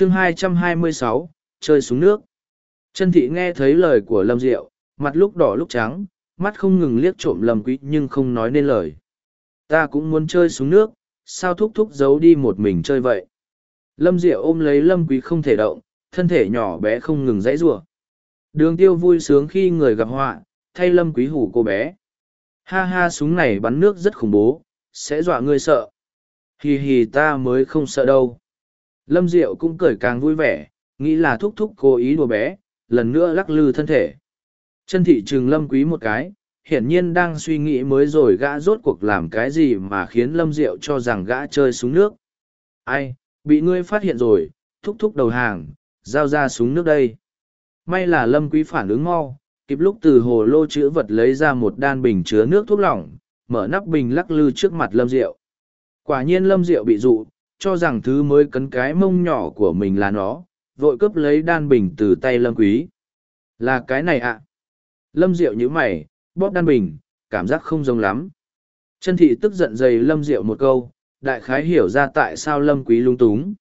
chương 226, chơi xuống nước. Chân thị nghe thấy lời của Lâm Diệu, mặt lúc đỏ lúc trắng, mắt không ngừng liếc trộm Lâm Quý nhưng không nói nên lời. Ta cũng muốn chơi xuống nước, sao thúc thúc giấu đi một mình chơi vậy? Lâm Diệu ôm lấy Lâm Quý không thể động, thân thể nhỏ bé không ngừng dãy rủa. Đường tiêu vui sướng khi người gặp họa, thay Lâm Quý hủ cô bé. Ha ha súng này bắn nước rất khủng bố, sẽ dọa ngươi sợ. Hì hì ta mới không sợ đâu. Lâm Diệu cũng cười càng vui vẻ, nghĩ là thúc thúc cố ý đùa bé, lần nữa lắc lư thân thể. Chân thị trừng Lâm Quý một cái, hiển nhiên đang suy nghĩ mới rồi gã rốt cuộc làm cái gì mà khiến Lâm Diệu cho rằng gã chơi súng nước. Ai, bị ngươi phát hiện rồi, thúc thúc đầu hàng, giao ra súng nước đây. May là Lâm Quý phản ứng mau, kịp lúc từ hồ lô chữ vật lấy ra một đan bình chứa nước thuốc lỏng, mở nắp bình lắc lư trước mặt Lâm Diệu. Quả nhiên Lâm Diệu bị dụ, cho rằng thứ mới cấn cái mông nhỏ của mình là nó, vội cướp lấy đan bình từ tay Lâm Quý. Là cái này ạ. Lâm Diệu như mày, bóp đan bình, cảm giác không giống lắm. Chân thị tức giận dày Lâm Diệu một câu, đại khái hiểu ra tại sao Lâm Quý lung túng.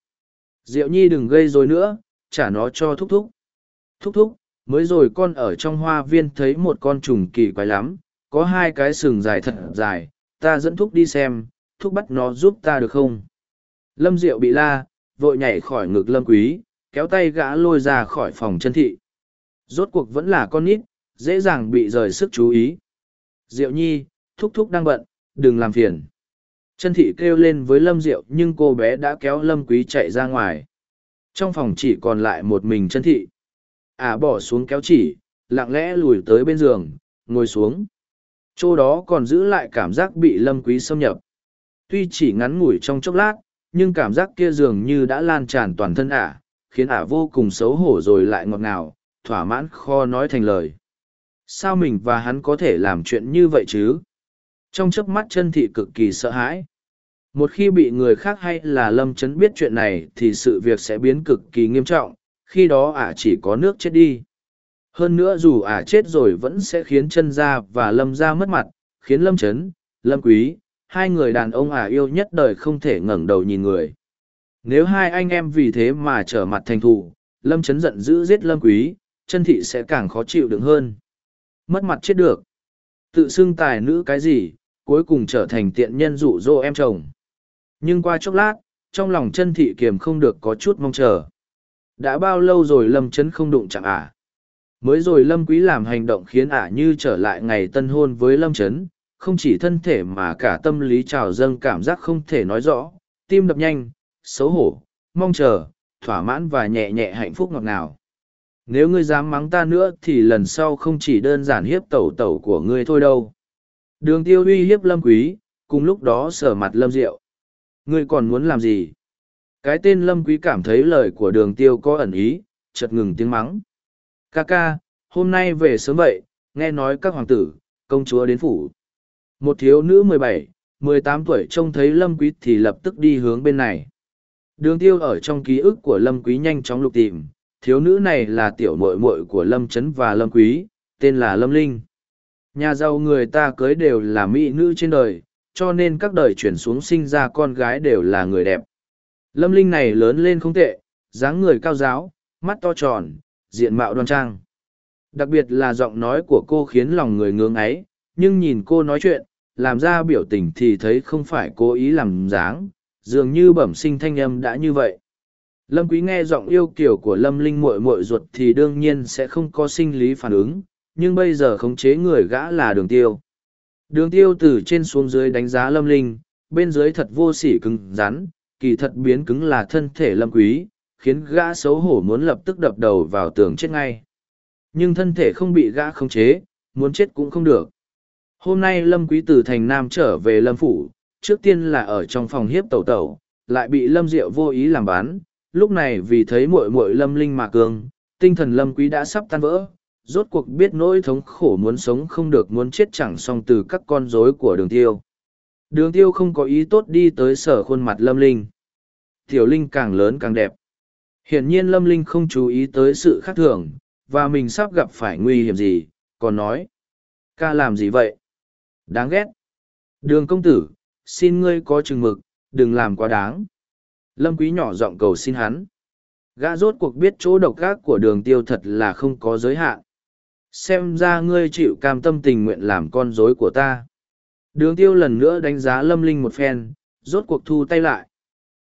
Diệu nhi đừng gây rồi nữa, trả nó cho thúc thúc. Thúc thúc, mới rồi con ở trong hoa viên thấy một con trùng kỳ quái lắm, có hai cái sừng dài thật dài, ta dẫn thúc đi xem, thúc bắt nó giúp ta được không? Lâm Diệu bị la, vội nhảy khỏi ngực Lâm Quý, kéo tay gã lôi ra khỏi phòng chân thị. Rốt cuộc vẫn là con nít, dễ dàng bị rời sức chú ý. Diệu nhi, thúc thúc đang bận, đừng làm phiền. Chân thị kêu lên với Lâm Diệu nhưng cô bé đã kéo Lâm Quý chạy ra ngoài. Trong phòng chỉ còn lại một mình chân thị. À bỏ xuống kéo chỉ, lặng lẽ lùi tới bên giường, ngồi xuống. Chỗ đó còn giữ lại cảm giác bị Lâm Quý xâm nhập. Tuy chỉ ngắn ngủi trong chốc lát, nhưng cảm giác kia dường như đã lan tràn toàn thân ả, khiến ả vô cùng xấu hổ rồi lại ngọt ngào, thỏa mãn kho nói thành lời. Sao mình và hắn có thể làm chuyện như vậy chứ? Trong chớp mắt chân thị cực kỳ sợ hãi. Một khi bị người khác hay là lâm chấn biết chuyện này thì sự việc sẽ biến cực kỳ nghiêm trọng, khi đó ả chỉ có nước chết đi. Hơn nữa dù ả chết rồi vẫn sẽ khiến chân gia và lâm gia mất mặt, khiến lâm chấn, lâm quý, hai người đàn ông ả yêu nhất đời không thể ngẩng đầu nhìn người. Nếu hai anh em vì thế mà trở mặt thành thù, lâm chấn giận dữ giết lâm quý, chân thị sẽ càng khó chịu đựng hơn. Mất mặt chết được. Tự xưng tài nữ cái gì, cuối cùng trở thành tiện nhân dụ dỗ em chồng. Nhưng qua chốc lát, trong lòng chân thị kiềm không được có chút mong chờ. Đã bao lâu rồi lâm chấn không đụng chẳng ả. À? Mới rồi lâm quý làm hành động khiến ả như trở lại ngày tân hôn với lâm chấn, không chỉ thân thể mà cả tâm lý trào dâng cảm giác không thể nói rõ, tim đập nhanh, xấu hổ, mong chờ, thỏa mãn và nhẹ nhẹ hạnh phúc ngọt ngào. Nếu ngươi dám mắng ta nữa thì lần sau không chỉ đơn giản hiếp tẩu tẩu của ngươi thôi đâu. Đường tiêu uy hiếp lâm quý, cùng lúc đó sở mặt lâm diệu. Ngươi còn muốn làm gì? Cái tên lâm quý cảm thấy lời của đường tiêu có ẩn ý, chợt ngừng tiếng mắng. Ca ca, hôm nay về sớm vậy, nghe nói các hoàng tử, công chúa đến phủ. Một thiếu nữ mười bảy, mười tám tuổi trông thấy lâm quý thì lập tức đi hướng bên này. Đường tiêu ở trong ký ức của lâm quý nhanh chóng lục tìm, thiếu nữ này là tiểu muội muội của lâm chấn và lâm quý, tên là lâm linh. Nhà giàu người ta cưới đều là mỹ nữ trên đời, cho nên các đời chuyển xuống sinh ra con gái đều là người đẹp. Lâm Linh này lớn lên không tệ, dáng người cao giáo, mắt to tròn, diện mạo đoan trang. Đặc biệt là giọng nói của cô khiến lòng người ngưỡng ấy, nhưng nhìn cô nói chuyện, làm ra biểu tình thì thấy không phải cố ý làm dáng, dường như bẩm sinh thanh âm đã như vậy. Lâm Quý nghe giọng yêu kiểu của Lâm Linh muội muội ruột thì đương nhiên sẽ không có sinh lý phản ứng, nhưng bây giờ khống chế người gã là đường tiêu. Đường tiêu từ trên xuống dưới đánh giá Lâm Linh, bên dưới thật vô sỉ cứng rắn, kỳ thật biến cứng là thân thể Lâm Quý, khiến gã xấu hổ muốn lập tức đập đầu vào tường chết ngay. Nhưng thân thể không bị gã khống chế, muốn chết cũng không được. Hôm nay Lâm Quý từ thành Nam trở về Lâm Phủ, trước tiên là ở trong phòng hiếp tẩu tẩu, lại bị Lâm Diệu vô ý làm bán. Lúc này vì thấy muội muội Lâm Linh mà cường, tinh thần Lâm Quý đã sắp tan vỡ, rốt cuộc biết nỗi thống khổ muốn sống không được muốn chết chẳng xong từ các con rối của đường tiêu. Đường tiêu không có ý tốt đi tới sở khuôn mặt Lâm Linh. Tiểu Linh càng lớn càng đẹp. Hiển nhiên Lâm Linh không chú ý tới sự khác thường, và mình sắp gặp phải nguy hiểm gì, còn nói. Ca làm gì vậy? Đáng ghét. Đường công tử, xin ngươi có chừng mực, đừng làm quá đáng. Lâm Quý nhỏ giọng cầu xin hắn. Gã rốt cuộc biết chỗ độc gác của đường tiêu thật là không có giới hạn. Xem ra ngươi chịu cam tâm tình nguyện làm con rối của ta. Đường tiêu lần nữa đánh giá lâm linh một phen, rốt cuộc thu tay lại.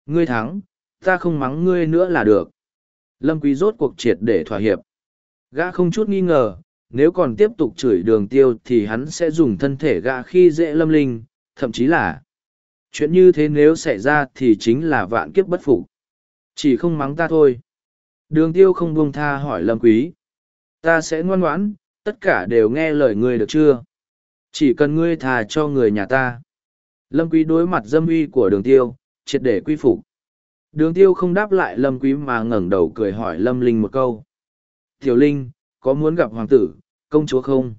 Ngươi thắng, ta không mắng ngươi nữa là được. Lâm quý rốt cuộc triệt để thỏa hiệp. Gã không chút nghi ngờ, nếu còn tiếp tục chửi đường tiêu thì hắn sẽ dùng thân thể gạ khi dễ lâm linh, thậm chí là chuyện như thế nếu xảy ra thì chính là vạn kiếp bất phục. Chỉ không mắng ta thôi. Đường tiêu không buông tha hỏi lâm quý. Ta sẽ ngoan ngoãn, tất cả đều nghe lời ngươi được chưa? Chỉ cần ngươi thà cho người nhà ta. Lâm quý đối mặt dâm uy của đường tiêu, triệt để quy phục. Đường tiêu không đáp lại lâm quý mà ngẩng đầu cười hỏi lâm linh một câu. Tiểu linh, có muốn gặp hoàng tử, công chúa không?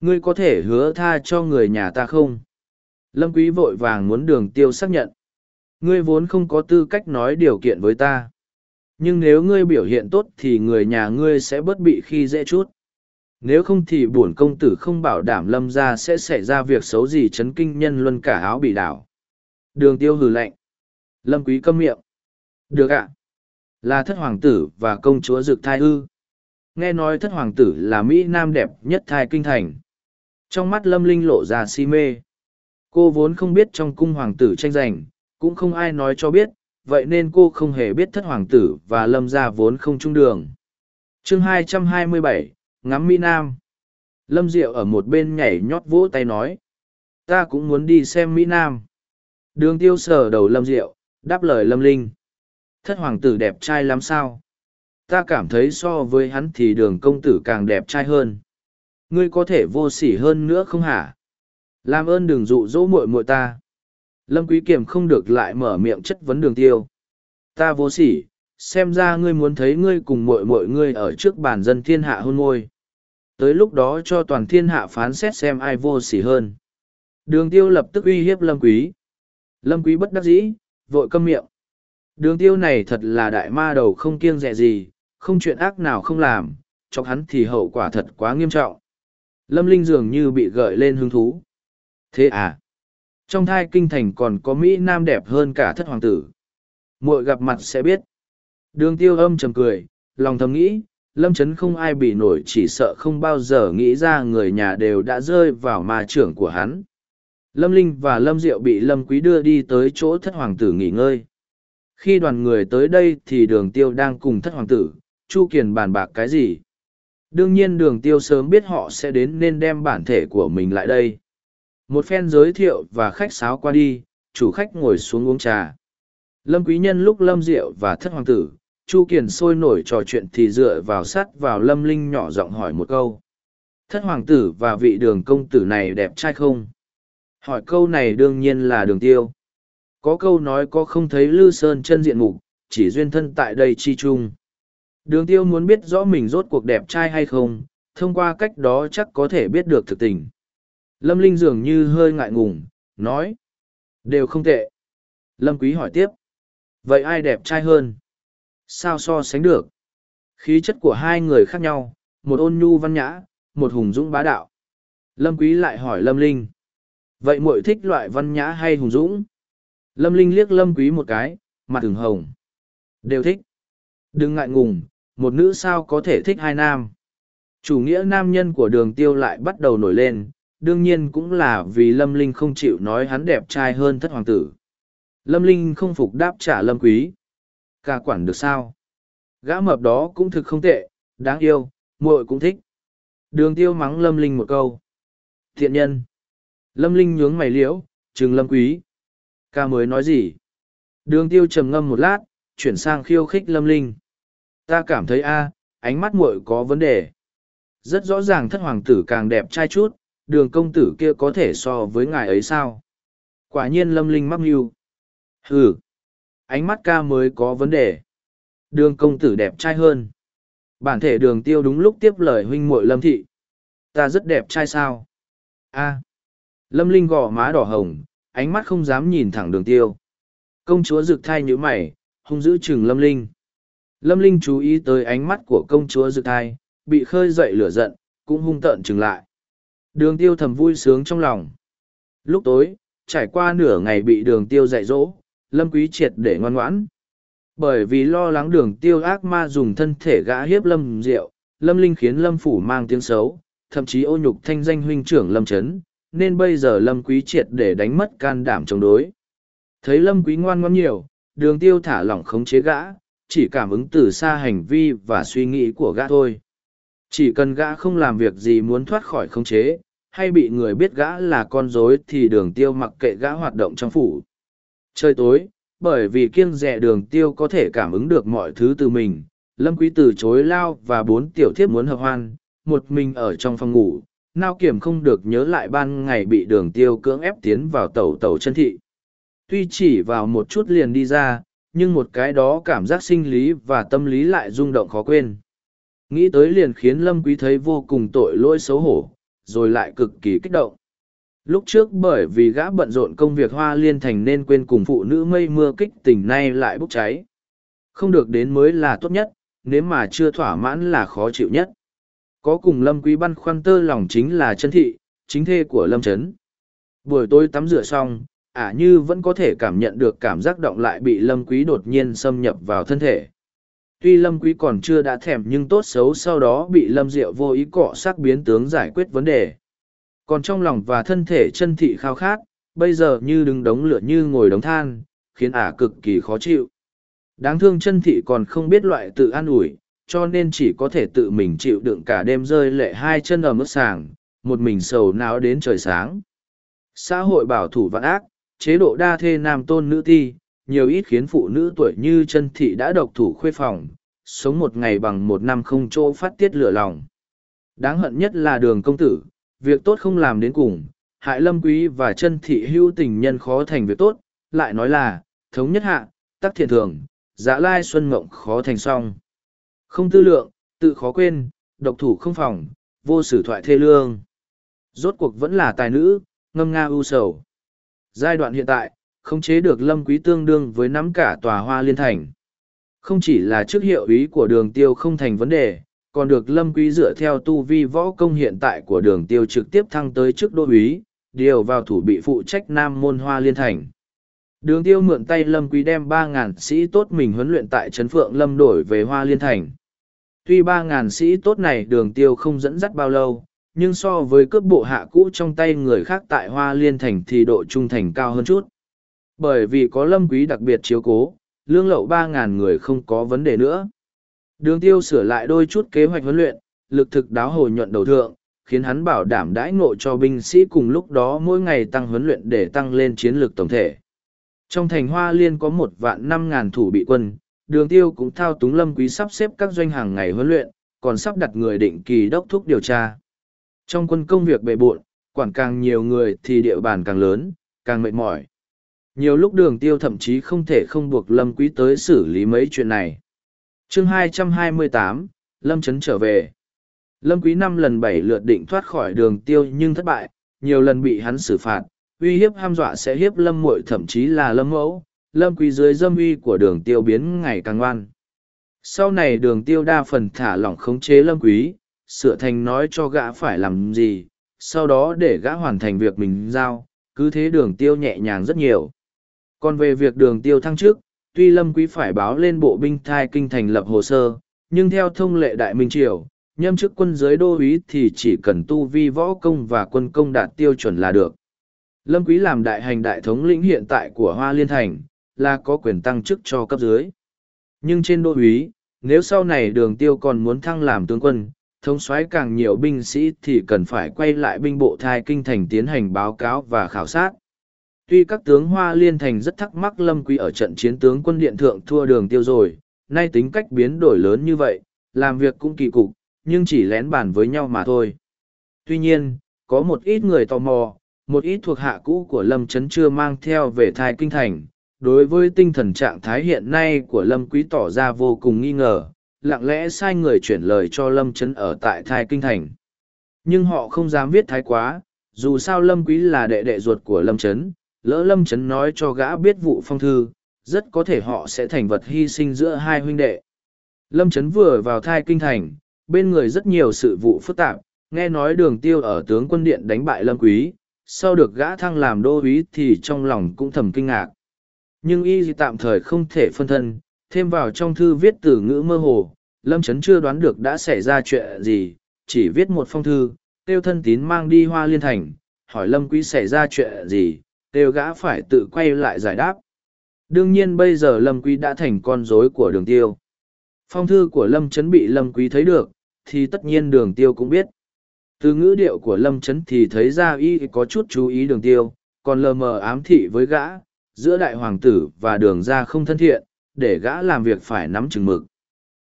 Ngươi có thể hứa tha cho người nhà ta không? Lâm quý vội vàng muốn đường tiêu xác nhận. Ngươi vốn không có tư cách nói điều kiện với ta. Nhưng nếu ngươi biểu hiện tốt thì người nhà ngươi sẽ bớt bị khi dễ chút. Nếu không thì bổn công tử không bảo đảm lâm ra sẽ xảy ra việc xấu gì chấn kinh nhân luân cả áo bị đảo. Đường tiêu hừ lạnh. Lâm quý câm miệng. Được ạ. Là thất hoàng tử và công chúa dực thai ư. Nghe nói thất hoàng tử là Mỹ Nam đẹp nhất thai kinh thành. Trong mắt lâm linh lộ ra si mê. Cô vốn không biết trong cung hoàng tử tranh giành, cũng không ai nói cho biết, vậy nên cô không hề biết thất hoàng tử và lâm gia vốn không chung đường. chương 227, ngắm Mỹ Nam. Lâm Diệu ở một bên nhảy nhót vỗ tay nói. Ta cũng muốn đi xem Mỹ Nam. Đường tiêu sờ đầu Lâm Diệu, đáp lời Lâm Linh. Thất hoàng tử đẹp trai lắm sao? Ta cảm thấy so với hắn thì đường công tử càng đẹp trai hơn. Ngươi có thể vô sỉ hơn nữa không hả? Làm ơn đừng dụ dỗ muội muội ta. Lâm Quý Kiềm không được lại mở miệng chất vấn đường tiêu. Ta vô sỉ, xem ra ngươi muốn thấy ngươi cùng muội muội ngươi ở trước bàn dân thiên hạ hôn môi. Tới lúc đó cho toàn thiên hạ phán xét xem ai vô sỉ hơn. Đường tiêu lập tức uy hiếp Lâm Quý. Lâm Quý bất đắc dĩ, vội câm miệng. Đường tiêu này thật là đại ma đầu không kiêng dè gì, không chuyện ác nào không làm, chọc hắn thì hậu quả thật quá nghiêm trọng. Lâm Linh dường như bị gợi lên hứng thú. Thế à? Trong thai kinh thành còn có Mỹ Nam đẹp hơn cả thất hoàng tử. muội gặp mặt sẽ biết. Đường tiêu âm trầm cười, lòng thầm nghĩ, lâm chấn không ai bị nổi chỉ sợ không bao giờ nghĩ ra người nhà đều đã rơi vào ma trưởng của hắn. Lâm Linh và Lâm Diệu bị Lâm Quý đưa đi tới chỗ thất hoàng tử nghỉ ngơi. Khi đoàn người tới đây thì đường tiêu đang cùng thất hoàng tử, Chu Kiền bàn bạc cái gì. Đương nhiên đường tiêu sớm biết họ sẽ đến nên đem bản thể của mình lại đây. Một phen giới thiệu và khách sáo qua đi, chủ khách ngồi xuống uống trà. Lâm Quý Nhân lúc Lâm Diệu và thất hoàng tử, Chu Kiền sôi nổi trò chuyện thì dựa vào sát vào Lâm Linh nhỏ giọng hỏi một câu. Thất hoàng tử và vị đường công tử này đẹp trai không? Hỏi câu này đương nhiên là đường tiêu. Có câu nói có không thấy Lư Sơn chân diện mục, chỉ duyên thân tại đây chi chung. Đường tiêu muốn biết rõ mình rốt cuộc đẹp trai hay không, thông qua cách đó chắc có thể biết được thực tình. Lâm Linh dường như hơi ngại ngùng, nói. Đều không tệ. Lâm Quý hỏi tiếp. Vậy ai đẹp trai hơn? Sao so sánh được? Khí chất của hai người khác nhau, một ôn nhu văn nhã, một hùng dũng bá đạo. Lâm Quý lại hỏi Lâm Linh. Vậy muội thích loại văn nhã hay hùng dũng? Lâm Linh liếc Lâm Quý một cái, mặt ửng hồng. Đều thích. Đừng ngại ngùng, một nữ sao có thể thích hai nam. Chủ nghĩa nam nhân của đường tiêu lại bắt đầu nổi lên, đương nhiên cũng là vì Lâm Linh không chịu nói hắn đẹp trai hơn thất hoàng tử. Lâm Linh không phục đáp trả Lâm Quý. Ca quản được sao? Gã mập đó cũng thực không tệ, đáng yêu, muội cũng thích. Đường tiêu mắng Lâm Linh một câu. Thiện nhân. Lâm Linh nhướng mày liễu, trừng Lâm Quý. Ca mới nói gì? Đường tiêu trầm ngâm một lát, chuyển sang khiêu khích Lâm Linh. Ta cảm thấy a, ánh mắt muội có vấn đề. Rất rõ ràng thất hoàng tử càng đẹp trai chút, đường công tử kia có thể so với ngài ấy sao? Quả nhiên lâm linh mắc mưu. Hừ, ánh mắt ca mới có vấn đề. Đường công tử đẹp trai hơn. Bản thể đường tiêu đúng lúc tiếp lời huynh muội lâm thị. Ta rất đẹp trai sao? a Lâm linh gò má đỏ hồng, ánh mắt không dám nhìn thẳng đường tiêu. Công chúa rực thai nhữ mày, hung giữ chừng lâm linh. Lâm linh chú ý tới ánh mắt của công chúa dự thai, bị khơi dậy lửa giận, cũng hung tợn chừng lại. Đường tiêu thầm vui sướng trong lòng. Lúc tối, trải qua nửa ngày bị đường tiêu dạy dỗ, lâm quý triệt để ngoan ngoãn. Bởi vì lo lắng đường tiêu ác ma dùng thân thể gã hiếp lâm diệu, lâm linh khiến lâm phủ mang tiếng xấu, thậm chí ô nhục thanh danh huynh trưởng lâm Trấn, nên bây giờ lâm quý triệt để đánh mất can đảm chống đối. Thấy lâm quý ngoan ngoãn nhiều, đường tiêu thả lỏng khống chế gã, chỉ cảm ứng từ xa hành vi và suy nghĩ của gã thôi. Chỉ cần gã không làm việc gì muốn thoát khỏi khống chế, hay bị người biết gã là con rối thì đường tiêu mặc kệ gã hoạt động trong phủ. Trời tối, bởi vì kiêng rẻ đường tiêu có thể cảm ứng được mọi thứ từ mình, lâm quý từ chối lao và bốn tiểu thiếp muốn hợp hoan, một mình ở trong phòng ngủ, nao kiểm không được nhớ lại ban ngày bị đường tiêu cưỡng ép tiến vào tẩu tẩu chân thị. Tuy chỉ vào một chút liền đi ra, nhưng một cái đó cảm giác sinh lý và tâm lý lại rung động khó quên. Nghĩ tới liền khiến Lâm Quý thấy vô cùng tội lỗi xấu hổ, rồi lại cực kỳ kích động. Lúc trước bởi vì gã bận rộn công việc hoa liên thành nên quên cùng phụ nữ mây mưa kích tình nay lại bốc cháy. Không được đến mới là tốt nhất, nếu mà chưa thỏa mãn là khó chịu nhất. Có cùng Lâm Quý băn khoăn tơ lòng chính là chân thị, chính thê của Lâm Trấn. Buổi tối tắm rửa xong, ả như vẫn có thể cảm nhận được cảm giác động lại bị Lâm Quý đột nhiên xâm nhập vào thân thể. Tuy Lâm Quý còn chưa đã thèm nhưng tốt xấu sau đó bị Lâm Diệu vô ý cọ sắc biến tướng giải quyết vấn đề. Còn trong lòng và thân thể chân thị khao khát, bây giờ như đứng đống lửa như ngồi đống than, khiến ả cực kỳ khó chịu. Đáng thương chân thị còn không biết loại tự an ủi, cho nên chỉ có thể tự mình chịu đựng cả đêm rơi lệ hai chân ở mức sàng, một mình sầu não đến trời sáng. Xã hội bảo thủ vạn ác, chế độ đa thê nam tôn nữ ti, nhiều ít khiến phụ nữ tuổi như chân thị đã độc thủ khuê phòng, sống một ngày bằng một năm không chỗ phát tiết lửa lòng. Đáng hận nhất là đường công tử, việc tốt không làm đến cùng, hại lâm quý và chân thị hưu tình nhân khó thành việc tốt, lại nói là, thống nhất hạ, tắc thiện thường, dã lai xuân mộng khó thành song. Không tư lượng, tự khó quên, độc thủ không phòng, vô sử thoại thê lương. Rốt cuộc vẫn là tài nữ, ngâm nga ưu sầu. Giai đoạn hiện tại, khống chế được lâm quý tương đương với nắm cả tòa hoa liên thành. Không chỉ là chức hiệu ý của đường tiêu không thành vấn đề, còn được lâm quý dựa theo tu vi võ công hiện tại của đường tiêu trực tiếp thăng tới chức đô úy, điều vào thủ bị phụ trách nam môn hoa liên thành. Đường tiêu mượn tay lâm quý đem 3.000 sĩ tốt mình huấn luyện tại Trấn Phượng Lâm đổi về hoa liên thành. Tuy 3.000 sĩ tốt này đường tiêu không dẫn dắt bao lâu, nhưng so với cướp bộ hạ cũ trong tay người khác tại hoa liên thành thì độ trung thành cao hơn chút. Bởi vì có lâm quý đặc biệt chiếu cố, lương lậu 3.000 người không có vấn đề nữa. Đường tiêu sửa lại đôi chút kế hoạch huấn luyện, lực thực đáo hồi nhuận đầu thượng, khiến hắn bảo đảm đãi ngộ cho binh sĩ cùng lúc đó mỗi ngày tăng huấn luyện để tăng lên chiến lược tổng thể. Trong thành Hoa Liên có một vạn năm ngàn thủ bị quân, đường tiêu cũng thao túng lâm quý sắp xếp các doanh hàng ngày huấn luyện, còn sắp đặt người định kỳ đốc thúc điều tra. Trong quân công việc bề bộn, quản càng nhiều người thì địa bàn càng lớn, càng mệt mỏi. Nhiều lúc đường tiêu thậm chí không thể không buộc Lâm Quý tới xử lý mấy chuyện này. chương 228, Lâm Trấn trở về. Lâm Quý năm lần bảy lượt định thoát khỏi đường tiêu nhưng thất bại, nhiều lần bị hắn xử phạt, uy hiếp ham dọa sẽ hiếp Lâm muội thậm chí là Lâm mẫu. Lâm Quý dưới dâm uy của đường tiêu biến ngày càng ngoan. Sau này đường tiêu đa phần thả lỏng khống chế Lâm Quý, sửa thành nói cho gã phải làm gì, sau đó để gã hoàn thành việc mình giao, cứ thế đường tiêu nhẹ nhàng rất nhiều. Còn về việc đường tiêu thăng trước, tuy Lâm Quý phải báo lên bộ binh thai kinh thành lập hồ sơ, nhưng theo thông lệ Đại Minh Triều, nhâm chức quân giới đô úy thì chỉ cần tu vi võ công và quân công đạt tiêu chuẩn là được. Lâm Quý làm đại hành đại thống lĩnh hiện tại của Hoa Liên Thành, là có quyền tăng chức cho cấp dưới. Nhưng trên đô úy, nếu sau này đường tiêu còn muốn thăng làm tướng quân, thống soái càng nhiều binh sĩ thì cần phải quay lại binh bộ thai kinh thành tiến hành báo cáo và khảo sát. Tuy các tướng Hoa Liên Thành rất thắc mắc Lâm Quý ở trận chiến tướng quân điện thượng thua đường tiêu rồi, nay tính cách biến đổi lớn như vậy, làm việc cũng kỳ cục, nhưng chỉ lén bàn với nhau mà thôi. Tuy nhiên, có một ít người tò mò, một ít thuộc hạ cũ của Lâm Trấn chưa mang theo về thai kinh thành, đối với tinh thần trạng thái hiện nay của Lâm Quý tỏ ra vô cùng nghi ngờ, lặng lẽ sai người chuyển lời cho Lâm Trấn ở tại thai kinh thành. Nhưng họ không dám viết thái quá, dù sao Lâm Quý là đệ đệ ruột của Lâm Trấn, lỡ lâm chấn nói cho gã biết vụ phong thư rất có thể họ sẽ thành vật hy sinh giữa hai huynh đệ lâm chấn vừa vào thai kinh thành bên người rất nhiều sự vụ phức tạp nghe nói đường tiêu ở tướng quân điện đánh bại lâm quý sau được gã thăng làm đô úy thì trong lòng cũng thầm kinh ngạc nhưng y tạm thời không thể phân thân Thêm vào trong thư viết từ ngữ mơ hồ, Lâm Trấn chưa đoán được đã xảy ra chuyện gì, chỉ viết một phong thư, tiêu thân tín mang đi hoa liên thành, hỏi Lâm Quý xảy ra chuyện gì, tiêu gã phải tự quay lại giải đáp. Đương nhiên bây giờ Lâm Quý đã thành con rối của đường tiêu. Phong thư của Lâm Trấn bị Lâm Quý thấy được, thì tất nhiên đường tiêu cũng biết. Từ ngữ điệu của Lâm Trấn thì thấy ra y có chút chú ý đường tiêu, còn lờ mờ ám thị với gã, giữa đại hoàng tử và đường ra không thân thiện, để gã làm việc phải nắm chừng mực.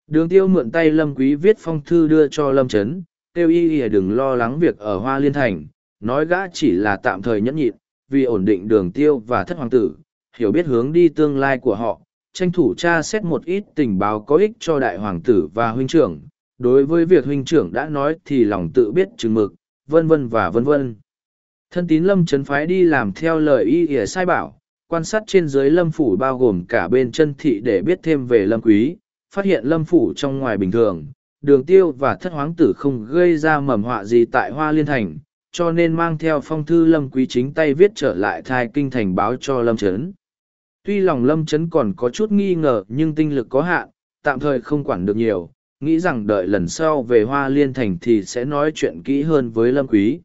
Đường tiêu mượn tay Lâm Quý viết phong thư đưa cho Lâm Trấn, tiêu y y đừng lo lắng việc ở Hoa Liên Thành, nói gã chỉ là tạm thời nhẫn nhịn, vì ổn định đường tiêu và thất hoàng tử, hiểu biết hướng đi tương lai của họ, tranh thủ tra xét một ít tình báo có ích cho đại hoàng tử và huynh trưởng. Đối với việc huynh trưởng đã nói thì lòng tự biết chừng mực, vân vân và vân vân. Thân tín lâm trấn phái đi làm theo lời y y sai bảo, quan sát trên dưới lâm phủ bao gồm cả bên chân thị để biết thêm về lâm quý, phát hiện lâm phủ trong ngoài bình thường, đường tiêu và thất hoáng tử không gây ra mầm họa gì tại hoa liên thành, cho nên mang theo phong thư lâm quý chính tay viết trở lại thai kinh thành báo cho lâm chấn Tuy lòng lâm chấn còn có chút nghi ngờ nhưng tinh lực có hạn, tạm thời không quản được nhiều, nghĩ rằng đợi lần sau về hoa liên thành thì sẽ nói chuyện kỹ hơn với lâm quý.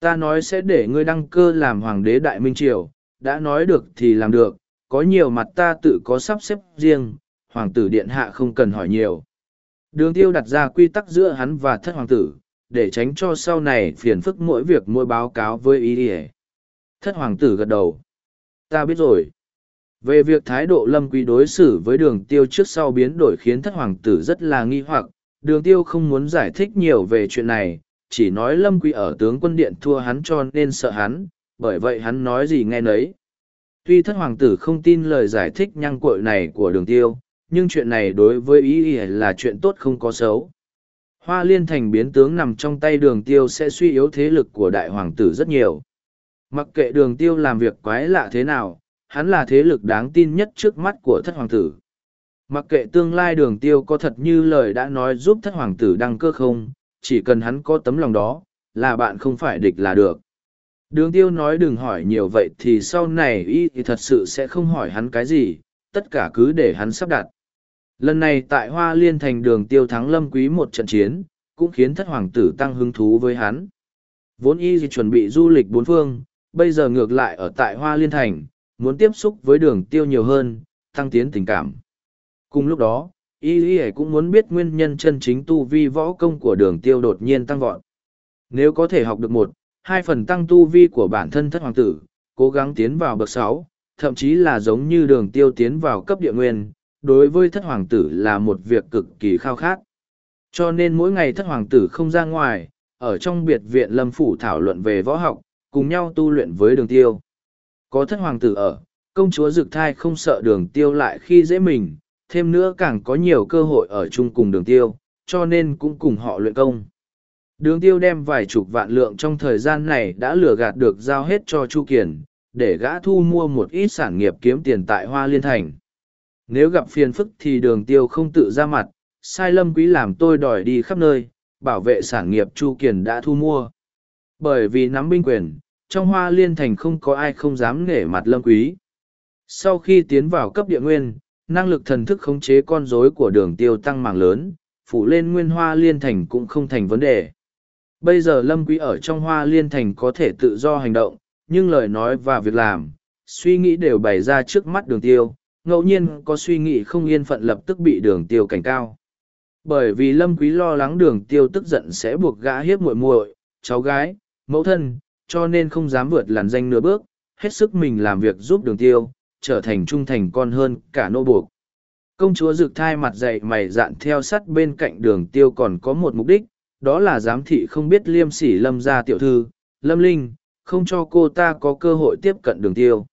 Ta nói sẽ để ngươi đăng cơ làm hoàng đế đại minh triều, đã nói được thì làm được, có nhiều mặt ta tự có sắp xếp riêng, hoàng tử điện hạ không cần hỏi nhiều. Đường tiêu đặt ra quy tắc giữa hắn và thất hoàng tử, để tránh cho sau này phiền phức mỗi việc mỗi báo cáo với ý ỉa thất hoàng tử gật đầu. Ta biết rồi. Về việc thái độ lâm quý đối xử với đường tiêu trước sau biến đổi khiến thất hoàng tử rất là nghi hoặc đường tiêu không muốn giải thích nhiều về chuyện này chỉ nói lâm quý ở tướng quân điện thua hắn cho nên sợ hắn bởi vậy hắn nói gì nghe nấy tuy thất hoàng tử không tin lời giải thích nhăng cội này của đường tiêu nhưng chuyện này đối với ý ý là chuyện tốt không có xấu Hoa liên thành biến tướng nằm trong tay đường tiêu sẽ suy yếu thế lực của đại hoàng tử rất nhiều. Mặc kệ đường tiêu làm việc quái lạ thế nào, hắn là thế lực đáng tin nhất trước mắt của thất hoàng tử. Mặc kệ tương lai đường tiêu có thật như lời đã nói giúp thất hoàng tử đăng cơ không, chỉ cần hắn có tấm lòng đó, là bạn không phải địch là được. Đường tiêu nói đừng hỏi nhiều vậy thì sau này y thì thật sự sẽ không hỏi hắn cái gì, tất cả cứ để hắn sắp đặt. Lần này tại Hoa Liên thành đường tiêu thắng lâm quý một trận chiến, cũng khiến thất hoàng tử tăng hứng thú với hắn. Vốn y chuẩn bị du lịch bốn phương, bây giờ ngược lại ở tại Hoa Liên thành, muốn tiếp xúc với đường tiêu nhiều hơn, tăng tiến tình cảm. Cùng lúc đó, y y cũng muốn biết nguyên nhân chân chính tu vi võ công của đường tiêu đột nhiên tăng vọt. Nếu có thể học được một, hai phần tăng tu vi của bản thân thất hoàng tử, cố gắng tiến vào bậc sáu, thậm chí là giống như đường tiêu tiến vào cấp địa nguyên, đối với thất hoàng tử là một việc cực kỳ khao khát. Cho nên mỗi ngày thất hoàng tử không ra ngoài, ở trong biệt viện lâm phủ thảo luận về võ học, cùng nhau tu luyện với đường tiêu. Có thất hoàng tử ở, công chúa dực thai không sợ đường tiêu lại khi dễ mình, thêm nữa càng có nhiều cơ hội ở chung cùng đường tiêu, cho nên cũng cùng họ luyện công. Đường tiêu đem vài chục vạn lượng trong thời gian này đã lừa gạt được giao hết cho Chu Kiền, để gã thu mua một ít sản nghiệp kiếm tiền tại Hoa Liên Thành. Nếu gặp phiền phức thì đường tiêu không tự ra mặt, sai lâm quý làm tôi đòi đi khắp nơi, bảo vệ sản nghiệp Chu Kiền đã thu mua. Bởi vì nắm binh quyền, trong hoa liên thành không có ai không dám nể mặt lâm quý. Sau khi tiến vào cấp địa nguyên, năng lực thần thức khống chế con rối của đường tiêu tăng mạng lớn, phủ lên nguyên hoa liên thành cũng không thành vấn đề. Bây giờ lâm quý ở trong hoa liên thành có thể tự do hành động, nhưng lời nói và việc làm, suy nghĩ đều bày ra trước mắt đường tiêu, ngẫu nhiên có suy nghĩ không yên phận lập tức bị đường tiêu cảnh cao. Bởi vì Lâm Quý lo lắng đường tiêu tức giận sẽ buộc gã hiếp muội muội, cháu gái, mẫu thân, cho nên không dám vượt làn danh nửa bước, hết sức mình làm việc giúp đường tiêu, trở thành trung thành con hơn cả nô buộc. Công chúa rực thai mặt dày mày dạn theo sắt bên cạnh đường tiêu còn có một mục đích, đó là giám thị không biết liêm sỉ lâm gia tiểu thư, lâm linh, không cho cô ta có cơ hội tiếp cận đường tiêu.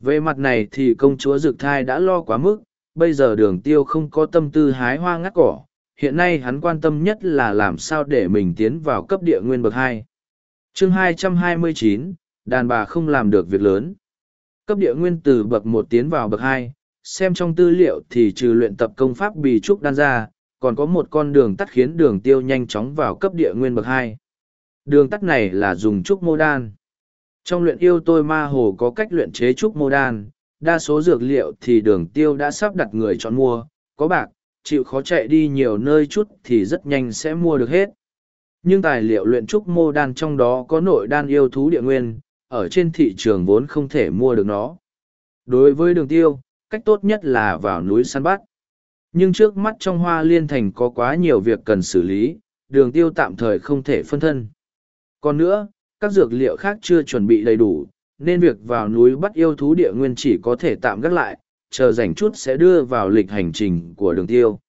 Về mặt này thì công chúa Dực Thai đã lo quá mức, bây giờ đường tiêu không có tâm tư hái hoa ngắt cỏ, hiện nay hắn quan tâm nhất là làm sao để mình tiến vào cấp địa nguyên bậc hai. chương 229, đàn bà không làm được việc lớn. Cấp địa nguyên từ bậc một tiến vào bậc hai, xem trong tư liệu thì trừ luyện tập công pháp bì trúc đan ra, còn có một con đường tắt khiến đường tiêu nhanh chóng vào cấp địa nguyên bậc hai. Đường tắt này là dùng trúc mô đan. Trong luyện yêu tôi ma hồ có cách luyện chế trúc mô đan, đa số dược liệu thì đường tiêu đã sắp đặt người chọn mua, có bạc, chịu khó chạy đi nhiều nơi chút thì rất nhanh sẽ mua được hết. Nhưng tài liệu luyện trúc mô đan trong đó có nội đan yêu thú địa nguyên, ở trên thị trường vốn không thể mua được nó. Đối với đường tiêu, cách tốt nhất là vào núi săn bắt. Nhưng trước mắt trong hoa liên thành có quá nhiều việc cần xử lý, đường tiêu tạm thời không thể phân thân. Còn nữa, các dược liệu khác chưa chuẩn bị đầy đủ, nên việc vào núi bắt yêu thú địa nguyên chỉ có thể tạm gác lại, chờ rảnh chút sẽ đưa vào lịch hành trình của đường tiêu.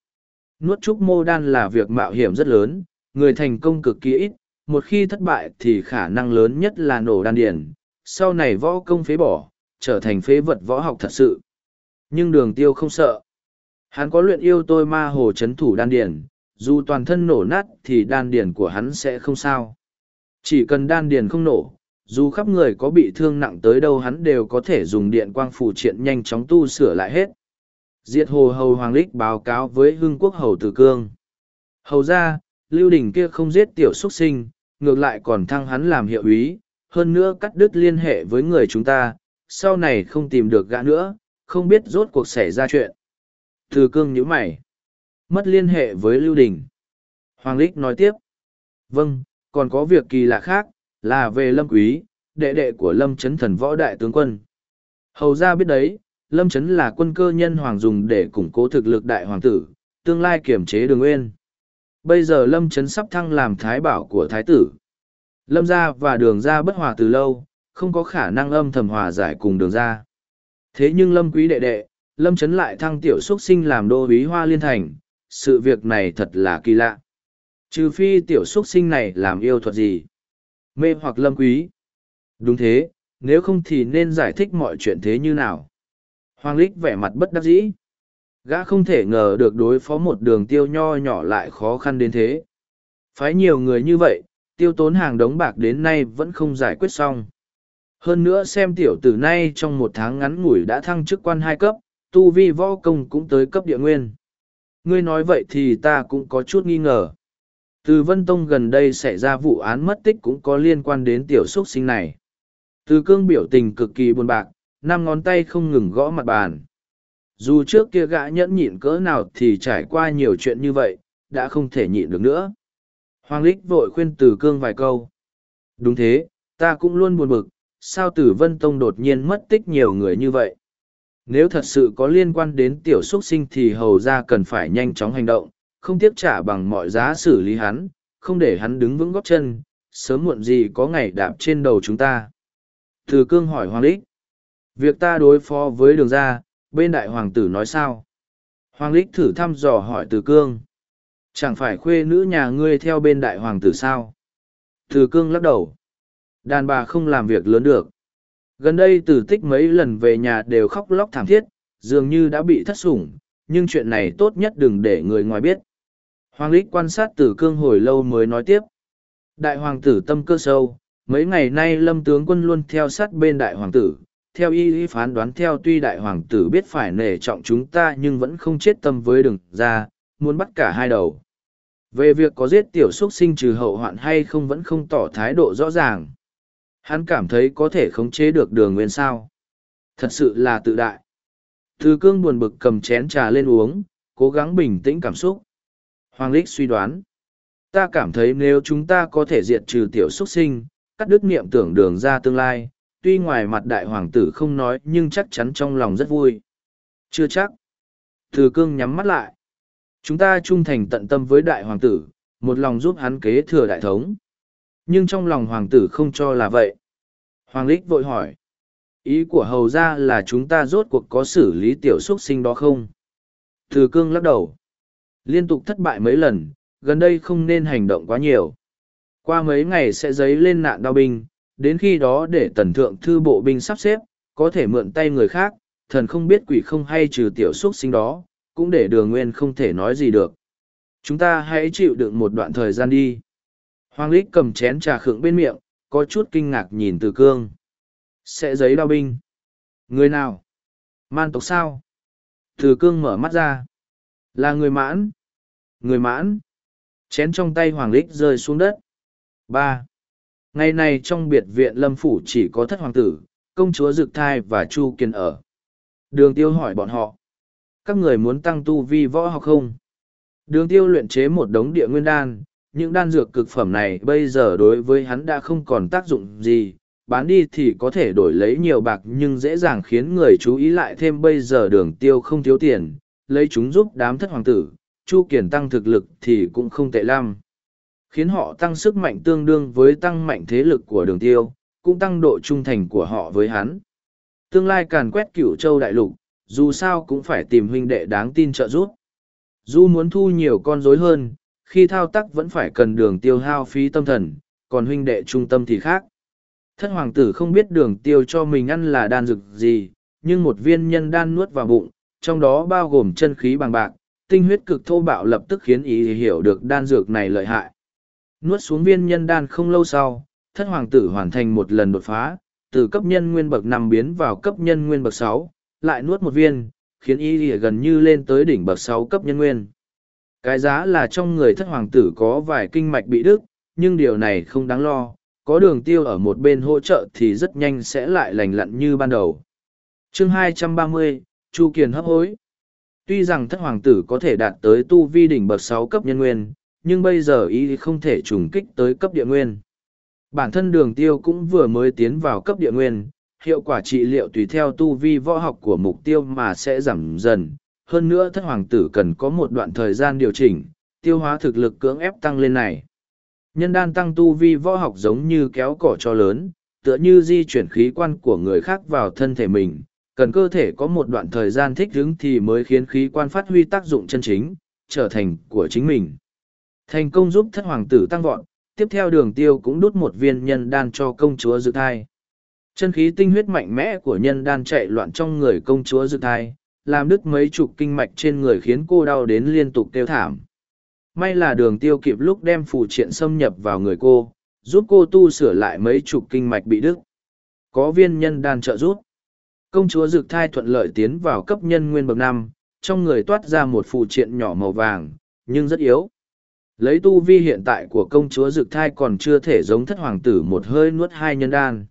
Nuốt trúc mô đan là việc mạo hiểm rất lớn, người thành công cực kỳ ít, một khi thất bại thì khả năng lớn nhất là nổ đan điển, sau này võ công phế bỏ, trở thành phế vật võ học thật sự. Nhưng đường tiêu không sợ. Hắn có luyện yêu tôi ma hồ chấn thủ đan điển, dù toàn thân nổ nát thì đan điển của hắn sẽ không sao. Chỉ cần đan điển không nổ, dù khắp người có bị thương nặng tới đâu hắn đều có thể dùng điện quang phù triện nhanh chóng tu sửa lại hết. Diệt hồ hầu hoàng lích báo cáo với hưng quốc hầu tử cương. Hầu ra, lưu đình kia không giết tiểu xuất sinh, ngược lại còn thăng hắn làm hiệu úy, hơn nữa cắt đứt liên hệ với người chúng ta, sau này không tìm được gã nữa, không biết rốt cuộc xảy ra chuyện. Từ cương nhíu mày. Mất liên hệ với Lưu Đình. Hoàng Lích nói tiếp. Vâng, còn có việc kỳ lạ khác, là về Lâm Quý, đệ đệ của Lâm chấn Thần Võ Đại Tướng Quân. Hầu ra biết đấy, Lâm chấn là quân cơ nhân hoàng dùng để củng cố thực lực đại hoàng tử, tương lai kiểm chế đường nguyên. Bây giờ Lâm chấn sắp thăng làm thái bảo của thái tử. Lâm gia và đường gia bất hòa từ lâu, không có khả năng âm thầm hòa giải cùng đường gia. Thế nhưng Lâm Quý đệ đệ, Lâm Trấn lại thăng tiểu xuất sinh làm đô uý hoa liên thành, sự việc này thật là kỳ lạ. Trừ phi tiểu xuất sinh này làm yêu thuật gì? Mê hoặc Lâm Quý? Đúng thế, nếu không thì nên giải thích mọi chuyện thế như nào? Hoàng Lích vẻ mặt bất đắc dĩ. Gã không thể ngờ được đối phó một đường tiêu nho nhỏ lại khó khăn đến thế. Phái nhiều người như vậy, tiêu tốn hàng đống bạc đến nay vẫn không giải quyết xong. Hơn nữa xem tiểu tử nay trong một tháng ngắn ngủi đã thăng chức quan hai cấp, tu vi võ công cũng tới cấp địa nguyên. Ngươi nói vậy thì ta cũng có chút nghi ngờ. Từ Vân Tông gần đây xảy ra vụ án mất tích cũng có liên quan đến tiểu xuất sinh này. Từ cương biểu tình cực kỳ buồn bạc, năm ngón tay không ngừng gõ mặt bàn. Dù trước kia gã nhẫn nhịn cỡ nào thì trải qua nhiều chuyện như vậy, đã không thể nhịn được nữa. Hoàng Lích vội khuyên Từ Cương vài câu. Đúng thế, ta cũng luôn buồn bực, sao Tử Vân Tông đột nhiên mất tích nhiều người như vậy? Nếu thật sự có liên quan đến tiểu xuất sinh thì hầu ra cần phải nhanh chóng hành động, không tiếc trả bằng mọi giá xử lý hắn, không để hắn đứng vững góc chân, sớm muộn gì có ngày đạp trên đầu chúng ta. Từ Cương hỏi Hoàng Lích. Việc ta đối phó với đường ra, bên đại hoàng tử nói sao? Hoàng Lích thử thăm dò hỏi Từ Cương. Chẳng phải khuê nữ nhà ngươi theo bên đại hoàng tử sao? Từ cương lắc đầu. Đàn bà không làm việc lớn được. Gần đây tử tích mấy lần về nhà đều khóc lóc thảm thiết, dường như đã bị thất sủng, nhưng chuyện này tốt nhất đừng để người ngoài biết. Hoàng Lích quan sát tử cương hồi lâu mới nói tiếp. Đại hoàng tử tâm cơ sâu, mấy ngày nay lâm tướng quân luôn theo sát bên đại hoàng tử. Theo y y phán đoán theo tuy đại hoàng tử biết phải nể trọng chúng ta nhưng vẫn không chết tâm với đừng ra, muốn bắt cả hai đầu. Về việc có giết tiểu xuất sinh trừ hậu hoạn hay không vẫn không tỏ thái độ rõ ràng. Hắn cảm thấy có thể khống chế được đường nguyên sao. Thật sự là tự đại. Thư cương buồn bực cầm chén trà lên uống, cố gắng bình tĩnh cảm xúc. Hoàng Lích suy đoán. Ta cảm thấy nếu chúng ta có thể diệt trừ tiểu xuất sinh, cắt đứt niệm tưởng đường ra tương lai, tuy ngoài mặt đại hoàng tử không nói nhưng chắc chắn trong lòng rất vui. Chưa chắc. thừa cương nhắm mắt lại. Chúng ta trung thành tận tâm với đại hoàng tử, một lòng giúp hắn kế thừa đại thống. Nhưng trong lòng hoàng tử không cho là vậy. Hoàng lích vội hỏi. Ý của hầu ra là chúng ta rốt cuộc có xử lý tiểu xuất sinh đó không? Từ cương lắc đầu. Liên tục thất bại mấy lần, gần đây không nên hành động quá nhiều. Qua mấy ngày sẽ giấy lên nạn đao binh, đến khi đó để tần thượng thư bộ binh sắp xếp, có thể mượn tay người khác, thần không biết quỷ không hay trừ tiểu xuất sinh đó, cũng để đường nguyên không thể nói gì được. Chúng ta hãy chịu đựng một đoạn thời gian đi. Hoàng Lích cầm chén trà khựng bên miệng, có chút kinh ngạc nhìn từ cương. Sẽ giấy đao binh. Người nào? Man tộc sao? Từ cương mở mắt ra. Là người mãn. Người mãn. Chén trong tay Hoàng Lích rơi xuống đất. ba Ngày này trong biệt viện Lâm Phủ chỉ có thất hoàng tử, công chúa Dực Thai và Chu Kiên ở. Đường tiêu hỏi bọn họ. Các người muốn tăng tu vi võ học không? Đường tiêu luyện chế một đống địa nguyên đan, những đan dược cực phẩm này bây giờ đối với hắn đã không còn tác dụng gì, bán đi thì có thể đổi lấy nhiều bạc nhưng dễ dàng khiến người chú ý lại thêm bây giờ đường tiêu không thiếu tiền, lấy chúng giúp đám thất hoàng tử, Chu Kiển tăng thực lực thì cũng không tệ lắm. Khiến họ tăng sức mạnh tương đương với tăng mạnh thế lực của đường tiêu, cũng tăng độ trung thành của họ với hắn. Tương lai càn quét cửu châu đại lục, dù sao cũng phải tìm huynh đệ đáng tin trợ giúp. Dù muốn thu nhiều con rối hơn, khi thao tác vẫn phải cần đường tiêu hao phí tâm thần, còn huynh đệ trung tâm thì khác. Thất hoàng tử không biết đường tiêu cho mình ăn là đan dược gì, nhưng một viên nhân đan nuốt vào bụng, trong đó bao gồm chân khí bằng bạc, tinh huyết cực thô bạo lập tức khiến ý hiểu được đan dược này lợi hại. Nuốt xuống viên nhân đan không lâu sau, thất hoàng tử hoàn thành một lần đột phá, từ cấp nhân nguyên bậc năm biến vào cấp nhân nguyên bậc sáu, lại nuốt một viên, khiến ý gần như lên tới đỉnh bậc sáu cấp nhân nguyên. Cái giá là trong người thất hoàng tử có vài kinh mạch bị đứt, nhưng điều này không đáng lo, có đường tiêu ở một bên hỗ trợ thì rất nhanh sẽ lại lành lặn như ban đầu. chương 230, Chu Kiền hấp hối. Tuy rằng thất hoàng tử có thể đạt tới tu vi đỉnh bậc sáu cấp nhân nguyên, nhưng bây giờ ý không thể trùng kích tới cấp địa nguyên. Bản thân đường tiêu cũng vừa mới tiến vào cấp địa nguyên, hiệu quả trị liệu tùy theo tu vi võ học của mục tiêu mà sẽ giảm dần. Hơn nữa thất hoàng tử cần có một đoạn thời gian điều chỉnh, tiêu hóa thực lực cưỡng ép tăng lên này. Nhân đan tăng tu vi võ học giống như kéo cỏ cho lớn, tựa như di chuyển khí quan của người khác vào thân thể mình, cần cơ thể có một đoạn thời gian thích ứng thì mới khiến khí quan phát huy tác dụng chân chính, trở thành của chính mình. Thành công giúp thất hoàng tử tăng vọt, tiếp theo đường tiêu cũng đút một viên nhân đan cho công chúa dự thai. Chân khí tinh huyết mạnh mẽ của nhân đan chạy loạn trong người công chúa dự thai, làm đứt mấy chục kinh mạch trên người khiến cô đau đến liên tục kêu thảm. May là đường tiêu kịp lúc đem phù triện xâm nhập vào người cô, giúp cô tu sửa lại mấy chục kinh mạch bị đứt. Có viên nhân đan trợ giúp. Công chúa Dực Thai thuận lợi tiến vào cấp nhân nguyên bậc năm, trong người toát ra một phù triện nhỏ màu vàng, nhưng rất yếu. Lấy tu vi hiện tại của công chúa Dực Thai còn chưa thể giống thất hoàng tử một hơi nuốt hai nhân đan.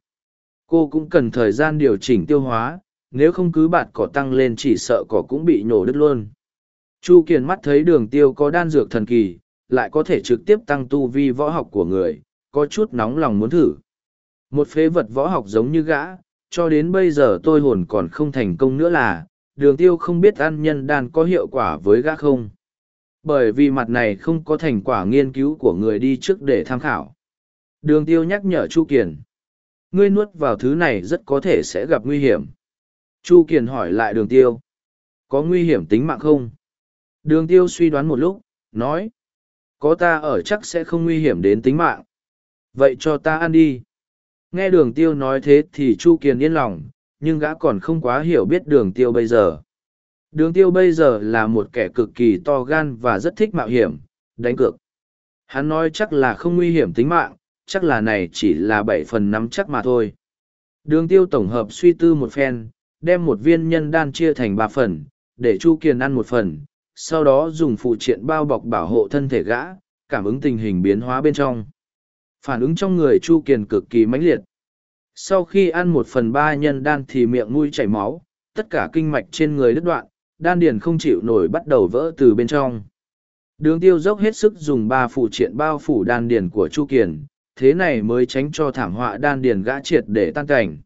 Cô cũng cần thời gian điều chỉnh tiêu hóa, nếu không cứ bạt cỏ tăng lên chỉ sợ cỏ cũng bị nhổ đứt luôn. Chu Kiền mắt thấy đường tiêu có đan dược thần kỳ, lại có thể trực tiếp tăng tu vi võ học của người, có chút nóng lòng muốn thử. Một phế vật võ học giống như gã, cho đến bây giờ tôi hồn còn không thành công nữa là, đường tiêu không biết ăn nhân đan có hiệu quả với gã không. Bởi vì mặt này không có thành quả nghiên cứu của người đi trước để tham khảo. Đường tiêu nhắc nhở Chu Kiền. Ngươi nuốt vào thứ này rất có thể sẽ gặp nguy hiểm. Chu Kiền hỏi lại đường tiêu. Có nguy hiểm tính mạng không? Đường tiêu suy đoán một lúc, nói. Có ta ở chắc sẽ không nguy hiểm đến tính mạng. Vậy cho ta ăn đi. Nghe đường tiêu nói thế thì Chu Kiền yên lòng, nhưng gã còn không quá hiểu biết đường tiêu bây giờ. Đường tiêu bây giờ là một kẻ cực kỳ to gan và rất thích mạo hiểm, đánh cược. Hắn nói chắc là không nguy hiểm tính mạng, chắc là này chỉ là bảy phần nắm chắc mà thôi. Đường tiêu tổng hợp suy tư một phen, đem một viên nhân đan chia thành ba phần, để Chu Kiền ăn một phần, sau đó dùng phụ triện bao bọc bảo hộ thân thể gã, cảm ứng tình hình biến hóa bên trong. Phản ứng trong người Chu Kiền cực kỳ mãnh liệt. Sau khi ăn một phần ba nhân đan thì miệng mũi chảy máu, tất cả kinh mạch trên người đứt đoạn, đan điền không chịu nổi bắt đầu vỡ từ bên trong. Đường tiêu dốc hết sức dùng ba phụ triện bao phủ đan điền của Chu Kiền, thế này mới tránh cho thảm họa đan điền gã triệt để tan cảnh.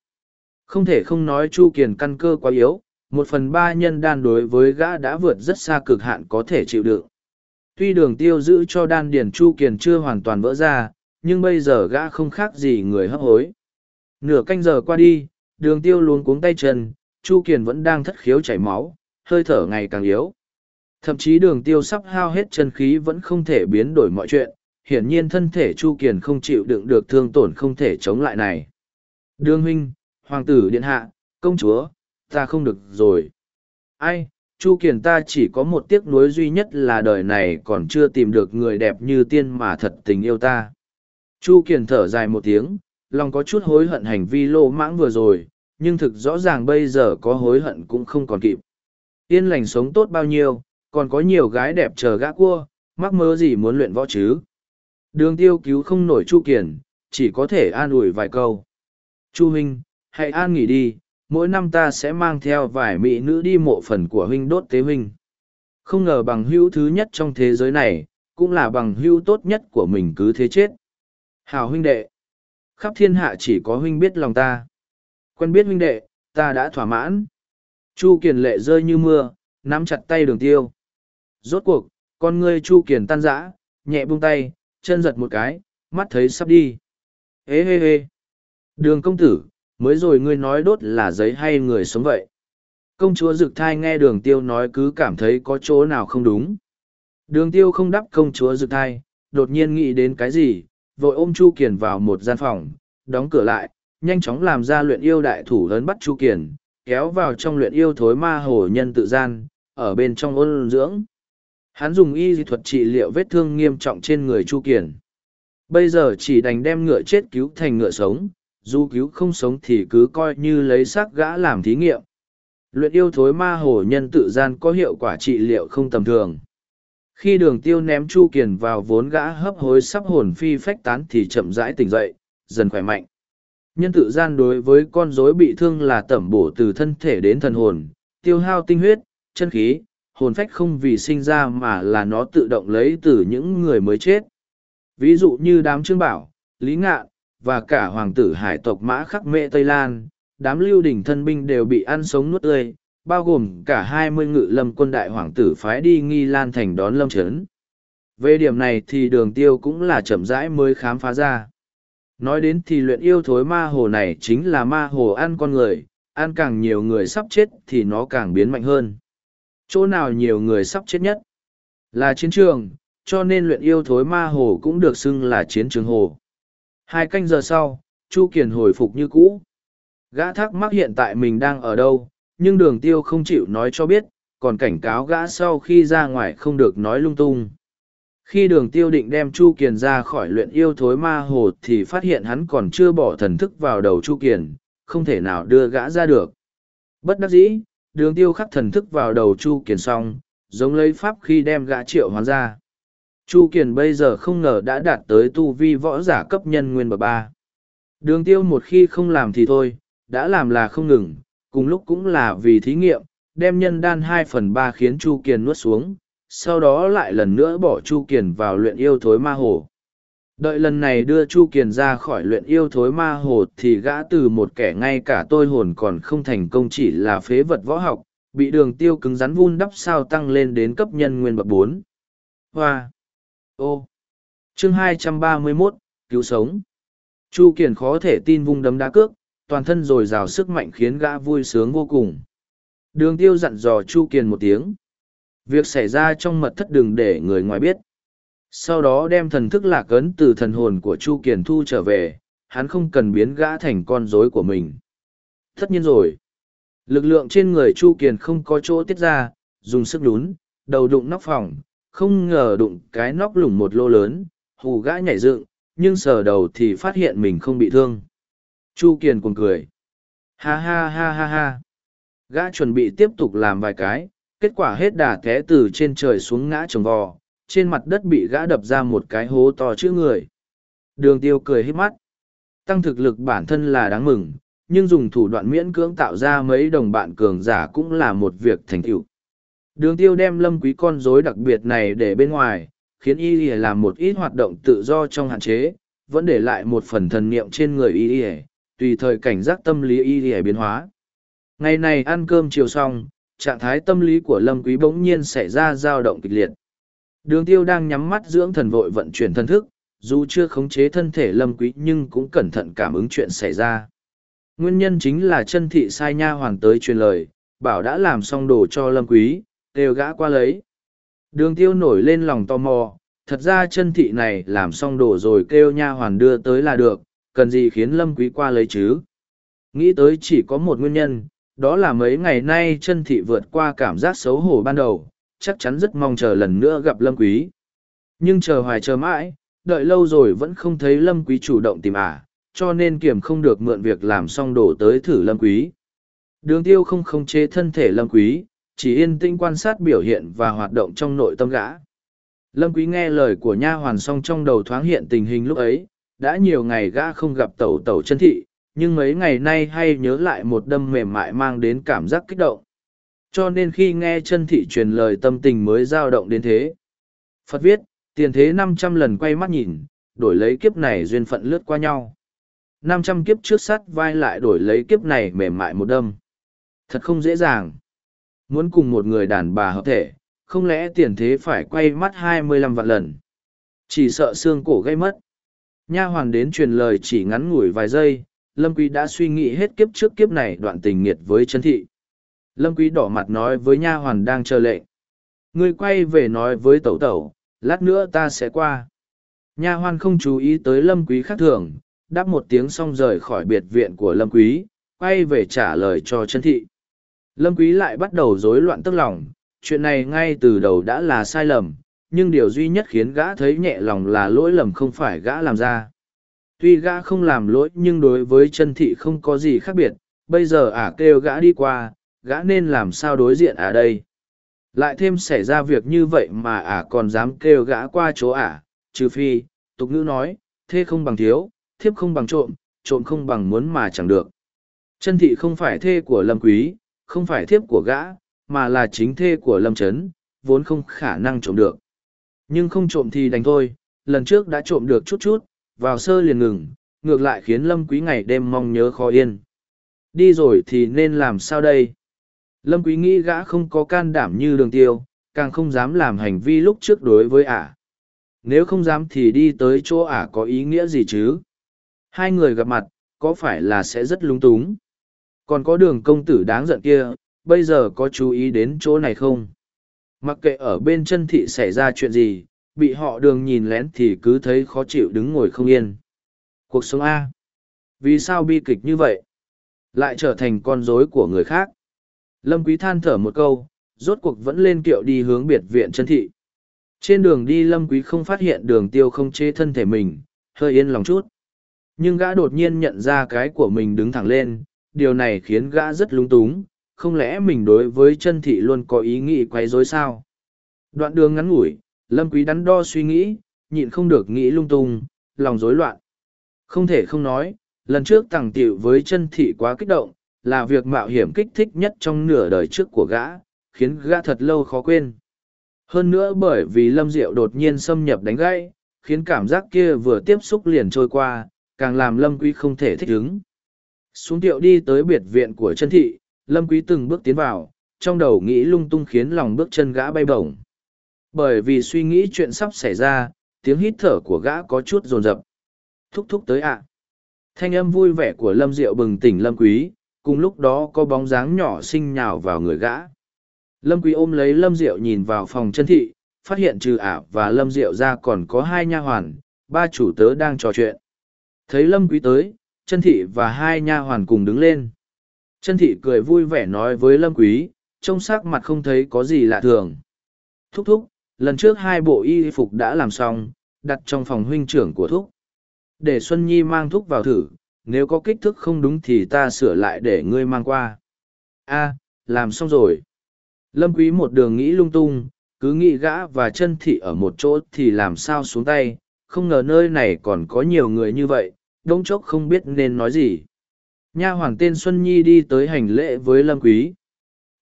Không thể không nói Chu Kiền căn cơ quá yếu, một phần ba nhân đan đối với gã đã vượt rất xa cực hạn có thể chịu đựng. Tuy đường tiêu giữ cho đan điền Chu Kiền chưa hoàn toàn vỡ ra, nhưng bây giờ gã không khác gì người hấp hối. Nửa canh giờ qua đi, đường tiêu luống cuống tay chân, Chu Kiền vẫn đang thất khiếu chảy máu, hơi thở ngày càng yếu. Thậm chí đường tiêu sắp hao hết chân khí vẫn không thể biến đổi mọi chuyện, hiển nhiên thân thể Chu Kiền không chịu đựng được thương tổn không thể chống lại này. Đường huynh, hoàng tử điện hạ, công chúa, ta không được rồi. Ai, Chu Kiền ta chỉ có một tiếc nuối duy nhất là đời này còn chưa tìm được người đẹp như tiên mà thật tình yêu ta. Chu Kiền thở dài một tiếng, lòng có chút hối hận hành vi lô mãng vừa rồi, nhưng thực rõ ràng bây giờ có hối hận cũng không còn kịp. Yên lành sống tốt bao nhiêu, còn có nhiều gái đẹp chờ gã cua, mắc mơ gì muốn luyện võ chứ. Đường tiêu cứu không nổi Chu Kiền, chỉ có thể an ủi vài câu. Chu Minh, hãy an nghỉ đi, mỗi năm ta sẽ mang theo vài mỹ nữ đi mộ phần của huynh đốt tế huynh. Không ngờ bằng hữu thứ nhất trong thế giới này, cũng là bằng hữu tốt nhất của mình cứ thế chết. Hào huynh đệ, khắp thiên hạ chỉ có huynh biết lòng ta. Quen biết huynh đệ, ta đã thỏa mãn. Chu Kiền lệ rơi như mưa, nắm chặt tay đường tiêu. Rốt cuộc, con ngươi Chu Kiền tan rã, nhẹ buông tay, chân giật một cái, mắt thấy sắp đi. Ê hê hê. Đường công tử, mới rồi ngươi nói đốt là giấy hay người sống vậy. Công chúa Dực Thai nghe đường tiêu nói cứ cảm thấy có chỗ nào không đúng. Đường tiêu không đáp công chúa Dực Thai, đột nhiên nghĩ đến cái gì, vội ôm Chu Kiền vào một gian phòng, đóng cửa lại, nhanh chóng làm ra luyện yêu đại thủ lớn bắt Chu Kiền, kéo vào trong luyện yêu thối ma hồ nhân tự gian, ở bên trong ôn dưỡng. Hắn dùng y dị thuật trị liệu vết thương nghiêm trọng trên người Chu Kiền. Bây giờ chỉ đành đem ngựa chết cứu thành ngựa sống, dù cứu không sống thì cứ coi như lấy xác gã làm thí nghiệm. Luyện yêu thối ma hồ nhân tự gian có hiệu quả trị liệu không tầm thường. Khi đường tiêu ném Chu Kiền vào vốn gã hấp hối sắp hồn phi phách tán thì chậm rãi tỉnh dậy, dần khỏe mạnh. Nhân tự gian đối với con rối bị thương là tẩm bổ từ thân thể đến thần hồn, tiêu hao tinh huyết, chân khí, hồn phách không vì sinh ra mà là nó tự động lấy từ những người mới chết. Ví dụ như đám Trương Bảo, Lý Ngạn, và cả hoàng tử hải tộc mã khắc mệ Tây Lan, đám lưu đỉnh thân binh đều bị ăn sống nuốt tươi, bao gồm cả hai mươi ngự lâm quân đại hoàng tử phái đi nghi lan thành đón lâm trấn. Về điểm này thì đường tiêu cũng là chậm rãi mới khám phá ra. Nói đến thì luyện yêu thối ma hồ này chính là ma hồ ăn con người, ăn càng nhiều người sắp chết thì nó càng biến mạnh hơn. Chỗ nào nhiều người sắp chết nhất? Là chiến trường, cho nên luyện yêu thối ma hồ cũng được xưng là chiến trường hồ. Hai canh giờ sau, Chu Kiền hồi phục như cũ. Gã thắc mắc hiện tại mình đang ở đâu, nhưng đường tiêu không chịu nói cho biết, còn cảnh cáo gã sau khi ra ngoài không được nói lung tung. Khi đường tiêu định đem Chu Kiền ra khỏi luyện yêu thối ma hồ thì phát hiện hắn còn chưa bỏ thần thức vào đầu Chu Kiền, không thể nào đưa gã ra được. Bất đắc dĩ, đường tiêu khắc thần thức vào đầu Chu Kiền xong, giống lấy pháp khi đem gã triệu hoán ra. Chu Kiền bây giờ không ngờ đã đạt tới tu vi võ giả cấp nhân nguyên bậc ba. Đường tiêu một khi không làm thì thôi, đã làm là không ngừng, cùng lúc cũng là vì thí nghiệm, đem nhân đan hai phần ba khiến Chu Kiền nuốt xuống, sau đó lại lần nữa bỏ Chu Kiền vào luyện yêu thối ma hồ. Đợi lần này đưa Chu Kiền ra khỏi luyện yêu thối ma hồ thì gã từ một kẻ ngay cả tôi hồn còn không thành công chỉ là phế vật võ học, bị đường tiêu cứng rắn vun đắp sao tăng lên đến cấp nhân nguyên bậc 4. Hoa! Ô! Chương 231, Cứu sống! Chu Kiền khó thể tin vung đấm đá cước, toàn thân rồi rào sức mạnh khiến gã vui sướng vô cùng. Đường tiêu dặn dò Chu Kiền một tiếng. Việc xảy ra trong mật thất đừng để người ngoài biết. Sau đó đem thần thức lạc ấn từ thần hồn của Chu Kiền thu trở về, hắn không cần biến gã thành con rối của mình. Tất nhiên rồi. Lực lượng trên người Chu Kiền không có chỗ tiết ra, dùng sức lún, đầu đụng nóc phòng, không ngờ đụng cái nóc lủng một lô lớn, hù gã nhảy dựng, nhưng sờ đầu thì phát hiện mình không bị thương. Chu Kiền cuồng cười. Ha ha ha ha ha. Gã chuẩn bị tiếp tục làm vài cái, kết quả hết đà té từ trên trời xuống ngã trồng vò, trên mặt đất bị gã đập ra một cái hố to chữ người. Đường tiêu cười hết mắt. Tăng thực lực bản thân là đáng mừng, nhưng dùng thủ đoạn miễn cưỡng tạo ra mấy đồng bạn cường giả cũng là một việc thành tựu. Đường tiêu đem lâm quý con rối đặc biệt này để bên ngoài, khiến y làm một ít hoạt động tự do trong hạn chế, vẫn để lại một phần thần niệm trên người y tùy thời cảnh giác tâm lý y biến hóa. Ngày này ăn cơm chiều xong, trạng thái tâm lý của lâm quý bỗng nhiên xảy ra dao động kịch liệt. Đường tiêu đang nhắm mắt dưỡng thần vội vận chuyển thân thức, dù chưa khống chế thân thể lâm quý nhưng cũng cẩn thận cảm ứng chuyện xảy ra. Nguyên nhân chính là chân thị sai nha hoàng tới truyền lời, bảo đã làm xong đồ cho lâm quý, đều gã qua lấy. Đường tiêu nổi lên lòng tò mò, thật ra chân thị này làm xong đồ rồi kêu nha hoàn đưa tới là được, cần gì khiến lâm quý qua lấy chứ. Nghĩ tới chỉ có một nguyên nhân, đó là mấy ngày nay chân thị vượt qua cảm giác xấu hổ ban đầu, chắc chắn rất mong chờ lần nữa gặp lâm quý. Nhưng chờ hoài chờ mãi, đợi lâu rồi vẫn không thấy lâm quý chủ động tìm ả, cho nên kiểm không được mượn việc làm xong đổ tới thử lâm quý. Đường tiêu không khống chế thân thể lâm quý, chỉ yên tĩnh quan sát biểu hiện và hoạt động trong nội tâm gã. Lâm quý nghe lời của nha hoàn xong trong đầu thoáng hiện tình hình lúc ấy, đã nhiều ngày gã không gặp tẩu tẩu chân thị, nhưng mấy ngày nay hay nhớ lại một đâm mềm mại mang đến cảm giác kích động. Cho nên khi nghe chân thị truyền lời tâm tình mới dao động đến thế. Phật viết, tiền thế năm trăm lần quay mắt nhìn, đổi lấy kiếp này duyên phận lướt qua nhau. năm trăm kiếp trước sắt vai lại đổi lấy kiếp này mềm mại một đâm. Thật không dễ dàng. Muốn cùng một người đàn bà hợp thể, không lẽ tiền thế phải quay mắt hai mươi lăm vạn lần. Chỉ sợ xương cổ gây mất. Nha hoàn đến truyền lời chỉ ngắn ngủi vài giây, Lâm Quý đã suy nghĩ hết kiếp trước kiếp này đoạn tình nghiệt với Trấn thị. Lâm Quý đỏ mặt nói với nha hoàn đang chờ lệnh. Ngươi quay về nói với tẩu tẩu, lát nữa ta sẽ qua. Nha hoàn không chú ý tới Lâm Quý khác thường, đáp một tiếng xong rời khỏi biệt viện của Lâm Quý, quay về trả lời cho Trấn thị. Lâm Quý lại bắt đầu rối loạn tức lòng, chuyện này ngay từ đầu đã là sai lầm, nhưng điều duy nhất khiến gã thấy nhẹ lòng là lỗi lầm không phải gã làm ra. Tuy gã không làm lỗi nhưng đối với chân thị không có gì khác biệt, bây giờ ả kêu gã đi qua, gã nên làm sao đối diện ả đây. Lại thêm xảy ra việc như vậy mà ả còn dám kêu gã qua chỗ ả, trừ phi, tục ngữ nói, thê không bằng thiếu, thiếp không bằng trộm, trộm không bằng muốn mà chẳng được. Chân thị không phải thê của lâm quý, không phải thiếp của gã, mà là chính thê của lâm Trấn, vốn không khả năng trộm được. Nhưng không trộm thì đánh thôi, lần trước đã trộm được chút chút, vào sơ liền ngừng, ngược lại khiến lâm quý ngày đêm mong nhớ khó yên. Đi rồi thì nên làm sao đây? Lâm quý nghĩ gã không có can đảm như đường tiêu, càng không dám làm hành vi lúc trước đối với ả. Nếu không dám thì đi tới chỗ ả có ý nghĩa gì chứ? Hai người gặp mặt, có phải là sẽ rất lung túng? Còn có đường công tử đáng giận kia, bây giờ có chú ý đến chỗ này không? Mặc kệ ở bên chân thị xảy ra chuyện gì, bị họ đường nhìn lén thì cứ thấy khó chịu đứng ngồi không yên. Cuộc sống A. Vì sao bi kịch như vậy? Lại trở thành con rối của người khác. Lâm Quý than thở một câu, rốt cuộc vẫn lên kiệu đi hướng biệt viện chân thị. Trên đường đi Lâm Quý không phát hiện đường tiêu không chế thân thể mình, hơi yên lòng chút. Nhưng gã đột nhiên nhận ra cái của mình đứng thẳng lên, điều này khiến gã rất lung túng, không lẽ mình đối với chân thị luôn có ý nghĩ quay rối sao? Đoạn đường ngắn ngủi, Lâm Quý đắn đo suy nghĩ, nhịn không được nghĩ lung tung, lòng rối loạn. Không thể không nói, lần trước tàng tiệu với chân thị quá kích động, là việc mạo hiểm kích thích nhất trong nửa đời trước của gã, khiến gã thật lâu khó quên. Hơn nữa bởi vì Lâm Diệu đột nhiên xâm nhập đánh gãy, khiến cảm giác kia vừa tiếp xúc liền trôi qua, càng làm Lâm Quý không thể thích ứng. Xuống tiệu đi tới biệt viện của chân thị, Lâm Quý từng bước tiến vào, trong đầu nghĩ lung tung khiến lòng bước chân gã bay bổng. Bởi vì suy nghĩ chuyện sắp xảy ra, tiếng hít thở của gã có chút rồn rập. Thúc thúc tới ạ. Thanh âm vui vẻ của Lâm Diệu bừng tỉnh Lâm Quý, cùng lúc đó có bóng dáng nhỏ xinh nhào vào người gã. Lâm Quý ôm lấy Lâm Diệu nhìn vào phòng chân thị, phát hiện trừ ả và Lâm Diệu ra còn có hai nha hoàn, ba chủ tớ đang trò chuyện. Thấy Lâm Quý tới, chân thị và hai nha hoàn cùng đứng lên. Chân thị cười vui vẻ nói với Lâm Quý, trông sắc mặt không thấy có gì lạ thường. Thúc thúc, lần trước hai bộ y phục đã làm xong, đặt trong phòng huynh trưởng của thúc. Để Xuân Nhi mang Thúc vào thử, nếu có kích thước không đúng thì ta sửa lại để ngươi mang qua. A, làm xong rồi. Lâm Quý một đường nghĩ lung tung, cứ nghĩ gã và chân thị ở một chỗ thì làm sao xuống tay, không ngờ nơi này còn có nhiều người như vậy, đông chốc không biết nên nói gì. Nha hoàng tên Xuân Nhi đi tới hành lễ với Lâm Quý.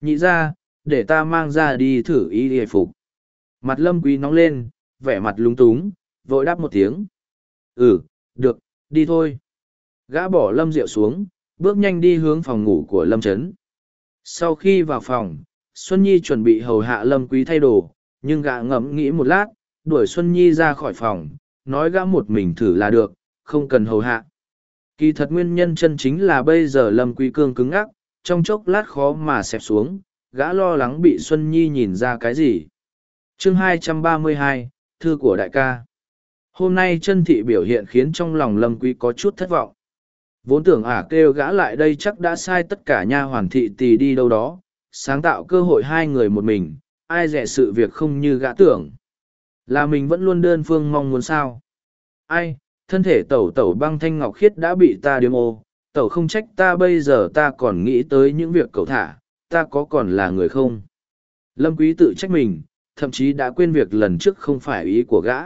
Nhị ra, để ta mang ra đi thử y hề phục. Mặt Lâm Quý nóng lên, vẻ mặt lung túng, vội đáp một tiếng. Ừ, được, đi thôi. Gã bỏ Lâm Diệu xuống, bước nhanh đi hướng phòng ngủ của Lâm Trấn. Sau khi vào phòng, Xuân Nhi chuẩn bị hầu hạ Lâm Quý thay đồ, nhưng gã ngẫm nghĩ một lát, đuổi Xuân Nhi ra khỏi phòng, nói gã một mình thử là được, không cần hầu hạ. Kỳ thật nguyên nhân chân chính là bây giờ Lâm Quý Cương cứng ngắc, trong chốc lát khó mà xẹp xuống, gã lo lắng bị Xuân Nhi nhìn ra cái gì. Chương 232, Thư của Đại ca Hôm nay chân thị biểu hiện khiến trong lòng Lâm Quý có chút thất vọng. Vốn tưởng ả kêu gã lại đây chắc đã sai tất cả nha hoàn thị tì đi đâu đó, sáng tạo cơ hội hai người một mình, ai dè sự việc không như gã tưởng. Là mình vẫn luôn đơn phương mong muốn sao. Ai, thân thể tẩu tẩu băng thanh ngọc khiết đã bị ta điếm ô, tẩu không trách ta bây giờ ta còn nghĩ tới những việc cậu thả, ta có còn là người không? Lâm quý tự trách mình, thậm chí đã quên việc lần trước không phải ý của gã.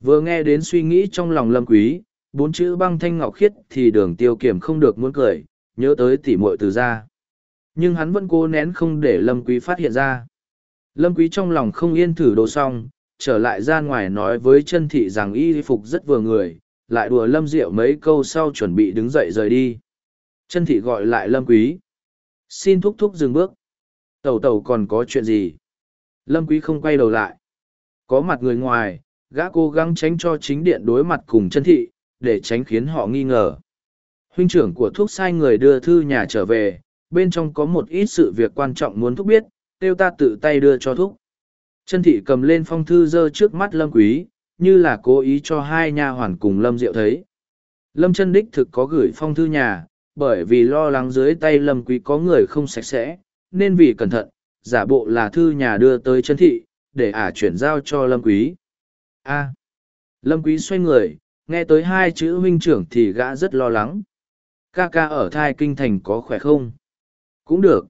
Vừa nghe đến suy nghĩ trong lòng lâm quý, bốn chữ băng thanh ngọc khiết thì đường tiêu kiểm không được muốn cười nhớ tới tỉ muội từ ra nhưng hắn vẫn cố nén không để lâm quý phát hiện ra lâm quý trong lòng không yên thử đồ xong trở lại ra ngoài nói với chân thị rằng y phục rất vừa người, lại đùa lâm diệu mấy câu sau chuẩn bị đứng dậy rời đi. Chân thị gọi lại lâm quý. Xin thúc thúc dừng bước. Tẩu tẩu còn có chuyện gì? Lâm quý không quay đầu lại. Có mặt người ngoài, gã cố gắng tránh cho chính điện đối mặt cùng chân thị, để tránh khiến họ nghi ngờ. Huynh trưởng của thuốc sai người đưa thư nhà trở về, bên trong có một ít sự việc quan trọng muốn thúc biết, kêu ta tự tay đưa cho thúc chân thị cầm lên phong thư dơ trước mắt lâm quý, như là cố ý cho hai nha hoàn cùng lâm diệu thấy. Lâm chân đích thực có gửi phong thư nhà, bởi vì lo lắng dưới tay lâm quý có người không sạch sẽ, nên vì cẩn thận, giả bộ là thư nhà đưa tới chân thị, để ả chuyển giao cho lâm quý. A. Lâm quý xoay người, nghe tới hai chữ huynh trưởng thì gã rất lo lắng. Ca ca ở thai kinh thành có khỏe không? Cũng được.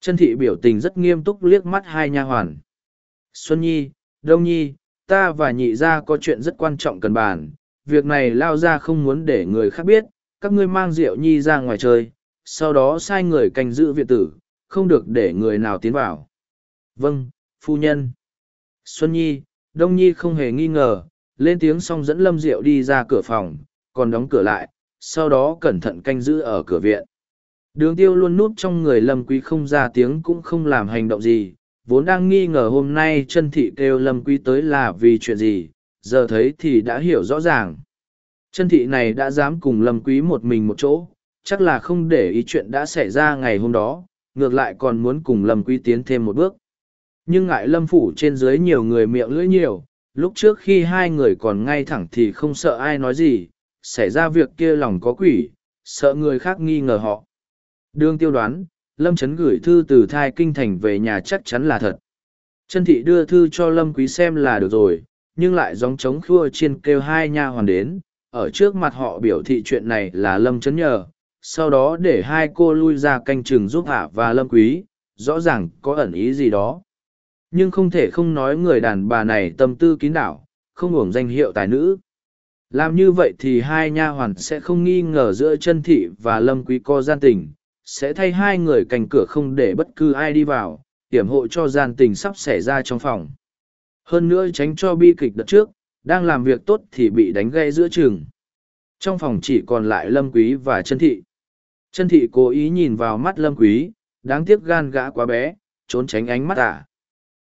Chân thị biểu tình rất nghiêm túc liếc mắt hai nha hoàn xuân nhi, đông nhi, ta và nhị gia có chuyện rất quan trọng cần bàn. Việc này lao ra không muốn để người khác biết. Các ngươi mang rượu nhi ra ngoài chơi, sau đó sai người canh giữ viện tử, không được để người nào tiến vào. Vâng phu nhân. Xuân nhi, đông nhi không hề nghi ngờ, lên tiếng xong dẫn lâm diệu đi ra cửa phòng, còn đóng cửa lại, sau đó cẩn thận canh giữ ở cửa viện. Đường tiêu luôn núp trong người lâm quý không ra tiếng cũng không làm hành động gì vốn đang nghi ngờ hôm nay chân thị kêu lâm quý tới là vì chuyện gì, giờ thấy thì đã hiểu rõ ràng. Chân thị này đã dám cùng lâm quý một mình một chỗ, chắc là không để ý chuyện đã xảy ra ngày hôm đó, ngược lại còn muốn cùng lâm quý tiến thêm một bước. Nhưng ngại lâm phủ trên dưới nhiều người miệng lưỡi nhiều, lúc trước khi hai người còn ngay thẳng thì không sợ ai nói gì, xảy ra việc kia lòng có quỷ, sợ người khác nghi ngờ họ. Đương tiêu đoán lâm trấn gửi thư từ thai kinh thành về nhà chắc chắn là thật. Chân thị đưa thư cho lâm quý xem là được rồi, nhưng lại gióng trống khua chiên kêu hai nha hoàn đến. Ở trước mặt họ biểu thị chuyện này là lâm trấn nhờ, sau đó để hai cô lui ra canh chừng giúp hạ và lâm quý, rõ ràng có ẩn ý gì đó. Nhưng không thể không nói người đàn bà này tâm tư kín đảo, không hưởng danh hiệu tài nữ. Làm như vậy thì hai nha hoàn sẽ không nghi ngờ giữa chân thị và lâm quý có gian tình sẽ thay hai người cành cửa không để bất cứ ai đi vào, hiểm hộ cho gian tình sắp xảy ra trong phòng. Hơn nữa tránh cho bi kịch đợt trước, đang làm việc tốt thì bị đánh gây giữa trường trong phòng chỉ còn lại lâm quý và Trân thị. Trân thị cố ý nhìn vào mắt lâm quý, đáng tiếc gan gã quá bé, trốn tránh ánh mắt à.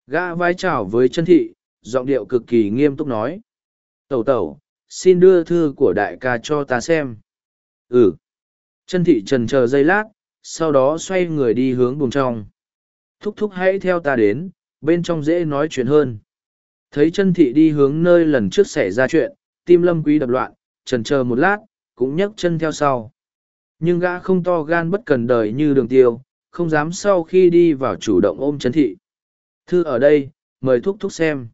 gã vai chào với Trân thị, giọng điệu cực kỳ nghiêm túc nói. Tẩu tẩu, xin đưa thư của đại ca cho ta xem. Ừ. Trân thị trần chờ giây lát sau đó xoay người đi hướng buồng trong. Thúc thúc hãy theo ta đến, bên trong dễ nói chuyện hơn. Thấy chân thị đi hướng nơi lần trước xảy ra chuyện, tim lâm quý đập loạn, trần chờ một lát, cũng nhấc chân theo sau. Nhưng gã không to gan bất cần đời như đường tiêu, không dám sau khi đi vào chủ động ôm chân thị. Thư ở đây, mời thúc thúc xem.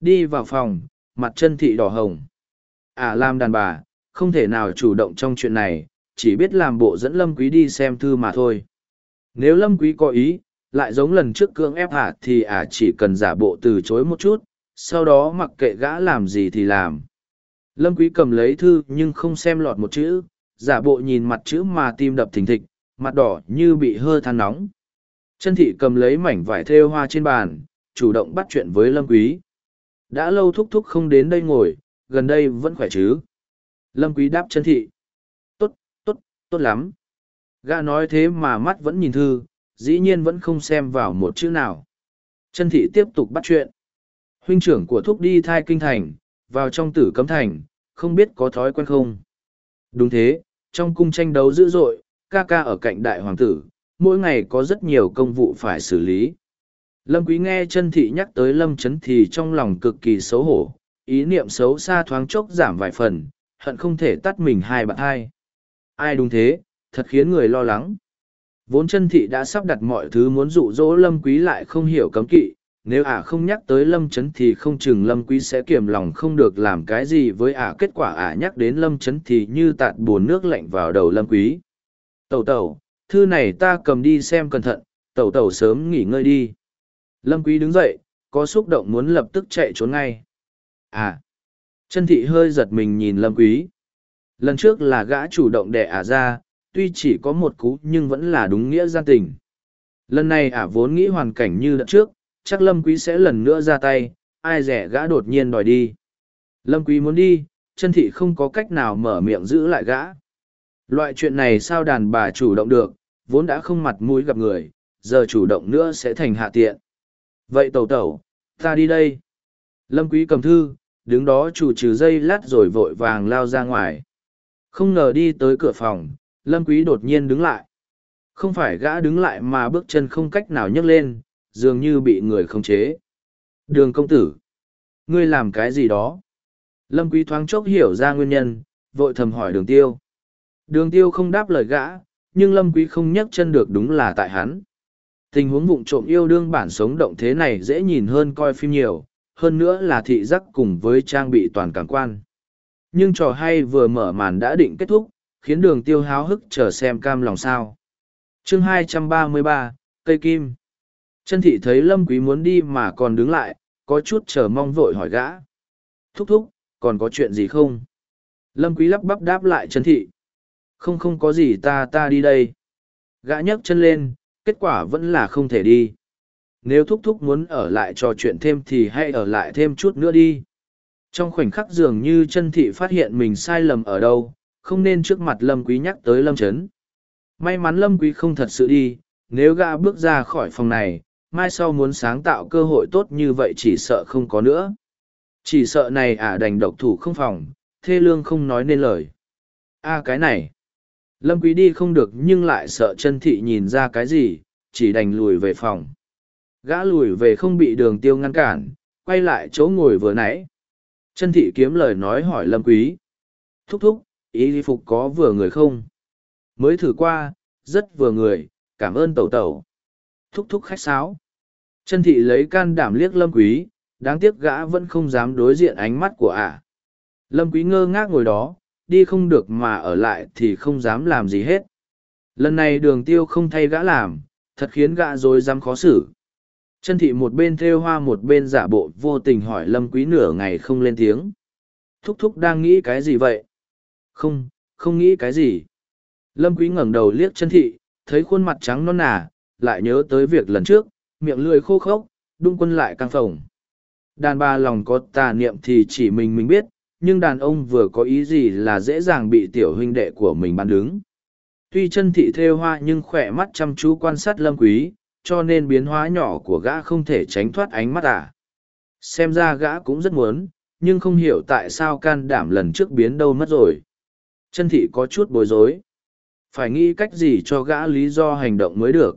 Đi vào phòng, mặt chân thị đỏ hồng. À làm đàn bà, không thể nào chủ động trong chuyện này chỉ biết làm bộ dẫn lâm quý đi xem thư mà thôi. Nếu lâm quý có ý, lại giống lần trước cưỡng ép ả thì ả chỉ cần giả bộ từ chối một chút, sau đó mặc kệ gã làm gì thì làm. Lâm quý cầm lấy thư nhưng không xem lọt một chữ, giả bộ nhìn mặt chữ mà tim đập thình thịch, mặt đỏ như bị hơ than nóng. Chân thị cầm lấy mảnh vải thêu hoa trên bàn, chủ động bắt chuyện với lâm quý. Đã lâu thúc thúc không đến đây ngồi, gần đây vẫn khỏe chứ? Lâm quý đáp chân thị tốt lắm. Gã nói thế mà mắt vẫn nhìn thư, dĩ nhiên vẫn không xem vào một chữ nào. Chân thị tiếp tục bắt chuyện. Huynh trưởng của thúc đi thai kinh thành, vào trong tử cấm thành, không biết có thói quen không? Đúng thế, trong cung tranh đấu dữ dội, ca ca ở cạnh đại hoàng tử, mỗi ngày có rất nhiều công vụ phải xử lý. Lâm quý nghe chân thị nhắc tới lâm chấn thì trong lòng cực kỳ xấu hổ, ý niệm xấu xa thoáng chốc giảm vài phần, hận không thể tắt mình hai bạn hai ai đúng thế, thật khiến người lo lắng. Vốn chân thị đã sắp đặt mọi thứ muốn dụ dỗ lâm quý lại không hiểu cấm kỵ. Nếu ả không nhắc tới lâm chấn thì không chừng lâm quý sẽ kiềm lòng không được làm cái gì với ả. Kết quả ả nhắc đến lâm chấn thì như tạt buồn nước lạnh vào đầu lâm quý. Tẩu tẩu, thư này ta cầm đi xem cẩn thận. Tẩu tẩu sớm nghỉ ngơi đi. Lâm quý đứng dậy, có xúc động muốn lập tức chạy trốn ngay. À chân thị hơi giật mình nhìn lâm quý. Lần trước là gã chủ động đẻ ả ra, tuy chỉ có một cú nhưng vẫn là đúng nghĩa gian tình. Lần này ả vốn nghĩ hoàn cảnh như lần trước, chắc Lâm Quý sẽ lần nữa ra tay, ai rẻ gã đột nhiên đòi đi. Lâm Quý muốn đi, chân thị không có cách nào mở miệng giữ lại gã. Loại chuyện này sao đàn bà chủ động được, vốn đã không mặt mũi gặp người, giờ chủ động nữa sẽ thành hạ tiện. Vậy tẩu tẩu, ta đi đây. Lâm Quý cầm thư, đứng đó chủ trừ dây lát rồi vội vàng lao ra ngoài. Không ngờ đi tới cửa phòng, Lâm Quý đột nhiên đứng lại. Không phải gã đứng lại mà bước chân không cách nào nhấc lên, dường như bị người khống chế. Đường công tử. Ngươi làm cái gì đó? Lâm Quý thoáng chốc hiểu ra nguyên nhân, vội thầm hỏi đường tiêu. Đường tiêu không đáp lời gã, nhưng Lâm Quý không nhấc chân được đúng là tại hắn. Tình huống vụng trộm yêu đương bản sống động thế này dễ nhìn hơn coi phim nhiều, hơn nữa là thị giác cùng với trang bị toàn cảm quan. Nhưng trò hay vừa mở màn đã định kết thúc, khiến đường tiêu háo hức chờ xem cam lòng sao. chương 233, Cây Kim Chân thị thấy Lâm Quý muốn đi mà còn đứng lại, có chút chờ mong vội hỏi gã. Thúc thúc, còn có chuyện gì không? Lâm Quý lắp bắp đáp lại chân thị. Không không có gì ta ta đi đây. Gã nhấc chân lên, kết quả vẫn là không thể đi. Nếu thúc thúc muốn ở lại trò chuyện thêm thì hãy ở lại thêm chút nữa đi. Trong khoảnh khắc dường như chân thị phát hiện mình sai lầm ở đâu, không nên trước mặt Lâm Quý nhắc tới Lâm Trấn. May mắn Lâm Quý không thật sự đi, nếu gã bước ra khỏi phòng này, mai sau muốn sáng tạo cơ hội tốt như vậy chỉ sợ không có nữa. Chỉ sợ này ả à đành độc thủ không phòng, thê lương không nói nên lời. a cái này. Lâm Quý đi không được nhưng lại sợ chân thị nhìn ra cái gì, chỉ đành lùi về phòng. Gã lùi về không bị đường tiêu ngăn cản, quay lại chỗ ngồi vừa nãy. Chân thị kiếm lời nói hỏi Lâm Quý. Thúc thúc, ý phục có vừa người không? Mới thử qua, rất vừa người, cảm ơn tẩu tẩu. Thúc thúc khách sáo. Chân thị lấy can đảm liếc Lâm Quý, đáng tiếc gã vẫn không dám đối diện ánh mắt của ả. Lâm Quý ngơ ngác ngồi đó, đi không được mà ở lại thì không dám làm gì hết. Lần này đường tiêu không thay gã làm, thật khiến gã rồi dám khó xử. Chân thị một bên theo hoa một bên giả bộ vô tình hỏi Lâm Quý nửa ngày không lên tiếng. Thúc thúc đang nghĩ cái gì vậy? Không, không nghĩ cái gì. Lâm Quý ngẩng đầu liếc chân thị, thấy khuôn mặt trắng non nà, lại nhớ tới việc lần trước, miệng lười khô khốc, đung quân lại căng phồng. Đàn bà lòng có tà niệm thì chỉ mình mình biết, nhưng đàn ông vừa có ý gì là dễ dàng bị tiểu huynh đệ của mình bán đứng. Tuy chân thị theo hoa nhưng khỏe mắt chăm chú quan sát lâm quý, cho nên biến hóa nhỏ của gã không thể tránh thoát ánh mắt à. Xem ra gã cũng rất muốn, nhưng không hiểu tại sao can đảm lần trước biến đâu mất rồi. Chân thị có chút bối rối. Phải nghĩ cách gì cho gã lý do hành động mới được.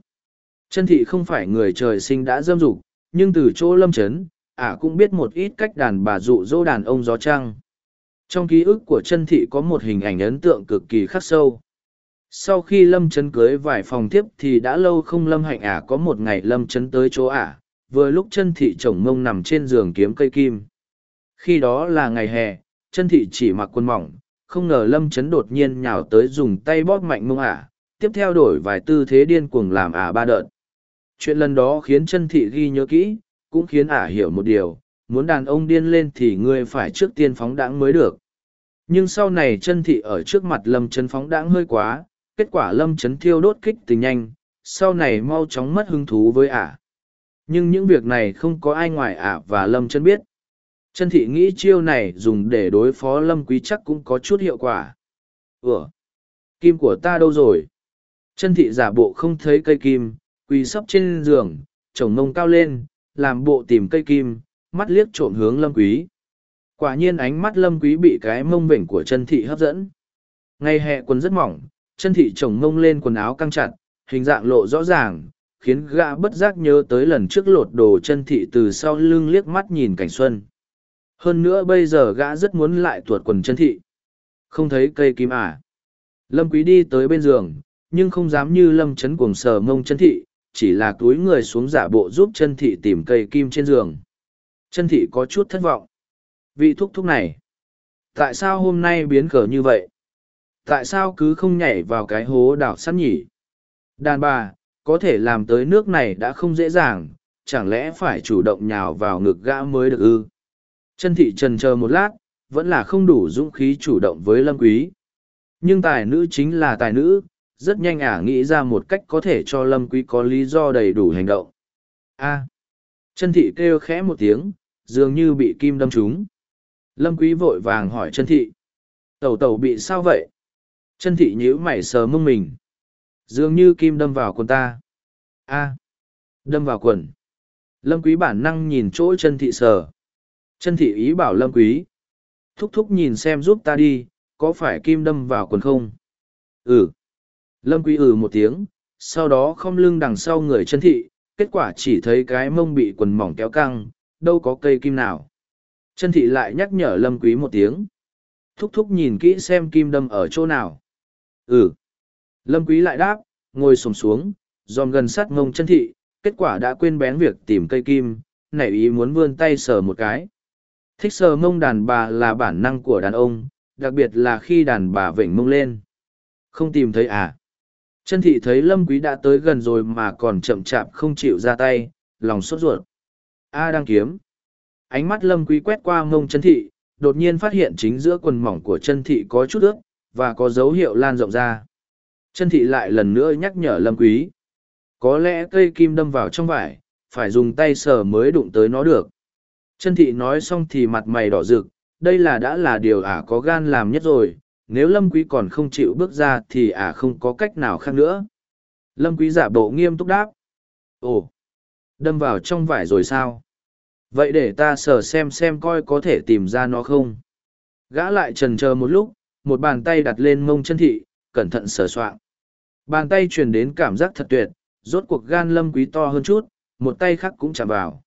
Chân thị không phải người trời sinh đã dâm dục, nhưng từ chỗ lâm chấn, ả cũng biết một ít cách đàn bà dụ dỗ đàn ông gió trăng. Trong ký ức của chân thị có một hình ảnh ấn tượng cực kỳ khắc sâu. Sau khi lâm chấn cưới vài phòng tiếp thì đã lâu không lâm hạnh ả có một ngày lâm chấn tới chỗ ả, vừa lúc chân thị chồng mông nằm trên giường kiếm cây kim. Khi đó là ngày hè, chân thị chỉ mặc quần mỏng, không ngờ lâm chấn đột nhiên nhào tới dùng tay bóp mạnh mông ả, tiếp theo đổi vài tư thế điên cuồng làm ả ba đợt. Chuyện lần đó khiến chân thị ghi nhớ kỹ, cũng khiến ả hiểu một điều, muốn đàn ông điên lên thì ngươi phải trước tiên phóng đãng mới được. Nhưng sau này chân thị ở trước mặt lâm chấn phóng đãng hơi quá, kết quả lâm chấn thiêu đốt kích tình nhanh, sau này mau chóng mất hứng thú với ả. Nhưng những việc này không có ai ngoài ả và lâm chấn biết. Chân thị nghĩ chiêu này dùng để đối phó lâm quý chắc cũng có chút hiệu quả. Ủa? Kim của ta đâu rồi? Chân thị giả bộ không thấy cây kim, quỳ sấp trên giường, chồng mông cao lên, làm bộ tìm cây kim, mắt liếc trộm hướng lâm quý. Quả nhiên ánh mắt lâm quý bị cái mông vểnh của chân thị hấp dẫn. ngay hè quần rất mỏng, chân thị chồng mông lên quần áo căng chặt, hình dạng lộ rõ ràng, khiến gã bất giác nhớ tới lần trước lột đồ chân thị từ sau lưng liếc mắt nhìn cảnh xuân. Hơn nữa bây giờ gã rất muốn lại tuột quần chân thị. Không thấy cây kim à. Lâm quý đi tới bên giường, nhưng không dám như lâm chấn cuồng sờ mông chân thị, chỉ là túi người xuống giả bộ giúp chân thị tìm cây kim trên giường. Chân thị có chút thất vọng. Vị thúc thúc này, tại sao hôm nay biến cờ như vậy? Tại sao cứ không nhảy vào cái hố đảo sắt nhỉ? Đàn bà, có thể làm tới nước này đã không dễ dàng, chẳng lẽ phải chủ động nhào vào ngực gã mới được ư? Chân thị trần chờ một lát, vẫn là không đủ dũng khí chủ động với lâm quý. Nhưng tài nữ chính là tài nữ, rất nhanh ả nghĩ ra một cách có thể cho lâm quý có lý do đầy đủ hành động. A. chân thị kêu khẽ một tiếng, dường như bị kim đâm trúng. Lâm quý vội vàng hỏi chân thị. Tẩu tẩu bị sao vậy? Chân thị nhíu mày sờ mông mình. Dường như kim đâm vào quần ta. A. đâm vào quần. Lâm quý bản năng nhìn chỗ chân thị sờ. Chân thị ý bảo lâm quý. Thúc thúc nhìn xem giúp ta đi, có phải kim đâm vào quần không? Ừ. Lâm quý ừ một tiếng, sau đó không lưng đằng sau người chân thị, kết quả chỉ thấy cái mông bị quần mỏng kéo căng, đâu có cây kim nào. Chân thị lại nhắc nhở lâm quý một tiếng. Thúc thúc nhìn kỹ xem kim đâm ở chỗ nào. Ừ. Lâm quý lại đáp, ngồi sồm xuống, dòm gần sát mông chân thị, kết quả đã quên bén việc tìm cây kim, nảy ý muốn vươn tay sờ một cái. Thích sờ mông đàn bà là bản năng của đàn ông, đặc biệt là khi đàn bà vểnh mông lên. Không tìm thấy à? Chân thị thấy lâm quý đã tới gần rồi mà còn chậm chạp không chịu ra tay, lòng sốt ruột. A đang kiếm. Ánh mắt lâm quý quét qua mông chân thị, đột nhiên phát hiện chính giữa quần mỏng của chân thị có chút ướt, và có dấu hiệu lan rộng ra. Chân thị lại lần nữa nhắc nhở lâm quý. Có lẽ cây kim đâm vào trong vải, phải dùng tay sờ mới đụng tới nó được. Chân thị nói xong thì mặt mày đỏ rực, đây là đã là điều ả có gan làm nhất rồi, nếu lâm quý còn không chịu bước ra thì ả không có cách nào khác nữa. Lâm quý giả bộ nghiêm túc đáp. Ồ, đâm vào trong vải rồi sao? Vậy để ta sờ xem xem coi có thể tìm ra nó không? Gã lại trần chờ một lúc, một bàn tay đặt lên mông chân thị, cẩn thận sờ soạng. Bàn tay truyền đến cảm giác thật tuyệt, rốt cuộc gan lâm quý to hơn chút, một tay khác cũng chạm vào.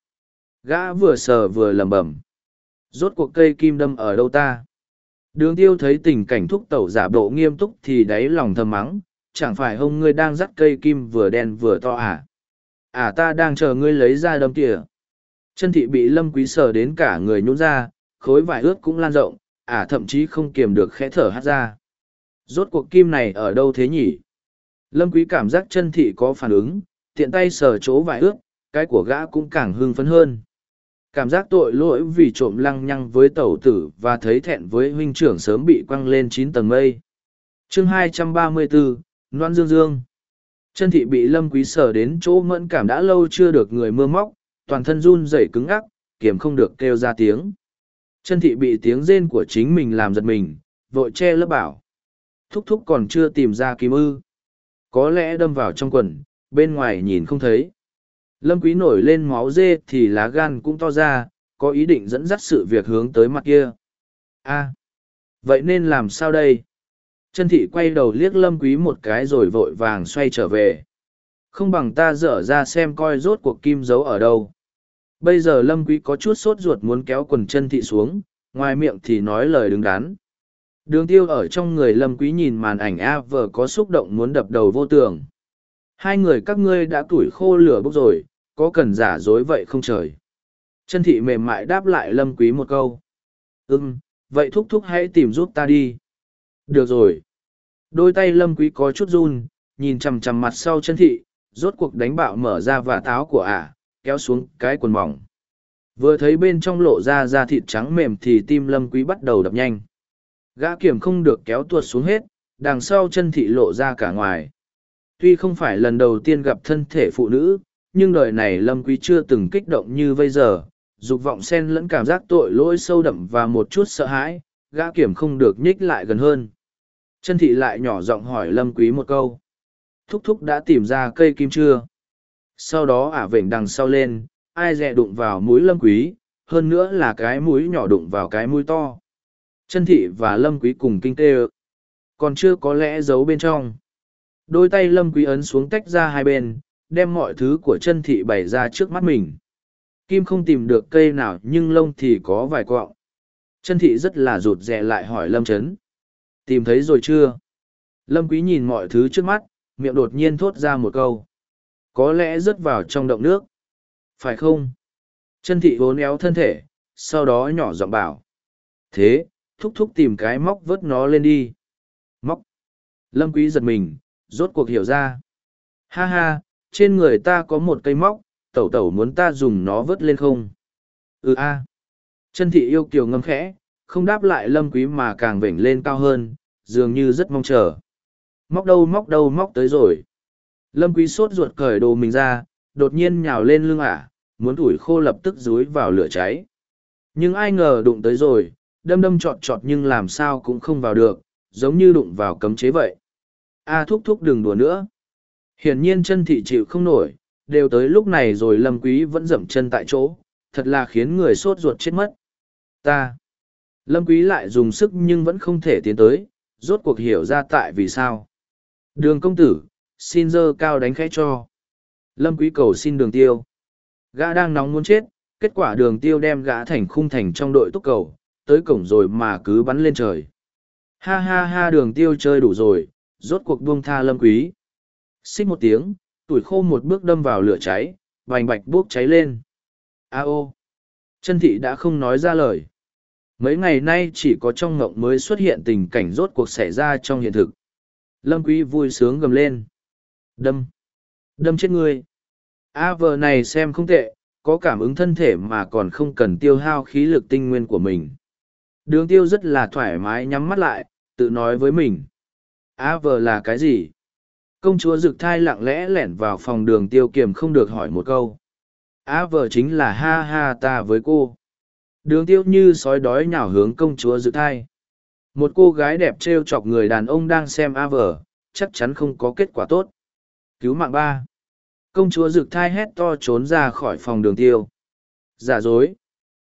Gã vừa sờ vừa lầm bẩm. Rốt cuộc cây kim đâm ở đâu ta? Đường tiêu thấy tình cảnh thúc tẩu giả bộ nghiêm túc thì đáy lòng thầm mắng, chẳng phải hông ngươi đang dắt cây kim vừa đen vừa to à? À ta đang chờ ngươi lấy ra đâm kìa. Chân thị bị lâm quý sờ đến cả người nhún ra, khối vải ướt cũng lan rộng, à thậm chí không kiềm được khẽ thở hát ra. Rốt cuộc kim này ở đâu thế nhỉ? Lâm quý cảm giác chân thị có phản ứng, tiện tay sờ chỗ vài ướt, cái của gã cũng càng hưng phấn hơn. Cảm giác tội lỗi vì trộm lăng nhăng với tẩu tử và thấy thẹn với huynh trưởng sớm bị quăng lên chín tầng mây. Chương 234, Loan Dương Dương Chân thị bị lâm quý sờ đến chỗ mẫn cảm đã lâu chưa được người mưa móc, toàn thân run rẩy cứng ngắc, kiềm không được kêu ra tiếng. Chân thị bị tiếng rên của chính mình làm giật mình, vội che lấp bảo. Thúc thúc còn chưa tìm ra kim ư. Có lẽ đâm vào trong quần, bên ngoài nhìn không thấy. Lâm quý nổi lên máu dê thì lá gan cũng to ra, có ý định dẫn dắt sự việc hướng tới mặt kia. a vậy nên làm sao đây? Chân thị quay đầu liếc lâm quý một cái rồi vội vàng xoay trở về. Không bằng ta dở ra xem coi rốt cuộc kim giấu ở đâu. Bây giờ lâm quý có chút sốt ruột muốn kéo quần chân thị xuống, ngoài miệng thì nói lời đứng đắn. Đường tiêu ở trong người lâm quý nhìn màn ảnh A vừa có xúc động muốn đập đầu vô tường. Hai người các ngươi đã tuổi khô lửa bốc rồi, có cần giả dối vậy không trời. Chân thị mềm mại đáp lại lâm quý một câu. Ừm, vậy thúc thúc hãy tìm giúp ta đi. Được rồi. Đôi tay lâm quý có chút run, nhìn chằm chằm mặt sau chân thị, rốt cuộc đánh bạo mở ra và táo của ả, kéo xuống cái quần mỏng. Vừa thấy bên trong lộ ra da thịt trắng mềm thì tim lâm quý bắt đầu đập nhanh. Gã kiểm không được kéo tuột xuống hết, đằng sau chân thị lộ ra cả ngoài. Tuy không phải lần đầu tiên gặp thân thể phụ nữ, nhưng đời này lâm quý chưa từng kích động như bây giờ, dục vọng xen lẫn cảm giác tội lỗi sâu đậm và một chút sợ hãi, gã kiểm không được nhích lại gần hơn. Chân thị lại nhỏ giọng hỏi lâm quý một câu. Thúc thúc đã tìm ra cây kim chưa? Sau đó ả vểnh đằng sau lên, ai dè đụng vào mũi lâm quý, hơn nữa là cái mũi nhỏ đụng vào cái mũi to. Chân thị và lâm quý cùng kinh tê Còn chưa có lẽ giấu bên trong. Đôi tay lâm quý ấn xuống tách ra hai bên, đem mọi thứ của chân thị bày ra trước mắt mình. Kim không tìm được cây nào nhưng lông thì có vài quọng. Chân thị rất là rụt rè lại hỏi lâm chấn. Tìm thấy rồi chưa? Lâm quý nhìn mọi thứ trước mắt, miệng đột nhiên thốt ra một câu. Có lẽ rớt vào trong động nước. Phải không? Chân thị hố éo thân thể, sau đó nhỏ giọng bảo. Thế, thúc thúc tìm cái móc vớt nó lên đi. Móc. Lâm quý giật mình, rốt cuộc hiểu ra. Ha ha, trên người ta có một cây móc, tẩu tẩu muốn ta dùng nó vớt lên không? Ừ a. Chân thị yêu kiều ngâm khẽ, không đáp lại lâm quý mà càng vểnh lên cao hơn, dường như rất mong chờ. Móc đâu móc đâu móc tới rồi. Lâm Quý sốt ruột cởi đồ mình ra, đột nhiên nhào lên lưng ả, muốn thủi khô lập tức dúi vào lửa cháy. Nhưng ai ngờ đụng tới rồi, đâm đâm trọt trọt nhưng làm sao cũng không vào được, giống như đụng vào cấm chế vậy. A à, thúc thúc đừng đùa nữa. Hiển nhiên chân thị chịu không nổi, đều tới lúc này rồi Lâm Quý vẫn dậm chân tại chỗ, thật là khiến người sốt ruột chết mất. Ta. Lâm Quý lại dùng sức nhưng vẫn không thể tiến tới, rốt cuộc hiểu ra tại vì sao. Đường công tử, xin dơ cao đánh khẽ cho. Lâm Quý cầu xin đường tiêu. Gã đang nóng muốn chết, kết quả đường tiêu đem gã thành khung thành trong đội túc cầu, tới cổng rồi mà cứ bắn lên trời. Ha ha ha đường tiêu chơi đủ rồi, rốt cuộc buông tha lâm quý. Xích một tiếng, tuổi khô một bước đâm vào lửa cháy, vành bạch bốc cháy lên. A ô! Chân thị đã không nói ra lời. Mấy ngày nay chỉ có trong ngộng mới xuất hiện tình cảnh rốt cuộc xảy ra trong hiện thực. Lâm quý vui sướng gầm lên. Đâm! Đâm chết ngươi! A vợ này xem không tệ, có cảm ứng thân thể mà còn không cần tiêu hao khí lực tinh nguyên của mình. Đường tiêu rất là thoải mái nhắm mắt lại, tự nói với mình. A vợ là cái gì? Công chúa rực thai lặng lẽ lẻn vào phòng đường tiêu kiềm không được hỏi một câu. A vợ chính là ha ha ta với cô. Đường tiêu như sói đói nhào hướng công chúa rực thai. Một cô gái đẹp trêu chọc người đàn ông đang xem A vợ, chắc chắn không có kết quả tốt. Cứu mạng ba. Công chúa rực thai hét to trốn ra khỏi phòng đường tiêu. Giả dối.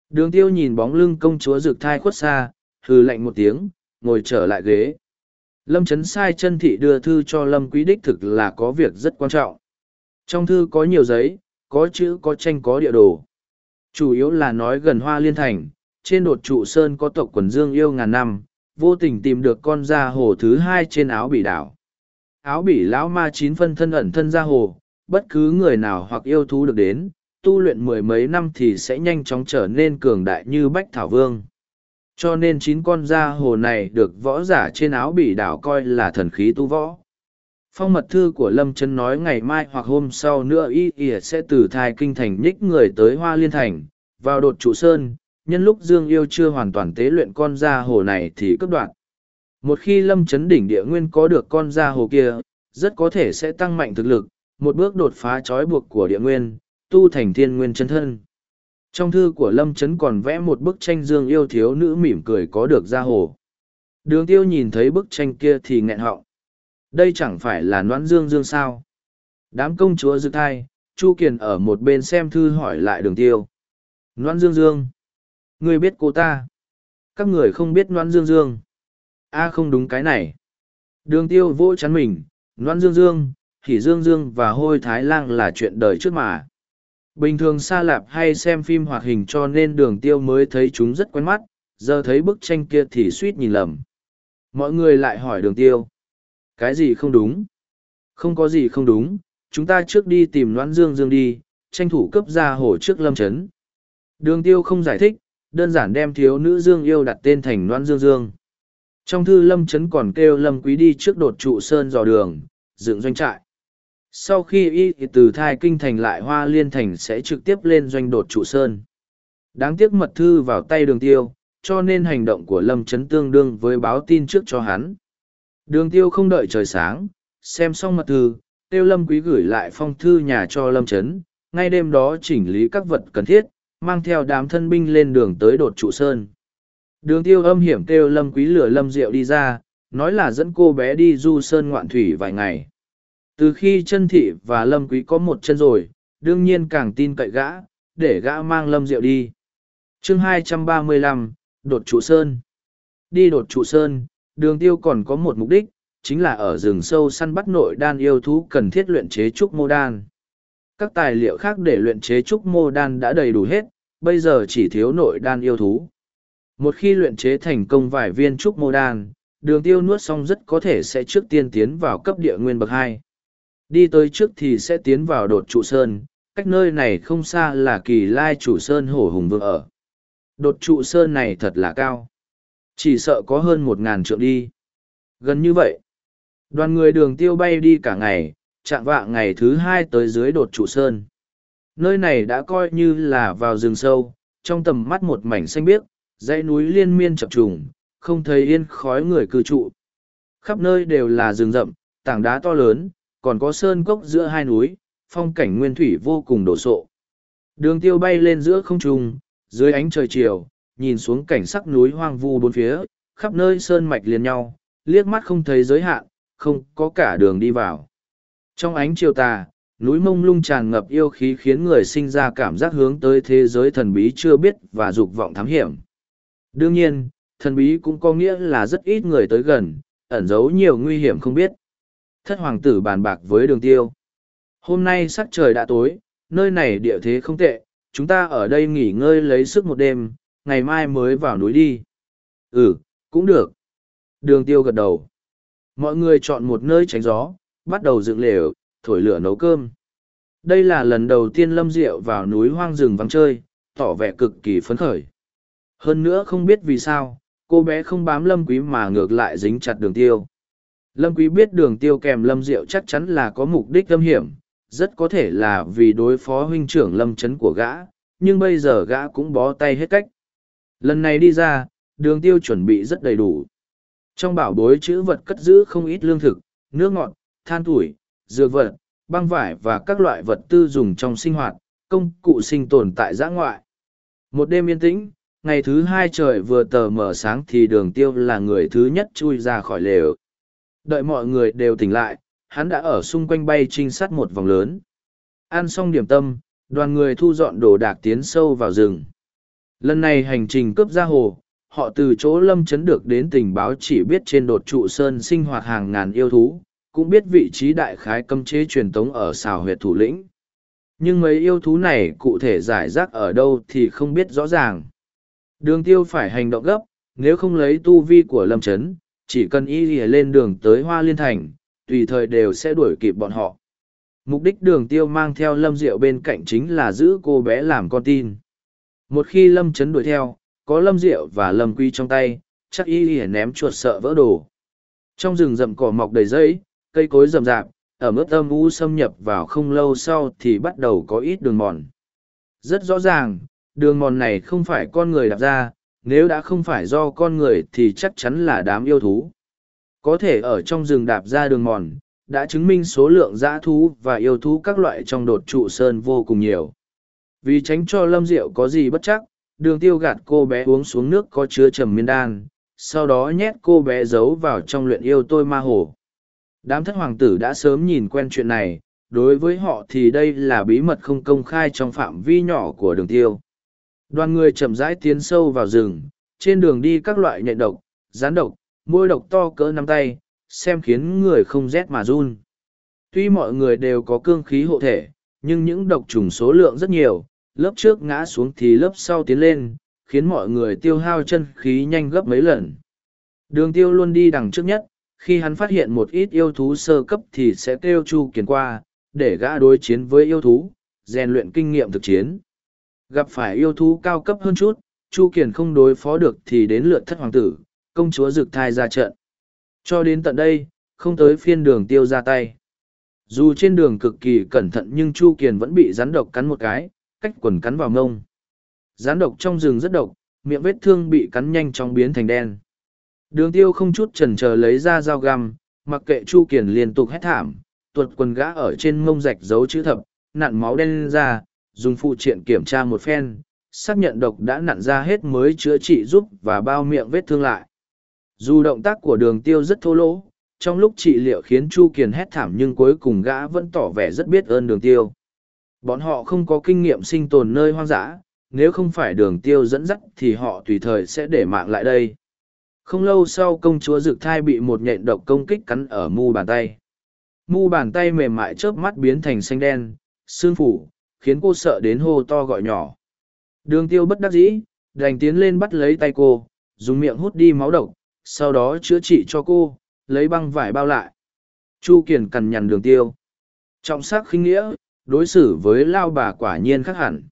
Đường tiêu nhìn bóng lưng công chúa rực thai khuất xa, hừ lạnh một tiếng, ngồi trở lại ghế. Lâm Trấn sai chân thị đưa thư cho Lâm Quý Đích thực là có việc rất quan trọng. Trong thư có nhiều giấy, có chữ có tranh có địa đồ. Chủ yếu là nói gần hoa liên thành, trên đột trụ sơn có tộc quần dương yêu ngàn năm, vô tình tìm được con da hồ thứ hai trên áo bị đảo. Áo bỉ lão ma chín phân thân ẩn thân ra hồ, bất cứ người nào hoặc yêu thú được đến, tu luyện mười mấy năm thì sẽ nhanh chóng trở nên cường đại như Bách Thảo Vương. Cho nên chín con da hồ này được võ giả trên áo bỉ đảo coi là thần khí tu võ. Phong mật thư của Lâm Trấn nói ngày mai hoặc hôm sau nữa y ỉa sẽ từ thai kinh thành nhích người tới Hoa Liên Thành, vào đột trụ sơn, nhân lúc Dương Yêu chưa hoàn toàn tế luyện con da hồ này thì cướp đoạn. Một khi Lâm chấn đỉnh địa nguyên có được con da hồ kia, rất có thể sẽ tăng mạnh thực lực, một bước đột phá trói buộc của địa nguyên, tu thành thiên nguyên chân thân. Trong thư của Lâm chấn còn vẽ một bức tranh dương yêu thiếu nữ mỉm cười có được da hồ. Đường tiêu nhìn thấy bức tranh kia thì nghẹn họng. Đây chẳng phải là noãn dương dương sao. Đám công chúa dự thai, Chu Kiền ở một bên xem thư hỏi lại đường tiêu. Noãn dương dương. Người biết cô ta. Các người không biết noãn dương dương a à, không đúng cái này. Đường tiêu vỗ chắn mình. Loan dương dương, thì dương dương và hôi thái lang là chuyện đời trước mà. Bình thường xa lạp hay xem phim hoạt hình cho nên đường tiêu mới thấy chúng rất quen mắt, giờ thấy bức tranh kia thì suýt nhìn lầm. Mọi người lại hỏi đường tiêu. Cái gì không đúng? Không có gì không đúng, chúng ta trước đi tìm Loan Dương Dương đi, tranh thủ cấp ra hồ trước lâm chấn. Đường tiêu không giải thích, đơn giản đem thiếu nữ Dương yêu đặt tên thành Loan Dương Dương. Trong thư lâm chấn còn kêu lâm quý đi trước đột trụ sơn dò đường, dựng doanh trại. Sau khi y từ thai kinh thành lại hoa liên thành sẽ trực tiếp lên doanh đột trụ sơn. Đáng tiếc mật thư vào tay đường tiêu cho nên hành động của lâm trấn tương đương với báo tin trước cho hắn. Đường tiêu không đợi trời sáng xem xong mật thư tiêu lâm quý gửi lại phong thư nhà cho lâm trấn. Ngay đêm đó chỉnh lý các vật cần thiết mang theo đám thân binh lên đường tới đột trụ sơn đường tiêu âm hiểm kêu lâm quý lửa lâm diệu đi ra nói là dẫn cô bé đi du sơn ngoạn thủy vài ngày. Từ khi chân thị và lâm quý có một chân rồi đương nhiên càng tin cậy gã để gã mang lâm diệu đi. Chương 235, đột trụ sơn. Đi đột trụ sơn đường tiêu còn có một mục đích chính là ở rừng sâu săn bắt nội đan yêu thú cần thiết luyện chế trúc mô đan. Các tài liệu khác để luyện chế trúc mô đan đã đầy đủ hết bây giờ chỉ thiếu nội đan yêu thú một khi luyện chế thành công vài viên trúc mô đan đường tiêu nuốt xong rất có thể sẽ trước tiên tiến vào cấp địa nguyên bậc hai Đi tới trước thì sẽ tiến vào đột trụ sơn, cách nơi này không xa là kỳ lai chủ sơn hổ hùng vương ở. Đột trụ sơn này thật là cao. Chỉ sợ có hơn một ngàn trượng đi. Gần như vậy. Đoàn người đường tiêu bay đi cả ngày, chạm vạ ngày thứ hai tới dưới đột trụ sơn. Nơi này đã coi như là vào rừng sâu, trong tầm mắt một mảnh xanh biếc, dãy núi liên miên chập trùng, không thấy yên khói người cư trụ. Khắp nơi đều là rừng rậm, tảng đá to lớn, còn có sơn cốc giữa hai núi, phong cảnh nguyên thủy vô cùng đổ sộ. Đường tiêu bay lên giữa không trung, dưới ánh trời chiều, nhìn xuống cảnh sắc núi hoang vu bốn phía, khắp nơi sơn mạch liền nhau, liếc mắt không thấy giới hạn, không có cả đường đi vào. Trong ánh chiều tà, núi mông lung tràn ngập yêu khí khiến người sinh ra cảm giác hướng tới thế giới thần bí chưa biết và dục vọng thám hiểm. Đương nhiên, thần bí cũng có nghĩa là rất ít người tới gần, ẩn giấu nhiều nguy hiểm không biết. Thất hoàng tử bàn bạc với đường tiêu. Hôm nay sắc trời đã tối, nơi này địa thế không tệ, chúng ta ở đây nghỉ ngơi lấy sức một đêm, ngày mai mới vào núi đi. Ừ, cũng được. Đường tiêu gật đầu. Mọi người chọn một nơi tránh gió, bắt đầu dựng lều, thổi lửa nấu cơm. Đây là lần đầu tiên Lâm Diệu vào núi hoang rừng vắng chơi, tỏ vẻ cực kỳ phấn khởi. Hơn nữa không biết vì sao, cô bé không bám Lâm Quý mà ngược lại dính chặt đường tiêu. Lâm Quý biết đường tiêu kèm Lâm Diệu chắc chắn là có mục đích âm hiểm, rất có thể là vì đối phó huynh trưởng Lâm Chấn của gã, nhưng bây giờ gã cũng bó tay hết cách. Lần này đi ra, đường tiêu chuẩn bị rất đầy đủ. Trong bảo bối chữ vật cất giữ không ít lương thực, nước ngọt, than tuổi, dược vật, băng vải và các loại vật tư dùng trong sinh hoạt, công cụ sinh tồn tại giã ngoại. Một đêm yên tĩnh, ngày thứ hai trời vừa tờ mở sáng thì đường tiêu là người thứ nhất chui ra khỏi lều. Đợi mọi người đều tỉnh lại, hắn đã ở xung quanh bay trinh sát một vòng lớn. Ăn xong điểm tâm, đoàn người thu dọn đồ đạc tiến sâu vào rừng. Lần này hành trình cướp ra hồ, họ từ chỗ lâm chấn được đến tình báo chỉ biết trên đột trụ sơn sinh hoạt hàng ngàn yêu thú, cũng biết vị trí đại khái cấm chế truyền tống ở xào huyệt thủ lĩnh. Nhưng mấy yêu thú này cụ thể giải rác ở đâu thì không biết rõ ràng. Đường tiêu phải hành động gấp, nếu không lấy tu vi của lâm chấn, chỉ cần y lìa lên đường tới Hoa Liên Thành, tùy thời đều sẽ đuổi kịp bọn họ. Mục đích đường tiêu mang theo lâm diệu bên cạnh chính là giữ cô bé làm con tin. Một khi lâm chấn đuổi theo, có lâm diệu và lâm quy trong tay, chắc y lìa ném chuột sợ vỡ đồ. Trong rừng rậm cỏ mọc đầy dây, cây cối rậm rạp, ở mức âm u xâm nhập vào không lâu sau thì bắt đầu có ít đường mòn. Rất rõ ràng, đường mòn này không phải con người đạp ra, nếu đã không phải do con người thì chắc chắn là đám yêu thú. Có thể ở trong rừng đạp ra đường mòn, đã chứng minh số lượng dã thú và yêu thú các loại trong đột trụ sơn vô cùng nhiều. Vì tránh cho lâm diệu có gì bất chắc, đường tiêu gạt cô bé uống xuống nước có chứa trầm miên đan, sau đó nhét cô bé giấu vào trong luyện yêu tôi ma hồ. Đám thất hoàng tử đã sớm nhìn quen chuyện này, đối với họ thì đây là bí mật không công khai trong phạm vi nhỏ của đường tiêu. Đoàn người chậm rãi tiến sâu vào rừng, trên đường đi các loại nhện độc, rán độc, môi độc to cỡ nắm tay, xem khiến người không rét mà run. Tuy mọi người đều có cương khí hộ thể, nhưng những độc trùng số lượng rất nhiều, lớp trước ngã xuống thì lớp sau tiến lên, khiến mọi người tiêu hao chân khí nhanh gấp mấy lần. Đường tiêu luôn đi đằng trước nhất, khi hắn phát hiện một ít yêu thú sơ cấp thì sẽ kêu Chu kiến qua, để gã đối chiến với yêu thú, rèn luyện kinh nghiệm thực chiến. Gặp phải yêu thú cao cấp hơn chút, Chu Kiền không đối phó được thì đến lượt thất hoàng tử, công chúa rực thai ra trận. Cho đến tận đây, không tới phiên đường tiêu ra tay. Dù trên đường cực kỳ cẩn thận nhưng Chu Kiền vẫn bị rắn độc cắn một cái, cách quần cắn vào mông. Rắn độc trong rừng rất độc, miệng vết thương bị cắn nhanh chóng biến thành đen. Đường tiêu không chút chần chờ lấy ra dao găm, mặc kệ Chu Kiền liên tục hét thảm, tuột quần gã ở trên mông rạch dấu chữ thập, nặn máu đen ra, dùng phụ triện kiểm tra một phen, xác nhận độc đã nặn ra hết mới chữa trị giúp và bao miệng vết thương lại. Dù động tác của đường tiêu rất thô lỗ, trong lúc trị liệu khiến Chu Kiền hét thảm nhưng cuối cùng gã vẫn tỏ vẻ rất biết ơn đường tiêu. Bọn họ không có kinh nghiệm sinh tồn nơi hoang dã, nếu không phải đường tiêu dẫn dắt thì họ tùy thời sẽ để mạng lại đây. Không lâu sau công chúa Dực Thai bị một nhện độc công kích cắn ở mu bàn tay. Mu bàn tay mềm mại chớp mắt biến thành xanh đen, xương phủ, khiến cô sợ đến hô to gọi nhỏ. Đường tiêu bất đắc dĩ, đành tiến lên bắt lấy tay cô, dùng miệng hút đi máu độc, sau đó chữa trị cho cô, lấy băng vải bao lại. Chu Kiền cằn nhằn đường tiêu. Trọng sắc khinh nghĩa, đối xử với lao bà quả nhiên khác hẳn.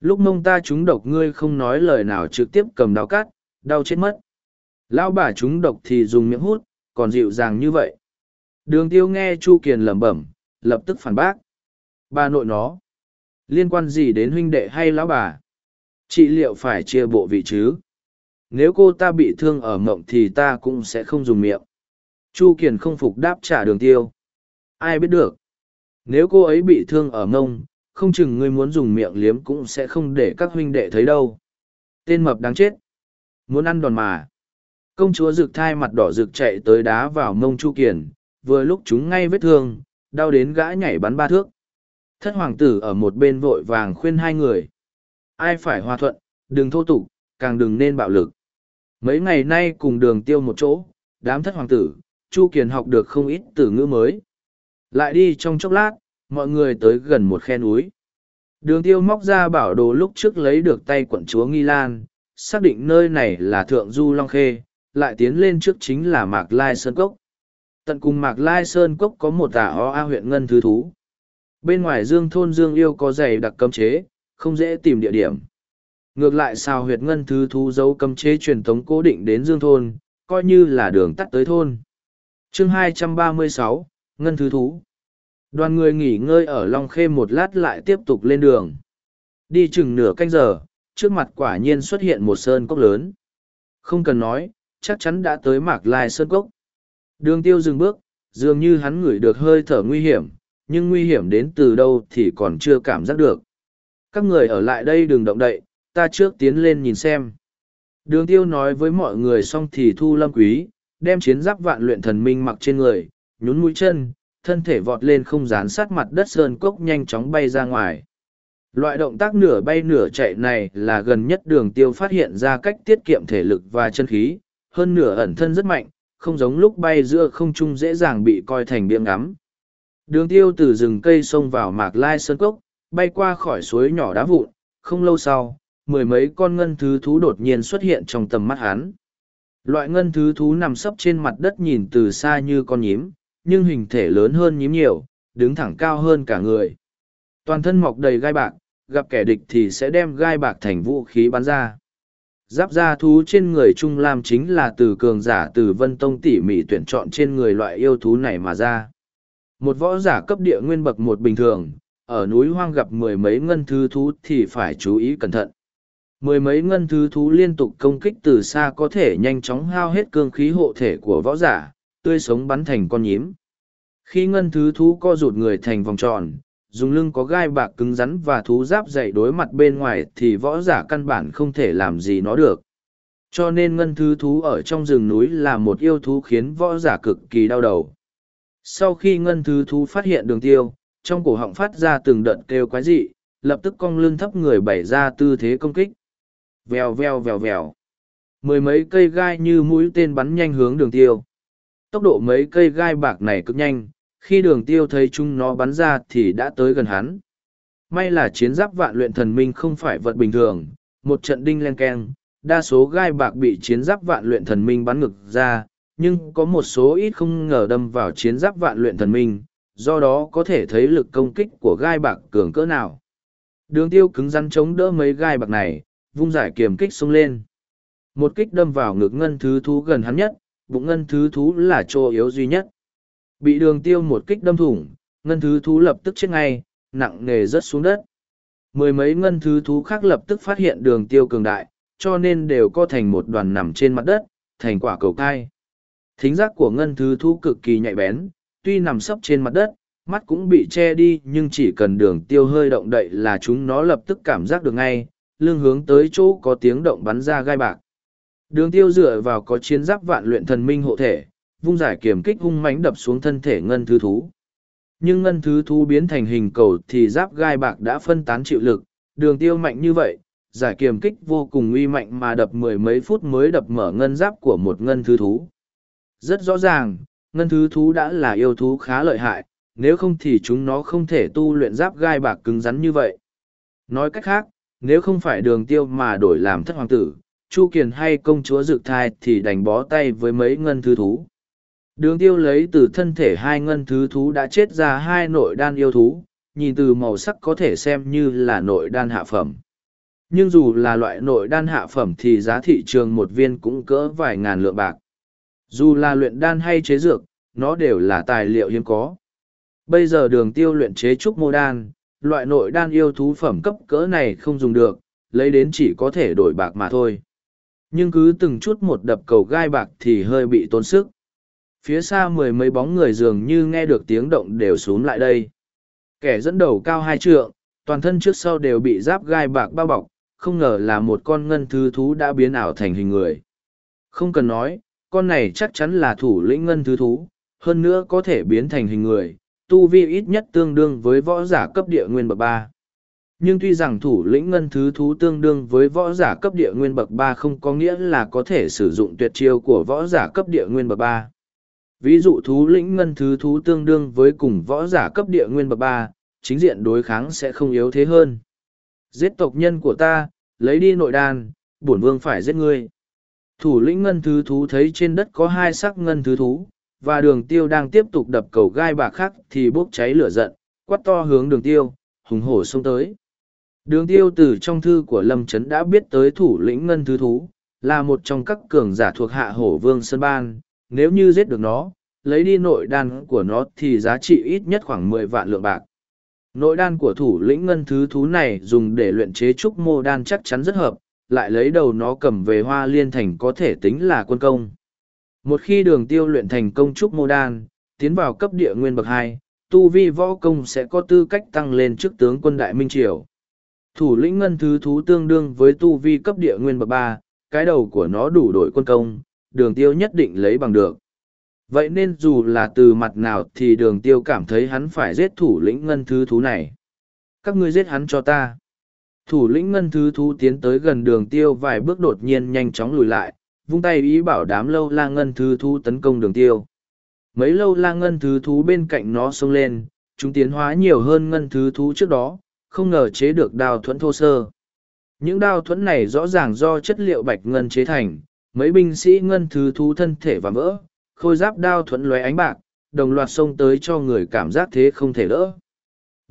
Lúc mông ta trúng độc ngươi không nói lời nào trực tiếp cầm đao cắt, đau chết mất. Lao bà trúng độc thì dùng miệng hút, còn dịu dàng như vậy. Đường tiêu nghe Chu Kiền lẩm bẩm, lập tức phản bác. Bà nội nó. Liên quan gì đến huynh đệ hay lão bà? Chị liệu phải chia bộ vị chứ? Nếu cô ta bị thương ở mộng thì ta cũng sẽ không dùng miệng. Chu Kiền không phục đáp trả đường tiêu. Ai biết được. Nếu cô ấy bị thương ở mông, không chừng ngươi muốn dùng miệng liếm cũng sẽ không để các huynh đệ thấy đâu. Tên mập đáng chết. Muốn ăn đòn mà. Công chúa rực thai mặt đỏ rực chạy tới đá vào mông Chu Kiền, vừa lúc chúng ngay vết thương, đau đến gã nhảy bắn ba thước. Thất hoàng tử ở một bên vội vàng khuyên hai người. Ai phải hòa thuận, đừng thô tục, càng đừng nên bạo lực. Mấy ngày nay cùng đường tiêu một chỗ, đám thất hoàng tử, Chu Kiền học được không ít từ ngữ mới. Lại đi trong chốc lát, mọi người tới gần một khe núi. Đường tiêu móc ra bảo đồ lúc trước lấy được tay quận chúa Nghi Lan, xác định nơi này là Thượng Du Long Khê, lại tiến lên trước chính là Mạc Lai Sơn Cốc. Tận cùng Mạc Lai Sơn Cốc có một tả o a huyện ngân thứ thú. Bên ngoài Dương Thôn Dương Yêu có dày đặc cấm chế, không dễ tìm địa điểm. Ngược lại sao huyệt ngân thứ thú dấu cấm chế truyền thống cố định đến Dương Thôn, coi như là đường tắt tới thôn. chương 236, Ngân Thứ Thú Đoàn người nghỉ ngơi ở Long Khê một lát lại tiếp tục lên đường. Đi chừng nửa canh giờ, trước mặt quả nhiên xuất hiện một sơn cốc lớn. Không cần nói, chắc chắn đã tới mạc lai sơn cốc. Đường tiêu dừng bước, dường như hắn ngửi được hơi thở nguy hiểm, nhưng nguy hiểm đến từ đâu thì còn chưa cảm giác được. Các người ở lại đây đừng động đậy, ta trước tiến lên nhìn xem. Đường tiêu nói với mọi người xong thì thu lâm quý, đem chiến giáp vạn luyện thần minh mặc trên người, nhún mũi chân, thân thể vọt lên không dán sát mặt đất sơn cốc nhanh chóng bay ra ngoài. Loại động tác nửa bay nửa chạy này là gần nhất đường tiêu phát hiện ra cách tiết kiệm thể lực và chân khí, hơn nửa ẩn thân rất mạnh, không giống lúc bay giữa không trung dễ dàng bị coi thành biếng ngắm. Đường tiêu từ rừng cây xông vào mạc lai sơn cốc, bay qua khỏi suối nhỏ đá vụn, không lâu sau, mười mấy con ngân thứ thú đột nhiên xuất hiện trong tầm mắt hắn. Loại ngân thứ thú nằm sấp trên mặt đất nhìn từ xa như con nhím, nhưng hình thể lớn hơn nhím nhiều, đứng thẳng cao hơn cả người. Toàn thân mọc đầy gai bạc, gặp kẻ địch thì sẽ đem gai bạc thành vũ khí bắn ra. Giáp da thú trên người Trung Lam chính là từ cường giả từ Vân Tông tỉ mỉ tuyển chọn trên người loại yêu thú này mà ra. Một võ giả cấp địa nguyên bậc một bình thường, ở núi hoang gặp mười mấy ngân thứ thú thì phải chú ý cẩn thận. Mười mấy ngân thứ thú liên tục công kích từ xa có thể nhanh chóng hao hết cương khí hộ thể của võ giả, tươi sống bắn thành con nhím. Khi ngân thứ thú co rụt người thành vòng tròn, dùng lưng có gai bạc cứng rắn và thú giáp dày đối mặt bên ngoài thì võ giả căn bản không thể làm gì nó được. Cho nên ngân thứ thú ở trong rừng núi là một yêu thú khiến võ giả cực kỳ đau đầu. Sau khi ngân thứ thú phát hiện đường tiêu, trong cổ họng phát ra từng đợt kêu quái dị, lập tức cong lưng thấp người bày ra tư thế công kích. Vèo vèo vèo vèo. Mười mấy cây gai như mũi tên bắn nhanh hướng đường tiêu. Tốc độ mấy cây gai bạc này cực nhanh, khi đường tiêu thấy chúng nó bắn ra thì đã tới gần hắn. May là chiến giáp vạn luyện thần minh không phải vật bình thường, một trận đinh len keng, đa số gai bạc bị chiến giáp vạn luyện thần minh bắn ngực ra, nhưng có một số ít không ngờ đâm vào chiến giáp vạn luyện thần minh, do đó có thể thấy lực công kích của gai bạc cường cỡ nào. Đường tiêu cứng rắn chống đỡ mấy gai bạc này, vung giải kiềm kích xông lên. Một kích đâm vào ngực ngân thứ thú gần hắn nhất, bụng ngân thứ thú là chỗ yếu duy nhất. Bị đường tiêu một kích đâm thủng, ngân thứ thú lập tức chết ngay, nặng nề rớt xuống đất. Mười mấy ngân thứ thú khác lập tức phát hiện đường tiêu cường đại, cho nên đều co thành một đoàn nằm trên mặt đất, thành quả cầu cai. Thính giác của ngân thứ thú cực kỳ nhạy bén, tuy nằm sấp trên mặt đất, mắt cũng bị che đi nhưng chỉ cần đường tiêu hơi động đậy là chúng nó lập tức cảm giác được ngay, lưng hướng tới chỗ có tiếng động bắn ra gai bạc. Đường tiêu dựa vào có chiến giáp vạn luyện thần minh hộ thể, vung giải kiểm kích hung mãnh đập xuống thân thể ngân thứ thú. Nhưng ngân thứ thú biến thành hình cầu thì giáp gai bạc đã phân tán chịu lực, đường tiêu mạnh như vậy, giải kiểm kích vô cùng uy mạnh mà đập mười mấy phút mới đập mở ngân giáp của một ngân thứ thú. Rất rõ ràng, ngân thứ thú đã là yêu thú khá lợi hại, nếu không thì chúng nó không thể tu luyện giáp gai bạc cứng rắn như vậy. Nói cách khác, nếu không phải đường tiêu mà đổi làm thất hoàng tử, Chu Kiền hay công chúa Dực Thai thì đành bó tay với mấy ngân thứ thú. Đường tiêu lấy từ thân thể hai ngân thứ thú đã chết ra hai nội đan yêu thú, nhìn từ màu sắc có thể xem như là nội đan hạ phẩm. Nhưng dù là loại nội đan hạ phẩm thì giá thị trường một viên cũng cỡ vài ngàn lượng bạc. Dù là luyện đan hay chế dược, nó đều là tài liệu hiếm có. Bây giờ đường tiêu luyện chế trúc mô đan, loại nội đan yêu thú phẩm cấp cỡ này không dùng được, lấy đến chỉ có thể đổi bạc mà thôi. Nhưng cứ từng chút một đập cầu gai bạc thì hơi bị tốn sức. phía xa mười mấy bóng người dường như nghe được tiếng động đều xuống lại đây kẻ dẫn đầu cao hai trượng toàn thân trước sau đều bị giáp gai bạc bao bọc không ngờ là một con ngân thứ thú đã biến ảo thành hình người không cần nói con này chắc chắn là thủ lĩnh ngân thứ thú, hơn nữa có thể biến thành hình người, tu vi ít nhất tương đương với võ giả cấp địa nguyên bậc ba. Nhưng tuy rằng thủ lĩnh ngân thứ thú tương đương với võ giả cấp địa nguyên bậc ba không có nghĩa là có thể sử dụng tuyệt chiêu của võ giả cấp địa nguyên bậc ba. Ví dụ thú lĩnh ngân thứ thú tương đương với cùng võ giả cấp địa nguyên bậc ba, chính diện đối kháng sẽ không yếu thế hơn. Giết tộc nhân của ta, lấy đi nội đan, bổn vương phải giết ngươi thủ lĩnh ngân thứ thú thấy trên đất có hai sắc ngân thứ thú và đường tiêu đang tiếp tục đập cầu gai bạc khác thì bốc cháy lửa giận quắt to hướng đường tiêu hùng hổ xông tới Đường tiêu từ trong thư của Lâm Trấn đã biết tới thủ lĩnh ngân thứ thú, là một trong các cường giả thuộc hạ hổ vương Sơn Ban, nếu như giết được nó, lấy đi nội đan của nó thì giá trị ít nhất khoảng mười vạn lượng bạc. Nội đan của thủ lĩnh ngân thứ thú này dùng để luyện chế trúc mô đan chắc chắn rất hợp, lại lấy đầu nó cầm về hoa liên thành có thể tính là quân công. Một khi đường tiêu luyện thành công trúc mô đan, tiến vào cấp địa nguyên bậc hai, tu vi võ công sẽ có tư cách tăng lên trước tướng quân đại minh triều. Thủ lĩnh ngân thứ thú tương đương với tu vi cấp địa nguyên bậc ba cái đầu của nó đủ đổi quân công đường tiêu nhất định lấy bằng được. Vậy nên dù là từ mặt nào thì đường tiêu cảm thấy hắn phải giết thủ lĩnh ngân thứ thú này. Các ngươi giết hắn cho ta thủ lĩnh ngân thứ thú tiến tới gần đường tiêu vài bước đột nhiên nhanh chóng lùi lại vung tay ý bảo đám lâu la ngân thứ thú tấn công đường tiêu mấy lâu la ngân thứ thú bên cạnh nó xông lên chúng tiến hóa nhiều hơn ngân thứ thú trước đó không ngờ chế được đao thuẫn thô sơ. Những đao thuẫn này rõ ràng do chất liệu bạch ngân chế thành, mấy binh sĩ ngân thứ thú thân thể và vỡ, khôi giáp đao thuẫn lóe ánh bạc, đồng loạt xông tới cho người cảm giác thế không thể đỡ.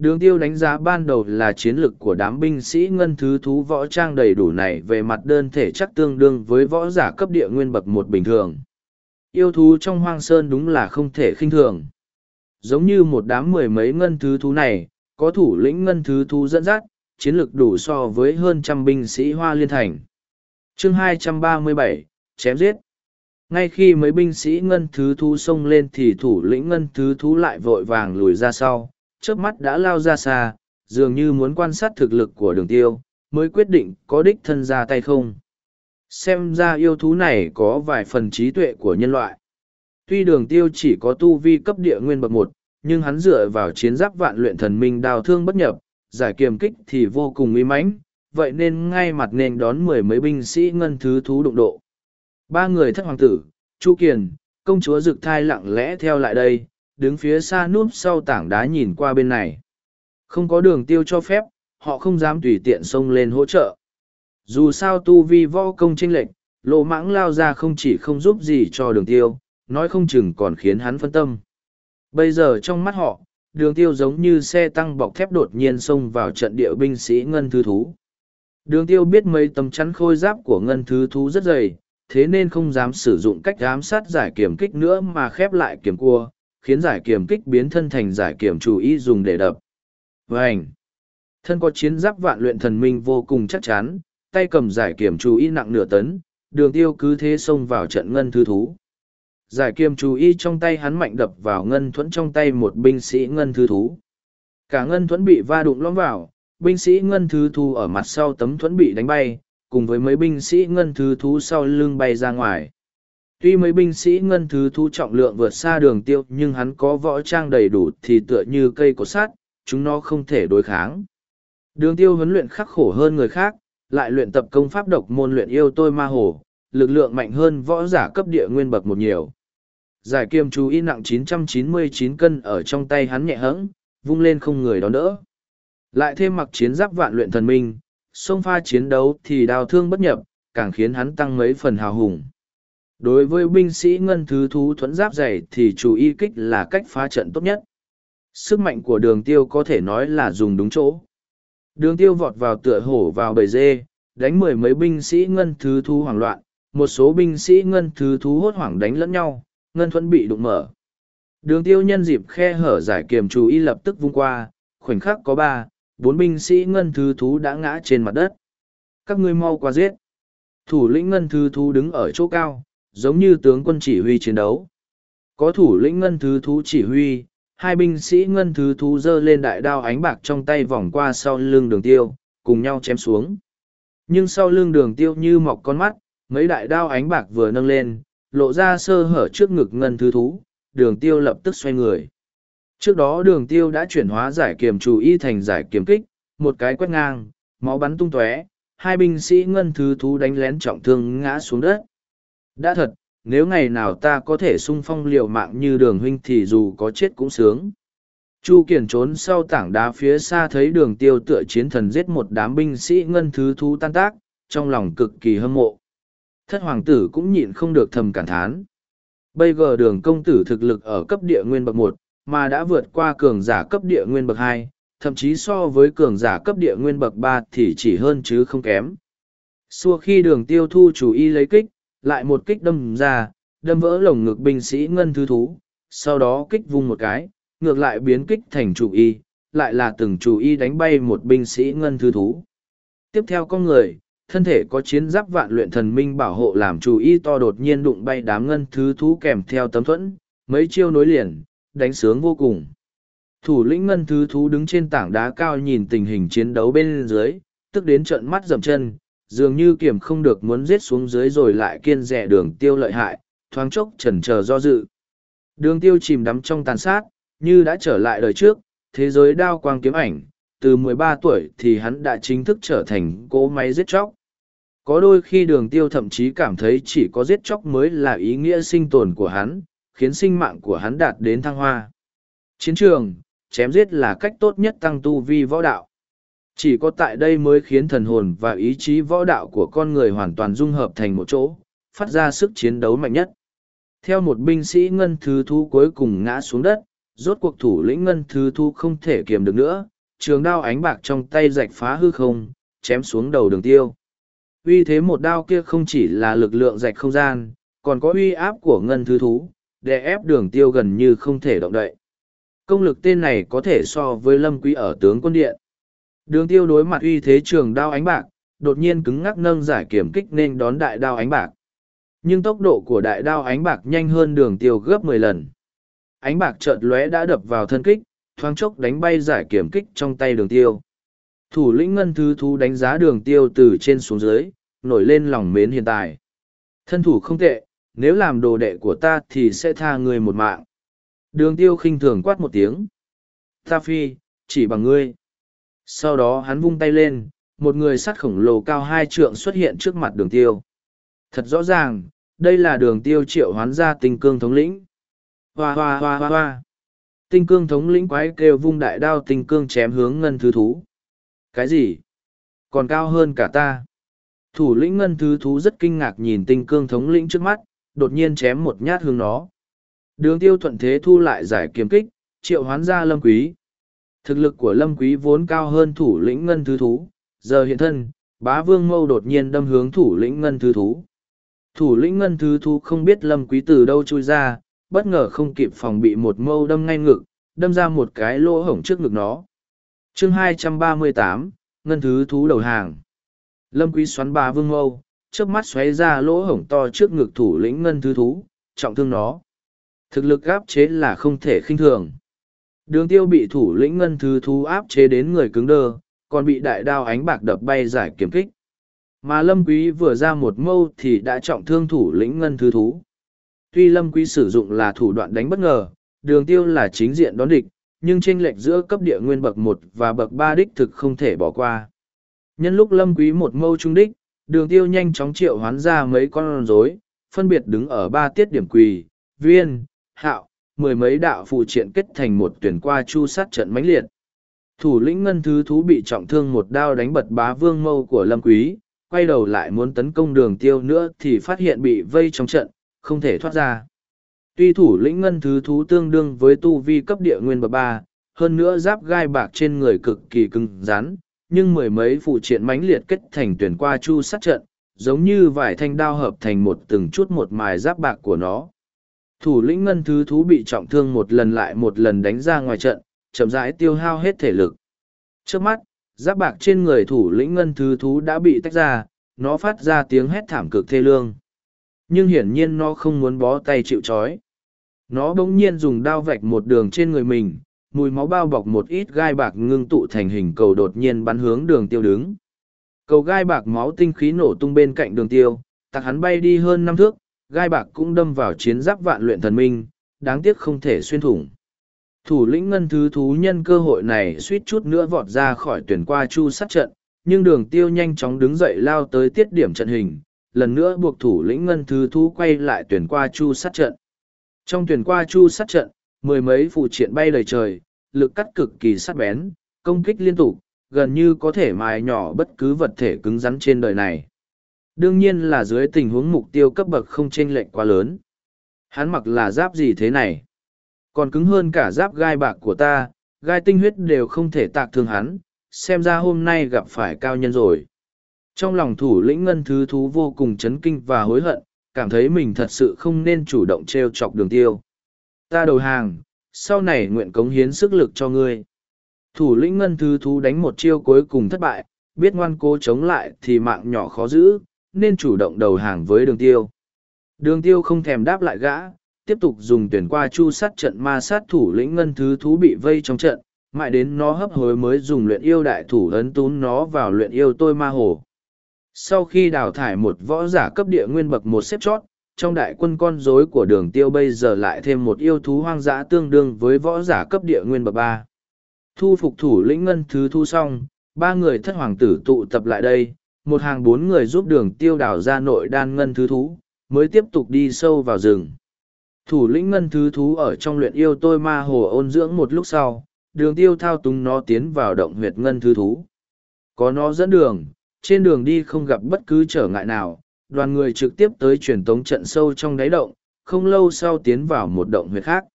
Đường tiêu đánh giá ban đầu là chiến lực của đám binh sĩ ngân thứ thú võ trang đầy đủ này về mặt đơn thể chắc tương đương với võ giả cấp địa nguyên bậc một bình thường. Yêu thú trong hoang sơn đúng là không thể khinh thường. Giống như một đám mười mấy ngân thứ thú này, có thủ lĩnh ngân thứ thú dẫn dắt, chiến lược đủ so với hơn trăm binh sĩ Hoa Liên Thành. chương 237, chém giết. Ngay khi mấy binh sĩ ngân thứ thú xông lên thì thủ lĩnh ngân thứ thú lại vội vàng lùi ra sau, trước mắt đã lao ra xa, dường như muốn quan sát thực lực của đường tiêu, mới quyết định có đích thân ra tay không. Xem ra yêu thú này có vài phần trí tuệ của nhân loại. Tuy đường tiêu chỉ có tu vi cấp địa nguyên bậc một, nhưng hắn dựa vào chiến giáp vạn luyện thần minh đào thương bất nhập, giải kiềm kích thì vô cùng uy mãnh, vậy nên ngay mặt nên đón mười mấy binh sĩ ngân thứ thú đụng độ. Ba người thất hoàng tử, Chu Kiền, công chúa rực thai lặng lẽ theo lại đây, đứng phía xa núp sau tảng đá nhìn qua bên này. Không có đường tiêu cho phép, họ không dám tùy tiện xông lên hỗ trợ. Dù sao tu vi võ công tranh lệch, lộ mãng lao ra không chỉ không giúp gì cho đường tiêu, nói không chừng còn khiến hắn phân tâm. Bây giờ trong mắt họ, đường tiêu giống như xe tăng bọc thép đột nhiên xông vào trận địa binh sĩ ngân thứ thú. Đường tiêu biết mấy tấm chắn khôi giáp của ngân thứ thú rất dày, thế nên không dám sử dụng cách giám sát giải kiểm kích nữa mà khép lại kiểm cua, khiến giải kiểm kích biến thân thành giải kiểm chủ ý dùng để đập. Vành! Thân có chiến giáp vạn luyện thần minh vô cùng chắc chắn, tay cầm giải kiểm chủ ý nặng nửa tấn, đường tiêu cứ thế xông vào trận ngân thư thú giải kiểm chủ ý trong tay hắn mạnh đập vào ngân thuẫn trong tay một binh sĩ ngân thư thú cả ngân thuẫn bị va đụng lõm vào binh sĩ ngân thư thú ở mặt sau tấm thuẫn bị đánh bay cùng với mấy binh sĩ ngân thư thú sau lưng bay ra ngoài tuy mấy binh sĩ ngân thứ thu trọng lượng vượt xa đường tiêu nhưng hắn có võ trang đầy đủ thì tựa như cây cột sắt chúng nó không thể đối kháng đường tiêu huấn luyện khắc khổ hơn người khác lại luyện tập công pháp độc môn luyện yêu tôi ma hồ lực lượng mạnh hơn võ giả cấp địa nguyên bậc một nhiều giải kiêm chú ý nặng 999 cân ở trong tay hắn nhẹ hẫng, vung lên không người đón đỡ. Lại thêm mặc chiến giáp vạn luyện thần minh, xông pha chiến đấu thì đào thương bất nhập, càng khiến hắn tăng mấy phần hào hùng. Đối với binh sĩ ngân thứ thú thuẫn giáp dày thì chủ y kích là cách phá trận tốt nhất. Sức mạnh của đường tiêu có thể nói là dùng đúng chỗ. Đường tiêu vọt vào tựa hổ vào bầy dê, đánh mười mấy binh sĩ ngân thứ thú hoảng loạn, một số binh sĩ ngân thứ thú hốt hoảng đánh lẫn nhau, ngân thuẫn bị đụng mở. Đường tiêu nhân dịp khe hở giải kiềm chủ y lập tức vung qua, khoảnh khắc có ba, bốn binh sĩ ngân thứ thú đã ngã trên mặt đất. Các ngươi mau qua giết. Thủ lĩnh ngân thứ thú đứng ở chỗ cao, giống như tướng quân chỉ huy chiến đấu. Có thủ lĩnh ngân thứ thú chỉ huy, hai binh sĩ ngân thứ thú giơ lên đại đao ánh bạc trong tay vòng qua sau lưng đường tiêu, cùng nhau chém xuống. Nhưng sau lưng đường tiêu như mọc con mắt, mấy đại đao ánh bạc vừa nâng lên, lộ ra sơ hở trước ngực ngân thứ thú, đường tiêu lập tức xoay người. Trước đó đường tiêu đã chuyển hóa giải kiềm chủ y thành giải kiềm kích, một cái quét ngang, máu bắn tung tóe, hai binh sĩ ngân thứ thú đánh lén trọng thương ngã xuống đất. Đã thật, nếu ngày nào ta có thể sung phong liều mạng như đường huynh thì dù có chết cũng sướng. Chu Kiền trốn sau tảng đá phía xa thấy đường tiêu tựa chiến thần giết một đám binh sĩ ngân thứ thú tan tác, trong lòng cực kỳ hâm mộ. Thất hoàng tử cũng nhịn không được thầm cản thán. Bây giờ đường công tử thực lực ở cấp địa nguyên bậc một, mà đã vượt qua cường giả cấp địa nguyên bậc hai, thậm chí so với cường giả cấp địa nguyên bậc ba thì chỉ hơn chứ không kém. Xua khi đường tiêu thu chủ y lấy kích, lại một kích đâm ra, đâm vỡ lồng ngực binh sĩ ngân thứ thú, sau đó kích vung một cái, ngược lại biến kích thành chủ y, lại là từng chủ y đánh bay một binh sĩ ngân thứ thú. Tiếp theo con người, thân thể có chiến giáp vạn luyện thần minh bảo hộ làm chủ y to đột nhiên đụng bay đám ngân thứ thú kèm theo tấm thuẫn, mấy chiêu nối liền, đánh sướng vô cùng. Thủ lĩnh ngân thứ thú đứng trên tảng đá cao nhìn tình hình chiến đấu bên dưới, tức đến trận mắt dầm chân, dường như kiểm không được muốn giết xuống dưới rồi lại kiên rẻ đường tiêu lợi hại, thoáng chốc chần chờ do dự. Đường tiêu chìm đắm trong tàn sát, như đã trở lại đời trước, thế giới đao quang kiếm ảnh, từ 13 tuổi thì hắn đã chính thức trở thành cỗ máy giết chóc. Có đôi khi đường tiêu thậm chí cảm thấy chỉ có giết chóc mới là ý nghĩa sinh tồn của hắn, khiến sinh mạng của hắn đạt đến thăng hoa. Chiến trường, chém giết là cách tốt nhất tăng tu vi võ đạo. Chỉ có tại đây mới khiến thần hồn và ý chí võ đạo của con người hoàn toàn dung hợp thành một chỗ, phát ra sức chiến đấu mạnh nhất. Theo một binh sĩ ngân thứ thu cuối cùng ngã xuống đất, rốt cuộc thủ lĩnh ngân thứ thu không thể kiềm được nữa, trường đao ánh bạc trong tay rạch phá hư không, chém xuống đầu đường tiêu. Uy thế một đao kia không chỉ là lực lượng rạch không gian, còn có uy áp của ngân thứ thú, để ép đường tiêu gần như không thể động đậy. Công lực tên này có thể so với lâm quý ở tướng quân điện. Đường tiêu đối mặt uy thế trường đao ánh bạc, đột nhiên cứng ngắc nâng giải kiểm kích nên đón đại đao ánh bạc. Nhưng tốc độ của đại đao ánh bạc nhanh hơn đường tiêu gấp mười lần. Ánh bạc chợt lóe đã đập vào thân kích, thoáng chốc đánh bay giải kiểm kích trong tay đường tiêu. Thủ lĩnh ngân thứ thú đánh giá đường tiêu từ trên xuống dưới, nổi lên lòng mến hiện tại. Thân thủ không tệ, nếu làm đồ đệ của ta thì sẽ tha người một mạng. Đường tiêu khinh thường quát một tiếng. Ta phi, chỉ bằng ngươi. Sau đó hắn vung tay lên, một người sắt khổng lồ cao hai trượng xuất hiện trước mặt đường tiêu. Thật rõ ràng, đây là đường tiêu triệu hoán ra tinh cương thống lĩnh. Hoa hoa hoa hoa hoa. Tinh cương thống lĩnh quái kêu vung đại đao tinh cương chém hướng ngân thứ thú. Cái gì? Còn cao hơn cả ta. Thủ lĩnh ngân thứ thú rất kinh ngạc nhìn tinh cương thống lĩnh trước mắt, đột nhiên chém một nhát hướng nó. Đường tiêu thuận thế thu lại giải kiếm kích, triệu hoán ra lâm quý. Thực lực của lâm quý vốn cao hơn thủ lĩnh ngân thứ thú, giờ hiện thân, bá vương mâu đột nhiên đâm hướng thủ lĩnh ngân thứ thú. Thủ lĩnh ngân thứ thú không biết lâm quý từ đâu chui ra, bất ngờ không kịp phòng bị một mâu đâm ngay ngực, đâm ra một cái lỗ hổng trước ngực nó. Chương 238, ngân thứ thú đầu hàng. Lâm quý xoắn bá vương mâu, chớp mắt xoáy ra lỗ hổng to trước ngực thủ lĩnh ngân thứ thú, trọng thương nó. Thực lực áp chế là không thể khinh thường. Đường tiêu bị thủ lĩnh ngân thứ thú áp chế đến người cứng đơ, còn bị đại đao ánh bạc đập bay giải kiểm kích. Mà Lâm Quý vừa ra một mâu thì đã trọng thương thủ lĩnh ngân thứ thú. Tuy Lâm Quý sử dụng là thủ đoạn đánh bất ngờ, đường tiêu là chính diện đón địch, nhưng chênh lệch giữa cấp địa nguyên bậc một và bậc ba đích thực không thể bỏ qua. Nhân lúc Lâm Quý một mâu trung đích, đường tiêu nhanh chóng triệu hoán ra mấy con rối, phân biệt đứng ở ba tiết điểm quỳ, viên, hạo, mười mấy đạo phụ triện kết thành một tuyển qua chu sát trận mãnh liệt. Thủ lĩnh ngân thứ thú bị trọng thương một đao đánh bật bá vương mâu của Lâm Quý, quay đầu lại muốn tấn công đường tiêu nữa thì phát hiện bị vây trong trận, không thể thoát ra. Tuy thủ lĩnh ngân thứ thú tương đương với tu vi cấp địa nguyên bậc ba, hơn nữa giáp gai bạc trên người cực kỳ cứng rắn, nhưng mười mấy phụ triện mãnh liệt kết thành tuyển qua chu sát trận, giống như vài thanh đao hợp thành một từng chút một mài giáp bạc của nó. Thủ lĩnh ngân thứ thú bị trọng thương một lần lại một lần đánh ra ngoài trận, chậm rãi tiêu hao hết thể lực. Trước mắt, giáp bạc trên người thủ lĩnh ngân thứ thú đã bị tách ra, nó phát ra tiếng hét thảm cực thê lương. Nhưng hiển nhiên nó không muốn bó tay chịu trói, nó bỗng nhiên dùng đao vạch một đường trên người mình mùi máu bao bọc một ít gai bạc ngưng tụ thành hình cầu đột nhiên bắn hướng đường tiêu đứng cầu gai bạc máu tinh khí nổ tung bên cạnh đường tiêu tặc hắn bay đi hơn năm thước gai bạc cũng đâm vào chiến giáp vạn luyện thần minh, đáng tiếc không thể xuyên thủng. Thủ lĩnh ngân thứ thú nhân cơ hội này suýt chút nữa vọt ra khỏi tuyển qua chu sát trận, nhưng đường tiêu nhanh chóng đứng dậy lao tới tiết điểm trận hình, lần nữa buộc thủ lĩnh ngân thứ thú quay lại tuyển qua chu sát trận. Trong tuyển qua chu sát trận, mười mấy phụ triện bay lời trời, lực cắt cực kỳ sắc bén, công kích liên tục, gần như có thể mài nhỏ bất cứ vật thể cứng rắn trên đời này đương nhiên là dưới tình huống mục tiêu cấp bậc không chênh lệch quá lớn. Hắn mặc là giáp gì thế này? Còn cứng hơn cả giáp gai bạc của ta, gai tinh huyết đều không thể tạc thương hắn, xem ra hôm nay gặp phải cao nhân rồi. Trong lòng thủ lĩnh ngân thứ thú vô cùng chấn kinh và hối hận, cảm thấy mình thật sự không nên chủ động t r e o chọc đường tiêu. Ta đầu hàng, sau này nguyện cống hiến sức lực cho ngươi. Thủ lĩnh ngân thứ thú đánh một chiêu cuối cùng thất bại, biết ngoan cố chống lại thì mạng nhỏ khó giữ nên chủ động đầu hàng với đường tiêu. Đường tiêu không thèm đáp lại gã, tiếp tục dùng tuyển qua chu sát trận ma sát thủ lĩnh ngân thứ thú bị vây trong trận, mãi đến nó hấp hối mới dùng luyện yêu đại thủ ấn tún nó vào luyện yêu tôi ma hồ. Sau khi đào thải một võ giả cấp địa nguyên bậc một xếp chót, trong đại quân con rối của đường tiêu bây giờ lại thêm một yêu thú hoang dã tương đương với võ giả cấp địa nguyên bậc ba. Thu phục thủ lĩnh ngân thứ thu xong, ba người thất hoàng tử tụ tập lại đây một hàng bốn người giúp đường tiêu đào ra nội đan ngân thứ thú, mới tiếp tục đi sâu vào rừng. Thủ lĩnh ngân thứ thú ở trong luyện yêu tôi ma hồ ôn dưỡng một lúc sau, đường tiêu thao túng nó tiến vào động huyệt ngân thứ thú. Có nó dẫn đường, trên đường đi không gặp bất cứ trở ngại nào, đoàn người trực tiếp tới truyền tống trận sâu trong đáy động, không lâu sau tiến vào một động huyệt khác.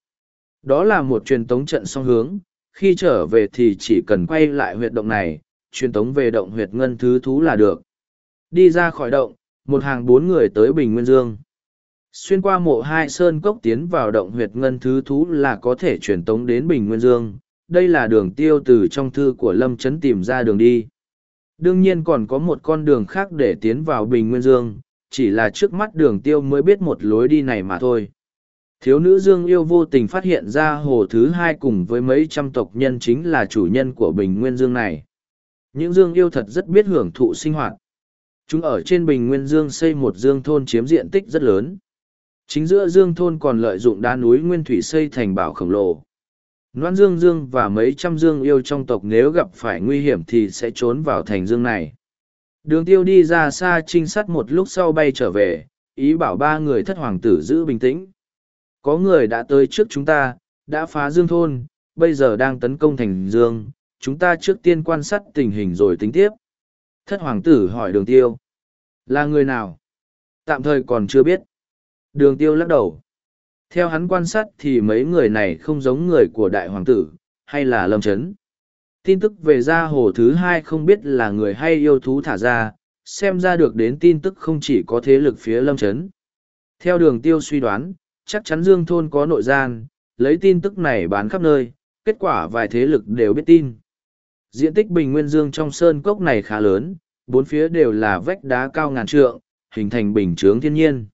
Đó là một truyền tống trận song hướng, khi trở về thì chỉ cần quay lại huyệt động này truyền tống về động huyệt ngân thứ thú là được. Đi ra khỏi động, một hàng bốn người tới bình nguyên dương. Xuyên qua mộ hai sơn cốc tiến vào động huyệt ngân thứ thú là có thể truyền tống đến bình nguyên dương. Đây là đường tiêu từ trong thư của lâm trấn tìm ra đường đi. Đương nhiên còn có một con đường khác để tiến vào bình nguyên dương, chỉ là trước mắt đường tiêu mới biết một lối đi này mà thôi. Thiếu nữ dương yêu vô tình phát hiện ra hồ thứ hai cùng với mấy trăm tộc nhân chính là chủ nhân của bình nguyên dương này những dương yêu thật rất biết hưởng thụ sinh hoạt chúng ở trên bình nguyên dương xây một dương thôn chiếm diện tích rất lớn chính giữa dương thôn còn lợi dụng đá núi nguyên thủy xây thành bảo khổng lồ Loan Dương Dương và mấy trăm dương yêu trong tộc nếu gặp phải nguy hiểm thì sẽ trốn vào thành dương này. Đường tiêu đi ra xa trinh sát một lúc sau bay trở về, ý bảo ba người thất hoàng tử giữ bình tĩnh. Có người đã tới trước chúng ta, đã phá dương thôn, bây giờ đang tấn công thành dương, chúng ta trước tiên quan sát tình hình rồi tính tiếp. Thất hoàng tử hỏi đường tiêu. Là người nào? Tạm thời còn chưa biết. Đường tiêu lắc đầu. Theo hắn quan sát thì mấy người này không giống người của đại hoàng tử, hay là lâm chấn. Tin tức về gia hồ thứ hai không biết là người hay yêu thú thả ra, xem ra được đến tin tức không chỉ có thế lực phía lâm chấn. Theo đường tiêu suy đoán, chắc chắn Dương Thôn có nội gian, lấy tin tức này bán khắp nơi, kết quả vài thế lực đều biết tin. Diện tích bình nguyên dương trong sơn cốc này khá lớn, bốn phía đều là vách đá cao ngàn trượng, hình thành bình chướng thiên nhiên.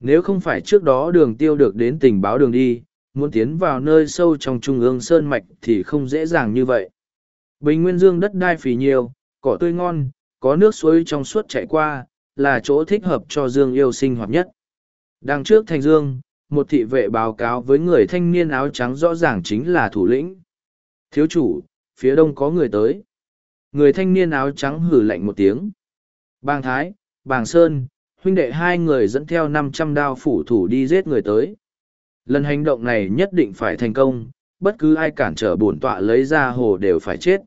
Nếu không phải trước đó đường tiêu được đến tình báo đường đi, muốn tiến vào nơi sâu trong trung ương sơn mạch thì không dễ dàng như vậy. Bình nguyên dương đất đai phì nhiều, cỏ tươi ngon, có nước suối trong suốt chảy qua, là chỗ thích hợp cho dương yêu sinh hoạt nhất. Đằng trước thành dương, một thị vệ báo cáo với người thanh niên áo trắng rõ ràng chính là thủ lĩnh. Thiếu chủ, phía đông có người tới. Người thanh niên áo trắng hử lạnh một tiếng. Bàng Thái, Bàng Sơn, huynh đệ hai người dẫn theo năm trăm đao phủ thủ đi giết người tới. Lần hành động này nhất định phải thành công, bất cứ ai cản trở bổn tọa lấy ra hồ đều phải chết.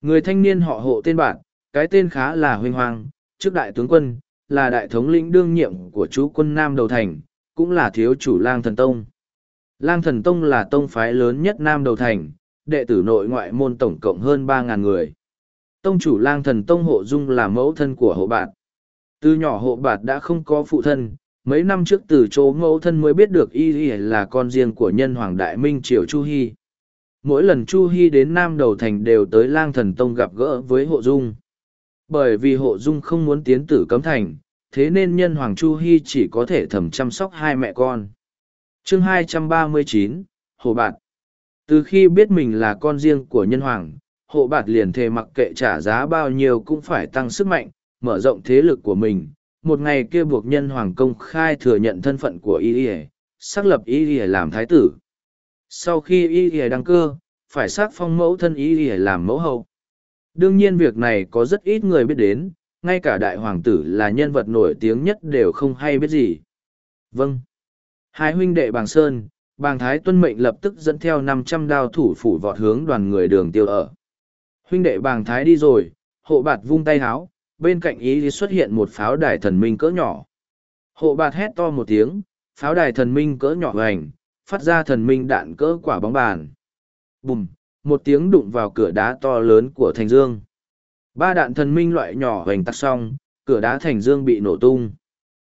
Người thanh niên họ hộ tên bạn, cái tên khá là huynh hoàng, trước đại tướng quân, là đại thống lĩnh đương nhiệm của chú quân Nam Đầu Thành, cũng là thiếu chủ lang thần tông. Lang thần tông là tông phái lớn nhất Nam Đầu Thành, đệ tử nội ngoại môn tổng cộng hơn ba ngàn người. Tông chủ lang thần tông hộ dung là mẫu thân của hộ Bạt. Từ nhỏ hộ bạt đã không có phụ thân, mấy năm trước từ chỗ mẫu thân mới biết được y y là con riêng của nhân hoàng đại minh triều Chu Hy. Mỗi lần Chu Hy đến Nam Đầu Thành đều tới lang thần tông gặp gỡ với hộ dung. Bởi vì hộ dung không muốn tiến tử cấm thành, thế nên nhân hoàng Chu Hy chỉ có thể thầm chăm sóc hai mẹ con. chương 239, Hồ Bạt từ khi biết mình là con riêng của nhân hoàng, Hộ Bạt liền thề mặc kệ trả giá bao nhiêu cũng phải tăng sức mạnh, mở rộng thế lực của mình. Một ngày kia buộc nhân hoàng công khai thừa nhận thân phận của y Y, xác lập y Y làm thái tử. Sau khi y Y đăng cơ, phải xác phong mẫu thân y làm mẫu hậu. Đương nhiên việc này có rất ít người biết đến, ngay cả đại hoàng tử là nhân vật nổi tiếng nhất đều không hay biết gì. Vâng. Hai huynh đệ Bàng Sơn, Bàng Thái tuân mệnh lập tức dẫn theo năm trăm đao thủ phủ vọt hướng đoàn người đường tiêu ở. Huynh đệ Bàng Thái đi rồi, hộ bạt vung tay háo, bên cạnh ý xuất hiện một pháo đài thần minh cỡ nhỏ. Hộ bạt hét to một tiếng, pháo đài thần minh cỡ nhỏ hoành, phát ra thần minh đạn cỡ quả bóng bàn. Bùm, một tiếng đụng vào cửa đá to lớn của thành dương. Ba đạn thần minh loại nhỏ hoành tắt xong, cửa đá thành dương bị nổ tung.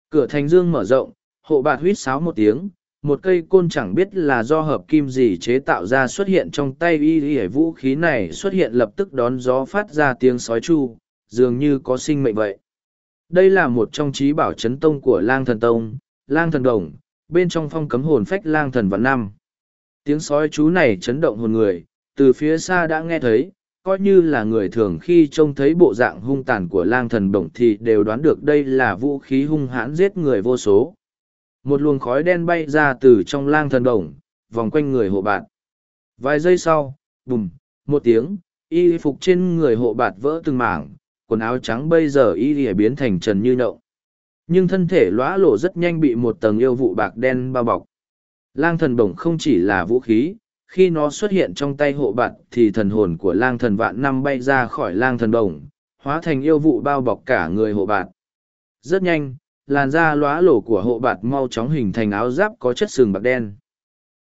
Cửa thành dương mở rộng, hộ bạt huýt sáo một tiếng, một cây côn chẳng biết là do hợp kim gì chế tạo ra xuất hiện trong tay y y vũ khí này xuất hiện lập tức đón gió phát ra tiếng sói chu, dường như có sinh mệnh vậy. Đây là một trong trí bảo chấn tông của lang thần tông, lang thần đồng, bên trong phong cấm hồn phách lang thần vạn năm. Tiếng sói chú này chấn động hồn người, từ phía xa đã nghe thấy, coi như là người thường khi trông thấy bộ dạng hung tàn của lang thần bổng thì đều đoán được đây là vũ khí hung hãn giết người vô số. Một luồng khói đen bay ra từ trong lang thần đồng, vòng quanh người hộ bạt. Vài giây sau, bùm, một tiếng, y phục trên người hộ bạt vỡ từng mảng, quần áo trắng bây giờ y lìa biến thành trần như nậu. Nhưng thân thể lóa lộ rất nhanh bị một tầng yêu vụ bạc đen bao bọc. Lang thần bổng không chỉ là vũ khí, khi nó xuất hiện trong tay hộ bạt thì thần hồn của lang thần vạn năm bay ra khỏi lang thần bổng, hóa thành yêu vụ bao bọc cả người hộ bạt. Rất nhanh, làn da lóa lổ của hộ bạt mau chóng hình thành áo giáp có chất sừng bạc đen.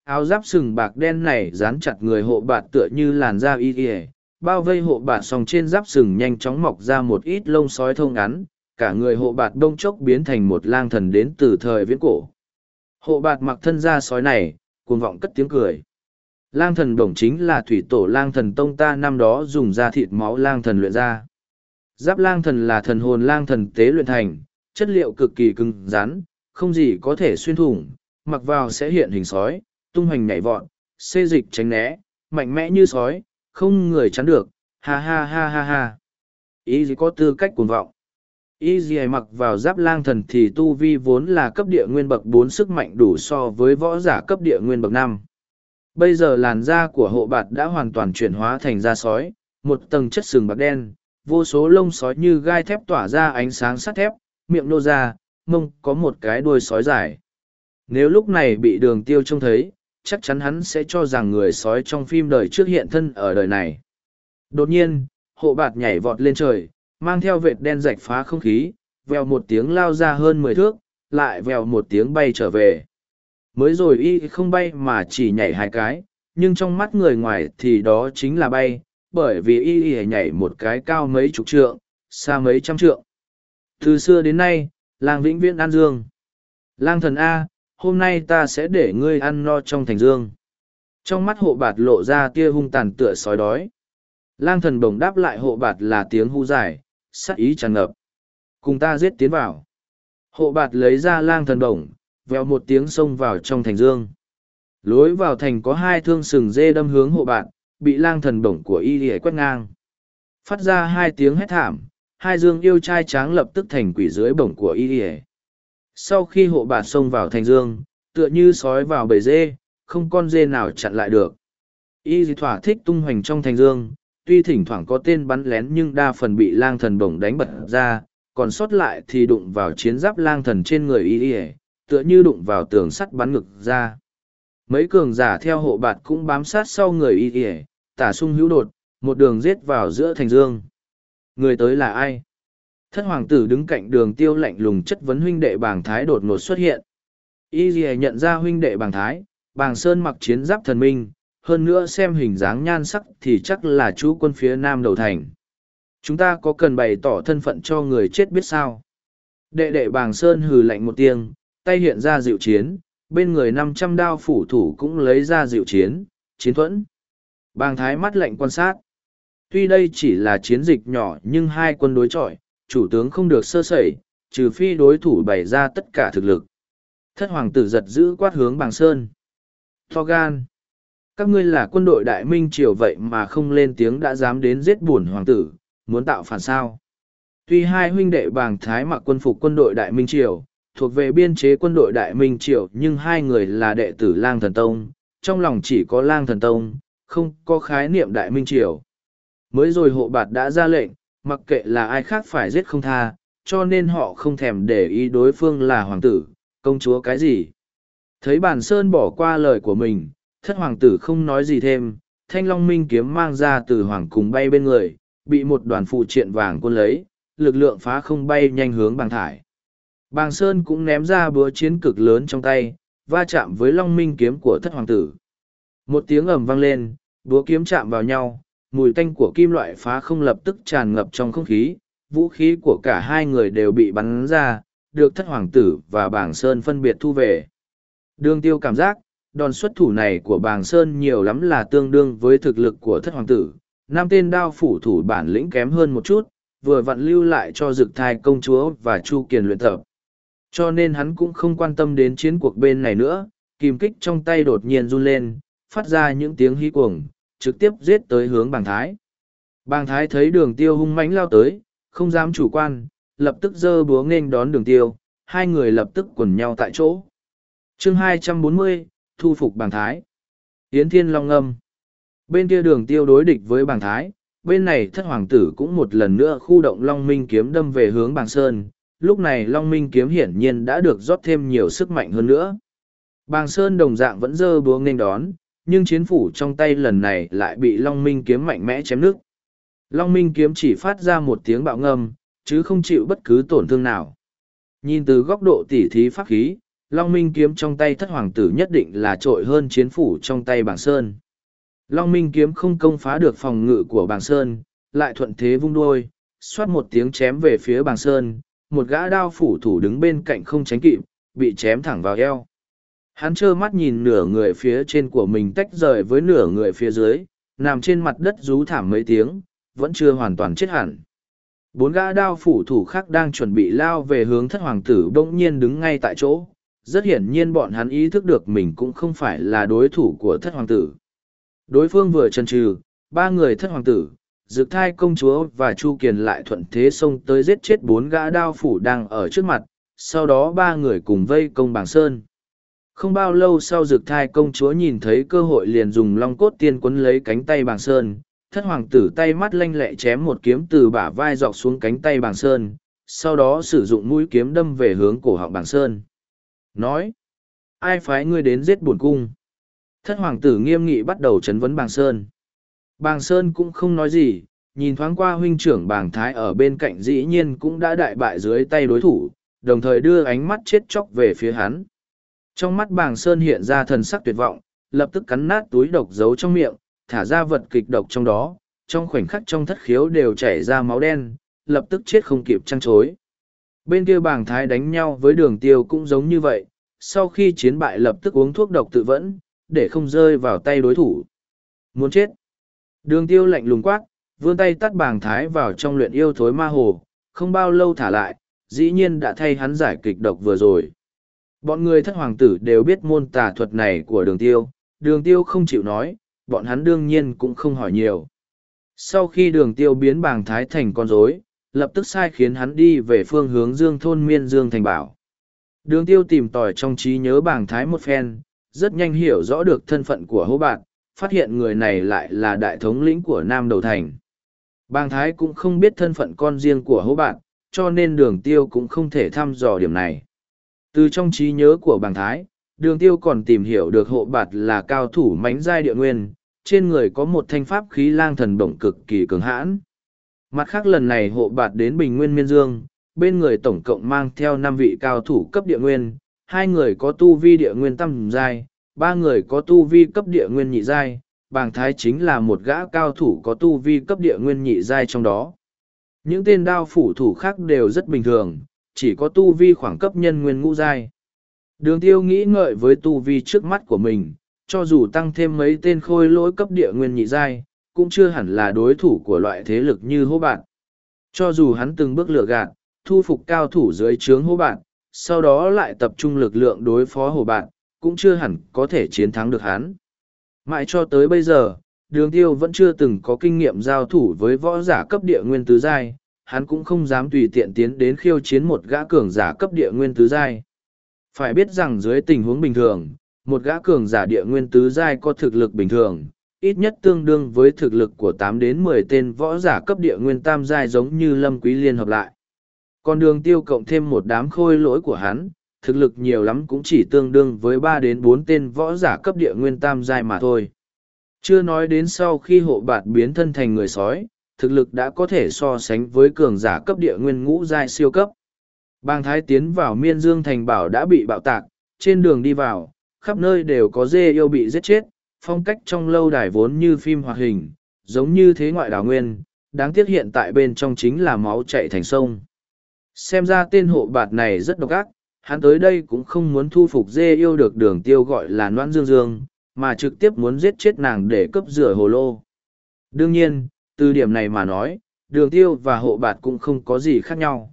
Áo giáp sừng bạc đen này dán chặt người hộ bạt tựa như làn da y ỉa, bao vây hộ bạt sòng trên giáp sừng nhanh chóng mọc ra một ít lông sói thông ngắn, cả người hộ bạt đông chốc biến thành một lang thần đến từ thời viễn cổ. Hộ bạt mặc thân da sói này, cuồng vọng cất tiếng cười. Lang thần đồng chính là thủy tổ lang thần tông ta năm đó dùng da thịt máu lang thần luyện ra. Giáp lang thần là thần hồn lang thần tế luyện thành, chất liệu cực kỳ cứng rắn, không gì có thể xuyên thủng, mặc vào sẽ hiện hình sói, tung hoành nhảy vọt, xê dịch tránh né, mạnh mẽ như sói, không người chắn được, ha ha ha ha ha. Ý gì có tư cách cuồng vọng. Ý gì mặc vào giáp lang thần thì tu vi vốn là cấp địa nguyên bậc bốn sức mạnh đủ so với võ giả cấp địa nguyên bậc năm. Bây giờ làn da của hộ bạt đã hoàn toàn chuyển hóa thành da sói, một tầng chất sừng bạc đen, vô số lông sói như gai thép tỏa ra ánh sáng sắt thép, miệng nô ra, mông có một cái đuôi sói dài. Nếu lúc này bị đường tiêu trông thấy, chắc chắn hắn sẽ cho rằng người sói trong phim đời trước hiện thân ở đời này. Đột nhiên, hộ bạt nhảy vọt lên trời, mang theo vệt đen rạch phá không khí, vèo một tiếng lao ra hơn mười thước, lại vèo một tiếng bay trở về. Mới rồi y không bay mà chỉ nhảy hai cái, nhưng trong mắt người ngoài thì đó chính là bay, bởi vì y y nhảy một cái cao mấy chục trượng, xa mấy trăm trượng. Từ xưa đến nay, làng vĩnh viễn an dương. Lang thần A, hôm nay ta sẽ để ngươi ăn no trong thành dương. Trong mắt hộ bạt lộ ra tia hung tàn tựa sói đói. Lang thần bồng đáp lại hộ bạt là tiếng hu dài, sắc ý tràn ngập. Cùng ta giết tiến vào. Hộ bạt lấy ra lang thần bổng, vèo một tiếng xông vào trong thành dương. Lối vào thành có hai thương sừng dê đâm hướng hộ bạt, bị lang thần bổng của y lìa quét ngang. Phát ra hai tiếng hét thảm, hai dương yêu trai tráng lập tức thành quỷ dưới bổng của y ỉa Sau khi hộ bạt xông vào thành dương, tựa như sói vào bầy dê, không con dê nào chặn lại được. Y dì thỏa thích tung hoành trong thành dương, tuy thỉnh thoảng có tên bắn lén nhưng đa phần bị lang thần bổng đánh bật ra, còn sót lại thì đụng vào chiến giáp lang thần trên người y ỉa tựa như đụng vào tường sắt bắn ngực ra. Mấy cường giả theo hộ bạt cũng bám sát sau người y ỉa tả sung hữu đột một đường giết vào giữa thành dương người tới là ai thất hoàng tử đứng cạnh đường tiêu lạnh lùng chất vấn huynh đệ bàng thái đột ngột xuất hiện y ỉa nhận ra huynh đệ bàng thái bàng sơn mặc chiến giáp thần minh hơn nữa xem hình dáng nhan sắc thì chắc là chú quân phía nam đầu thành chúng ta có cần bày tỏ thân phận cho người chết biết sao đệ đệ bàng sơn hừ lạnh một tiếng tay hiện ra dịu chiến, bên người năm trăm đao phủ thủ cũng lấy ra dịu chiến, chiến thuẫn. Bàng thái mắt lạnh quan sát. Tuy đây chỉ là chiến dịch nhỏ nhưng hai quân đối chọi, chủ tướng không được sơ sẩy, trừ phi đối thủ bày ra tất cả thực lực. thất hoàng tử giật giữ quát hướng bàng sơn. Tho gan! Các ngươi là quân đội đại minh triều vậy mà không lên tiếng đã dám đến giết buồn hoàng tử, muốn tạo phản sao. Tuy hai huynh đệ bàng thái mặc quân phục quân đội đại minh triều, thuộc về biên chế quân đội đại minh triều nhưng hai người là đệ tử lang thần tông, trong lòng chỉ có lang thần tông, không có khái niệm đại minh triều. Mới rồi hộ bạt đã ra lệnh, mặc kệ là ai khác phải giết không tha, cho nên họ không thèm để ý đối phương là hoàng tử, công chúa cái gì. Thấy bản sơn bỏ qua lời của mình, thất hoàng tử không nói gì thêm, thanh long minh kiếm mang ra từ hoàng cùng bay bên người, bị một đoàn phụ triện vàng quân lấy, lực lượng phá không bay nhanh hướng bàng thải. Bàng Sơn cũng ném ra búa chiến cực lớn trong tay, va chạm với long minh kiếm của thất hoàng tử. Một tiếng ầm vang lên, búa kiếm chạm vào nhau, mùi tanh của kim loại phá không lập tức tràn ngập trong không khí, vũ khí của cả hai người đều bị bắn ra, được thất hoàng tử và bàng Sơn phân biệt thu về. Đường tiêu cảm giác, đòn xuất thủ này của bàng Sơn nhiều lắm là tương đương với thực lực của thất hoàng tử. Nam tên đao phủ thủ bản lĩnh kém hơn một chút, vừa vặn lưu lại cho dực thai công chúa và chu kiền luyện tập. Cho nên hắn cũng không quan tâm đến chiến cuộc bên này nữa, kìm kích trong tay đột nhiên run lên, phát ra những tiếng hí cuồng, trực tiếp giết tới hướng bàng thái. Bàng thái thấy đường tiêu hung mãnh lao tới, không dám chủ quan, lập tức giơ búa nghênh đón đường tiêu, hai người lập tức quần nhau tại chỗ. chương 240, thu phục bàng thái. Yến Thiên Long Ngâm. Bên kia đường tiêu đối địch với bàng thái, bên này thất hoàng tử cũng một lần nữa khu động Long Minh kiếm đâm về hướng bàng sơn. Lúc này Long Minh kiếm hiển nhiên đã được rót thêm nhiều sức mạnh hơn nữa. Bàng Sơn đồng dạng vẫn dơ búa nghênh đón, nhưng chiến phủ trong tay lần này lại bị Long Minh kiếm mạnh mẽ chém nước. Long Minh kiếm chỉ phát ra một tiếng bạo ngâm, chứ không chịu bất cứ tổn thương nào. Nhìn từ góc độ tỉ thí pháp khí, Long Minh kiếm trong tay thất hoàng tử nhất định là trội hơn chiến phủ trong tay bảng sơn. Long Minh kiếm không công phá được phòng ngự của bảng sơn, lại thuận thế vung đuôi, xoát một tiếng chém về phía bảng sơn, một gã đao phủ thủ đứng bên cạnh không tránh kịp, bị chém thẳng vào eo. Hắn trơ mắt nhìn nửa người phía trên của mình tách rời với nửa người phía dưới, nằm trên mặt đất rú thảm mấy tiếng, vẫn chưa hoàn toàn chết hẳn. Bốn gã đao phủ thủ khác đang chuẩn bị lao về hướng thất hoàng tử bỗng nhiên đứng ngay tại chỗ. Rất hiển nhiên bọn hắn ý thức được mình cũng không phải là đối thủ của thất hoàng tử. Đối phương vừa trần trừ, ba người thất hoàng tử, dực thai công chúa và chu kiền lại thuận thế xông tới giết chết bốn gã đao phủ đang ở trước mặt, sau đó ba người cùng vây công bảng sơn. Không bao lâu sau rực thai công chúa nhìn thấy cơ hội liền dùng long cốt tiên quấn lấy cánh tay bảng sơn, thất hoàng tử tay mắt lanh lẹ chém một kiếm từ bả vai dọc xuống cánh tay bàng sơn, sau đó sử dụng mũi kiếm đâm về hướng cổ họng bàng sơn. Nói, ai phái ngươi đến giết bổn cung? Thất hoàng tử nghiêm nghị bắt đầu chấn vấn bàng sơn. Bàng sơn cũng không nói gì, nhìn thoáng qua huynh trưởng bàng thái ở bên cạnh dĩ nhiên cũng đã đại bại dưới tay đối thủ, đồng thời đưa ánh mắt chết chóc về phía hắn. Trong mắt bàng sơn hiện ra thần sắc tuyệt vọng, lập tức cắn nát túi độc giấu trong miệng, thả ra vật kịch độc trong đó, trong khoảnh khắc trong thất khiếu đều chảy ra máu đen, lập tức chết không kịp trăng chối. Bên kia bàng thái đánh nhau với đường tiêu cũng giống như vậy, sau khi chiến bại lập tức uống thuốc độc tự vẫn, để không rơi vào tay đối thủ. Muốn chết. Đường tiêu lạnh lùng quát, vươn tay tắt bàng thái vào trong luyện yêu thối ma hồ, không bao lâu thả lại, dĩ nhiên đã thay hắn giải kịch độc vừa rồi. Bọn người thất hoàng tử đều biết môn tà thuật này của đường tiêu, đường tiêu không chịu nói, bọn hắn đương nhiên cũng không hỏi nhiều. Sau khi đường tiêu biến bàng thái thành con rối, lập tức sai khiến hắn đi về phương hướng dương thôn miên dương thành bảo. Đường tiêu tìm tòi trong trí nhớ bàng thái một phen, rất nhanh hiểu rõ được thân phận của hô bạn, phát hiện người này lại là đại thống lĩnh của Nam Đầu Thành. Bàng thái cũng không biết thân phận con riêng của hô bạn, cho nên đường tiêu cũng không thể thăm dò điểm này. Từ trong trí nhớ của bàng thái, đường tiêu còn tìm hiểu được hộ bạt là cao thủ mánh giai địa nguyên, trên người có một thanh pháp khí lang thần động cực kỳ cường hãn. Mặt khác lần này hộ bạt đến Bình Nguyên Miên Dương, bên người tổng cộng mang theo năm vị cao thủ cấp địa nguyên, hai người có tu vi địa nguyên tam giai, ba người có tu vi cấp địa nguyên nhị giai, bàng thái chính là một gã cao thủ có tu vi cấp địa nguyên nhị giai trong đó. Những tên đao phủ thủ khác đều rất bình thường, chỉ có tu vi khoảng cấp nhân nguyên ngũ giai. Đường tiêu nghĩ ngợi với tu vi trước mắt của mình, cho dù tăng thêm mấy tên khôi lỗi cấp địa nguyên nhị giai, cũng chưa hẳn là đối thủ của loại thế lực như hô bạn. Cho dù hắn từng bước lừa gạt, thu phục cao thủ dưới trướng hô bạn, sau đó lại tập trung lực lượng đối phó hồ bạn, cũng chưa hẳn có thể chiến thắng được hắn. Mãi cho tới bây giờ, đường tiêu vẫn chưa từng có kinh nghiệm giao thủ với võ giả cấp địa nguyên tứ giai, hắn cũng không dám tùy tiện tiến đến khiêu chiến một gã cường giả cấp địa nguyên tứ giai. Phải biết rằng dưới tình huống bình thường, một gã cường giả địa nguyên tứ giai có thực lực bình thường, ít nhất tương đương với thực lực của tám đến mười tên võ giả cấp địa nguyên tam giai giống như Lâm Quý Liên hợp lại. Còn đường tiêu cộng thêm một đám khôi lỗi của hắn, thực lực nhiều lắm cũng chỉ tương đương với ba đến bốn tên võ giả cấp địa nguyên tam giai mà thôi. Chưa nói đến sau khi hộ bạt biến thân thành người sói, thực lực đã có thể so sánh với cường giả cấp địa nguyên ngũ giai siêu cấp. Bang thái tiến vào miên dương thành bảo đã bị bạo tạc, trên đường đi vào, khắp nơi đều có dê yêu bị giết chết, phong cách trong lâu đài vốn như phim hoạt hình, giống như thế ngoại đảo nguyên, đáng tiếc hiện tại bên trong chính là máu chạy thành sông. Xem ra tên hộ bạt này rất độc ác, hắn tới đây cũng không muốn thu phục dê yêu được đường tiêu gọi là noan dương dương, mà trực tiếp muốn giết chết nàng để cấp rửa hồ lô. Đương nhiên, từ điểm này mà nói, đường tiêu và hộ bạt cũng không có gì khác nhau.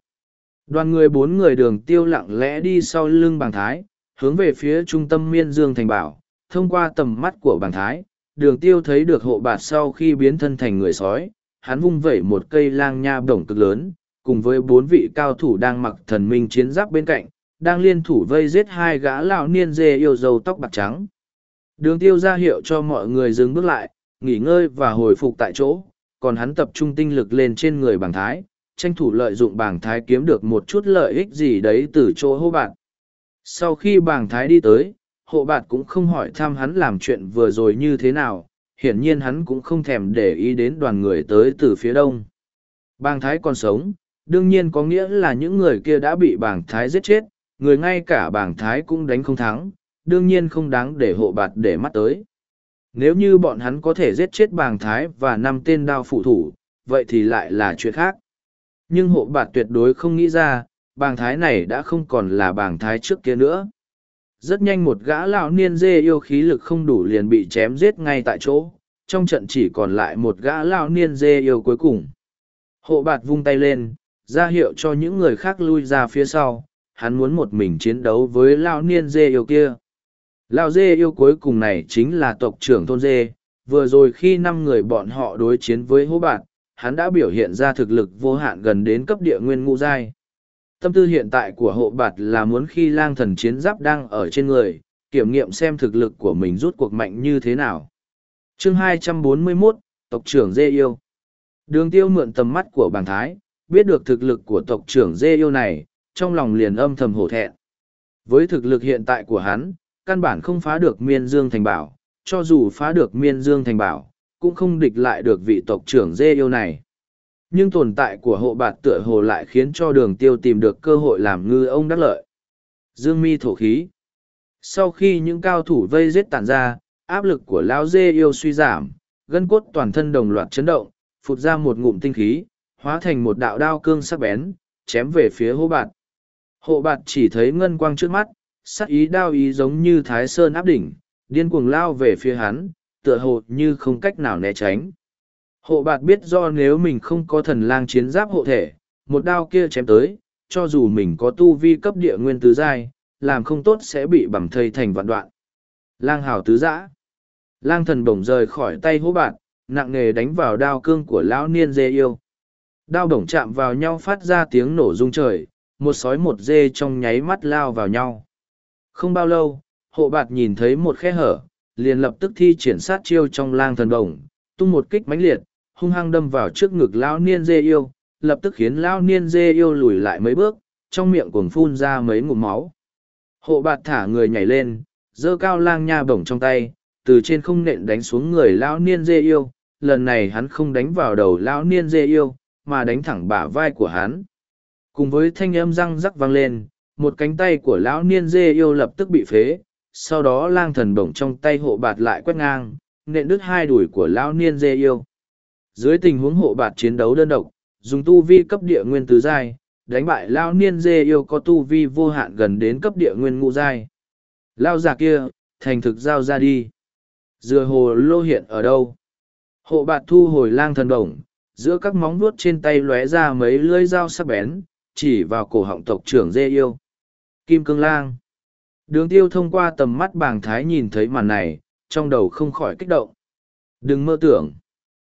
Đoàn người bốn người đường tiêu lặng lẽ đi sau lưng bàng thái, hướng về phía trung tâm miên dương thành bảo, thông qua tầm mắt của bàng thái, đường tiêu thấy được hộ bạt sau khi biến thân thành người sói, hắn vung vẩy một cây lang nha bổng cực lớn, cùng với bốn vị cao thủ đang mặc thần minh chiến giáp bên cạnh, đang liên thủ vây giết hai gã lão niên dê yêu dầu tóc bạc trắng. Đường tiêu ra hiệu cho mọi người dừng bước lại, nghỉ ngơi và hồi phục tại chỗ, còn hắn tập trung tinh lực lên trên người bảng thái, tranh thủ lợi dụng bảng thái kiếm được một chút lợi ích gì đấy từ chỗ hô bạn. Sau khi bảng thái đi tới, hộ bạn cũng không hỏi thăm hắn làm chuyện vừa rồi như thế nào, hiển nhiên hắn cũng không thèm để ý đến đoàn người tới từ phía đông. Bàng thái còn sống, đương nhiên có nghĩa là những người kia đã bị bàng thái giết chết, người ngay cả bàng thái cũng đánh không thắng, đương nhiên không đáng để hộ bạt để mắt tới. Nếu như bọn hắn có thể giết chết bàng thái và năm tên đao phụ thủ, vậy thì lại là chuyện khác. Nhưng hộ bạt tuyệt đối không nghĩ ra, bàng thái này đã không còn là bàng thái trước kia nữa. Rất nhanh một gã lão niên dê yêu khí lực không đủ liền bị chém giết ngay tại chỗ, trong trận chỉ còn lại một gã lão niên dê yêu cuối cùng. Hộ bạt vung tay lên, ra hiệu cho những người khác lui ra phía sau, hắn muốn một mình chiến đấu với lão niên dê yêu kia. Lão dê yêu cuối cùng này chính là tộc trưởng thôn dê, vừa rồi khi năm người bọn họ đối chiến với hố bạn, hắn đã biểu hiện ra thực lực vô hạn gần đến cấp địa nguyên ngũ giai. Tâm tư hiện tại của hộ bạt là muốn khi lang thần chiến giáp đang ở trên người, kiểm nghiệm xem thực lực của mình rút cuộc mạnh như thế nào. chương 241, tộc trưởng dê yêu. Đường tiêu mượn tầm mắt của bàng thái, biết được thực lực của tộc trưởng dê yêu này, trong lòng liền âm thầm hổ thẹn. Với thực lực hiện tại của hắn, căn bản không phá được miên dương thành bảo, cho dù phá được miên dương thành bảo, cũng không địch lại được vị tộc trưởng dê yêu này. Nhưng tồn tại của hộ bạt tựa hồ lại khiến cho đường tiêu tìm được cơ hội làm ngư ông đắc lợi. Dương mi thổ khí. Sau khi những cao thủ vây giết tàn ra, áp lực của lão dê yêu suy giảm, gân cốt toàn thân đồng loạt chấn động, phụt ra một ngụm tinh khí, hóa thành một đạo đao cương sắc bén, chém về phía hộ bạt. Hộ bạt chỉ thấy ngân quang trước mắt, Sát ý đao ý giống như thái sơn áp đỉnh, điên cuồng lao về phía hắn, tựa hồ như không cách nào né tránh. Hộ bạt biết do nếu mình không có thần lang chiến giáp hộ thể, một đao kia chém tới, cho dù mình có tu vi cấp địa nguyên tứ giai, làm không tốt sẽ bị bầm thây thành vạn đoạn. Lang hào tứ giã. Lang thần bổng rời khỏi tay hố bạt, nặng nề đánh vào đao cương của lão niên dê yêu. Đao bổng chạm vào nhau phát ra tiếng nổ rung trời, một sói một dê trong nháy mắt lao vào nhau. Không bao lâu, hộ bạt nhìn thấy một khe hở, liền lập tức thi triển sát chiêu trong lang thần đồng, tung một kích mãnh liệt, hung hăng đâm vào trước ngực lão niên dê yêu, lập tức khiến lão niên dê yêu lùi lại mấy bước, trong miệng cuồng phun ra mấy ngụm máu. Hộ bạt thả người nhảy lên, giơ cao lang nha bổng trong tay, từ trên không nện đánh xuống người lão niên dê yêu, lần này hắn không đánh vào đầu lão niên dê yêu, mà đánh thẳng bả vai của hắn. Cùng với thanh âm răng rắc vang lên, một cánh tay của lão niên dê yêu lập tức bị phế, sau đó lang thần bổng trong tay hộ bạt lại quét ngang, nện đứt hai đùi của lão niên dê yêu. Dưới tình huống hộ bạt chiến đấu đơn độc, dùng tu vi cấp địa nguyên tứ giai, đánh bại lão niên dê yêu có tu vi vô hạn gần đến cấp địa nguyên ngũ giai. Lao già kia, thành thực giao ra đi. Dừa hồ lô hiện ở đâu? Hộ bạt thu hồi lang thần bổng, giữa các móng vuốt trên tay lóe ra mấy lưỡi dao sắc bén, chỉ vào cổ họng tộc trưởng dê yêu. Kim cương lang. Đường tiêu thông qua tầm mắt bàng thái nhìn thấy màn này, trong đầu không khỏi kích động. Đừng mơ tưởng.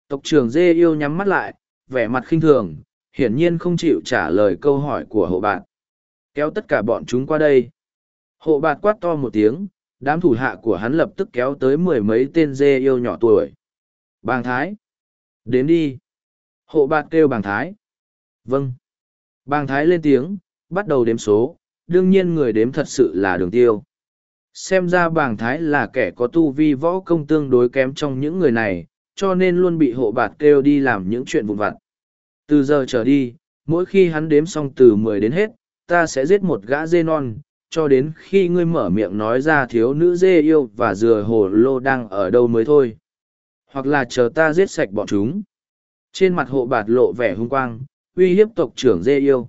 Tộc trưởng dê yêu nhắm mắt lại, vẻ mặt khinh thường, hiển nhiên không chịu trả lời câu hỏi của hộ bạn. Kéo tất cả bọn chúng qua đây. Hộ bạt quát to một tiếng, đám thủ hạ của hắn lập tức kéo tới mười mấy tên dê yêu nhỏ tuổi. Bàng thái. Đến đi. Hộ bạt kêu bàng thái. Vâng. Bàng thái lên tiếng, bắt đầu đếm số, đương nhiên người đếm thật sự là đường tiêu. Xem ra bàng thái là kẻ có tu vi võ công tương đối kém trong những người này, cho nên luôn bị hộ bạt kêu đi làm những chuyện vụn vặt. Từ giờ trở đi, mỗi khi hắn đếm xong từ mười đến hết, ta sẽ giết một gã dê non, cho đến khi ngươi mở miệng nói ra thiếu nữ dê yêu và dừa hồ lô đang ở đâu mới thôi. Hoặc là chờ ta giết sạch bọn chúng. Trên mặt hộ bạt lộ vẻ hung quang, uy hiếp tộc trưởng dê yêu.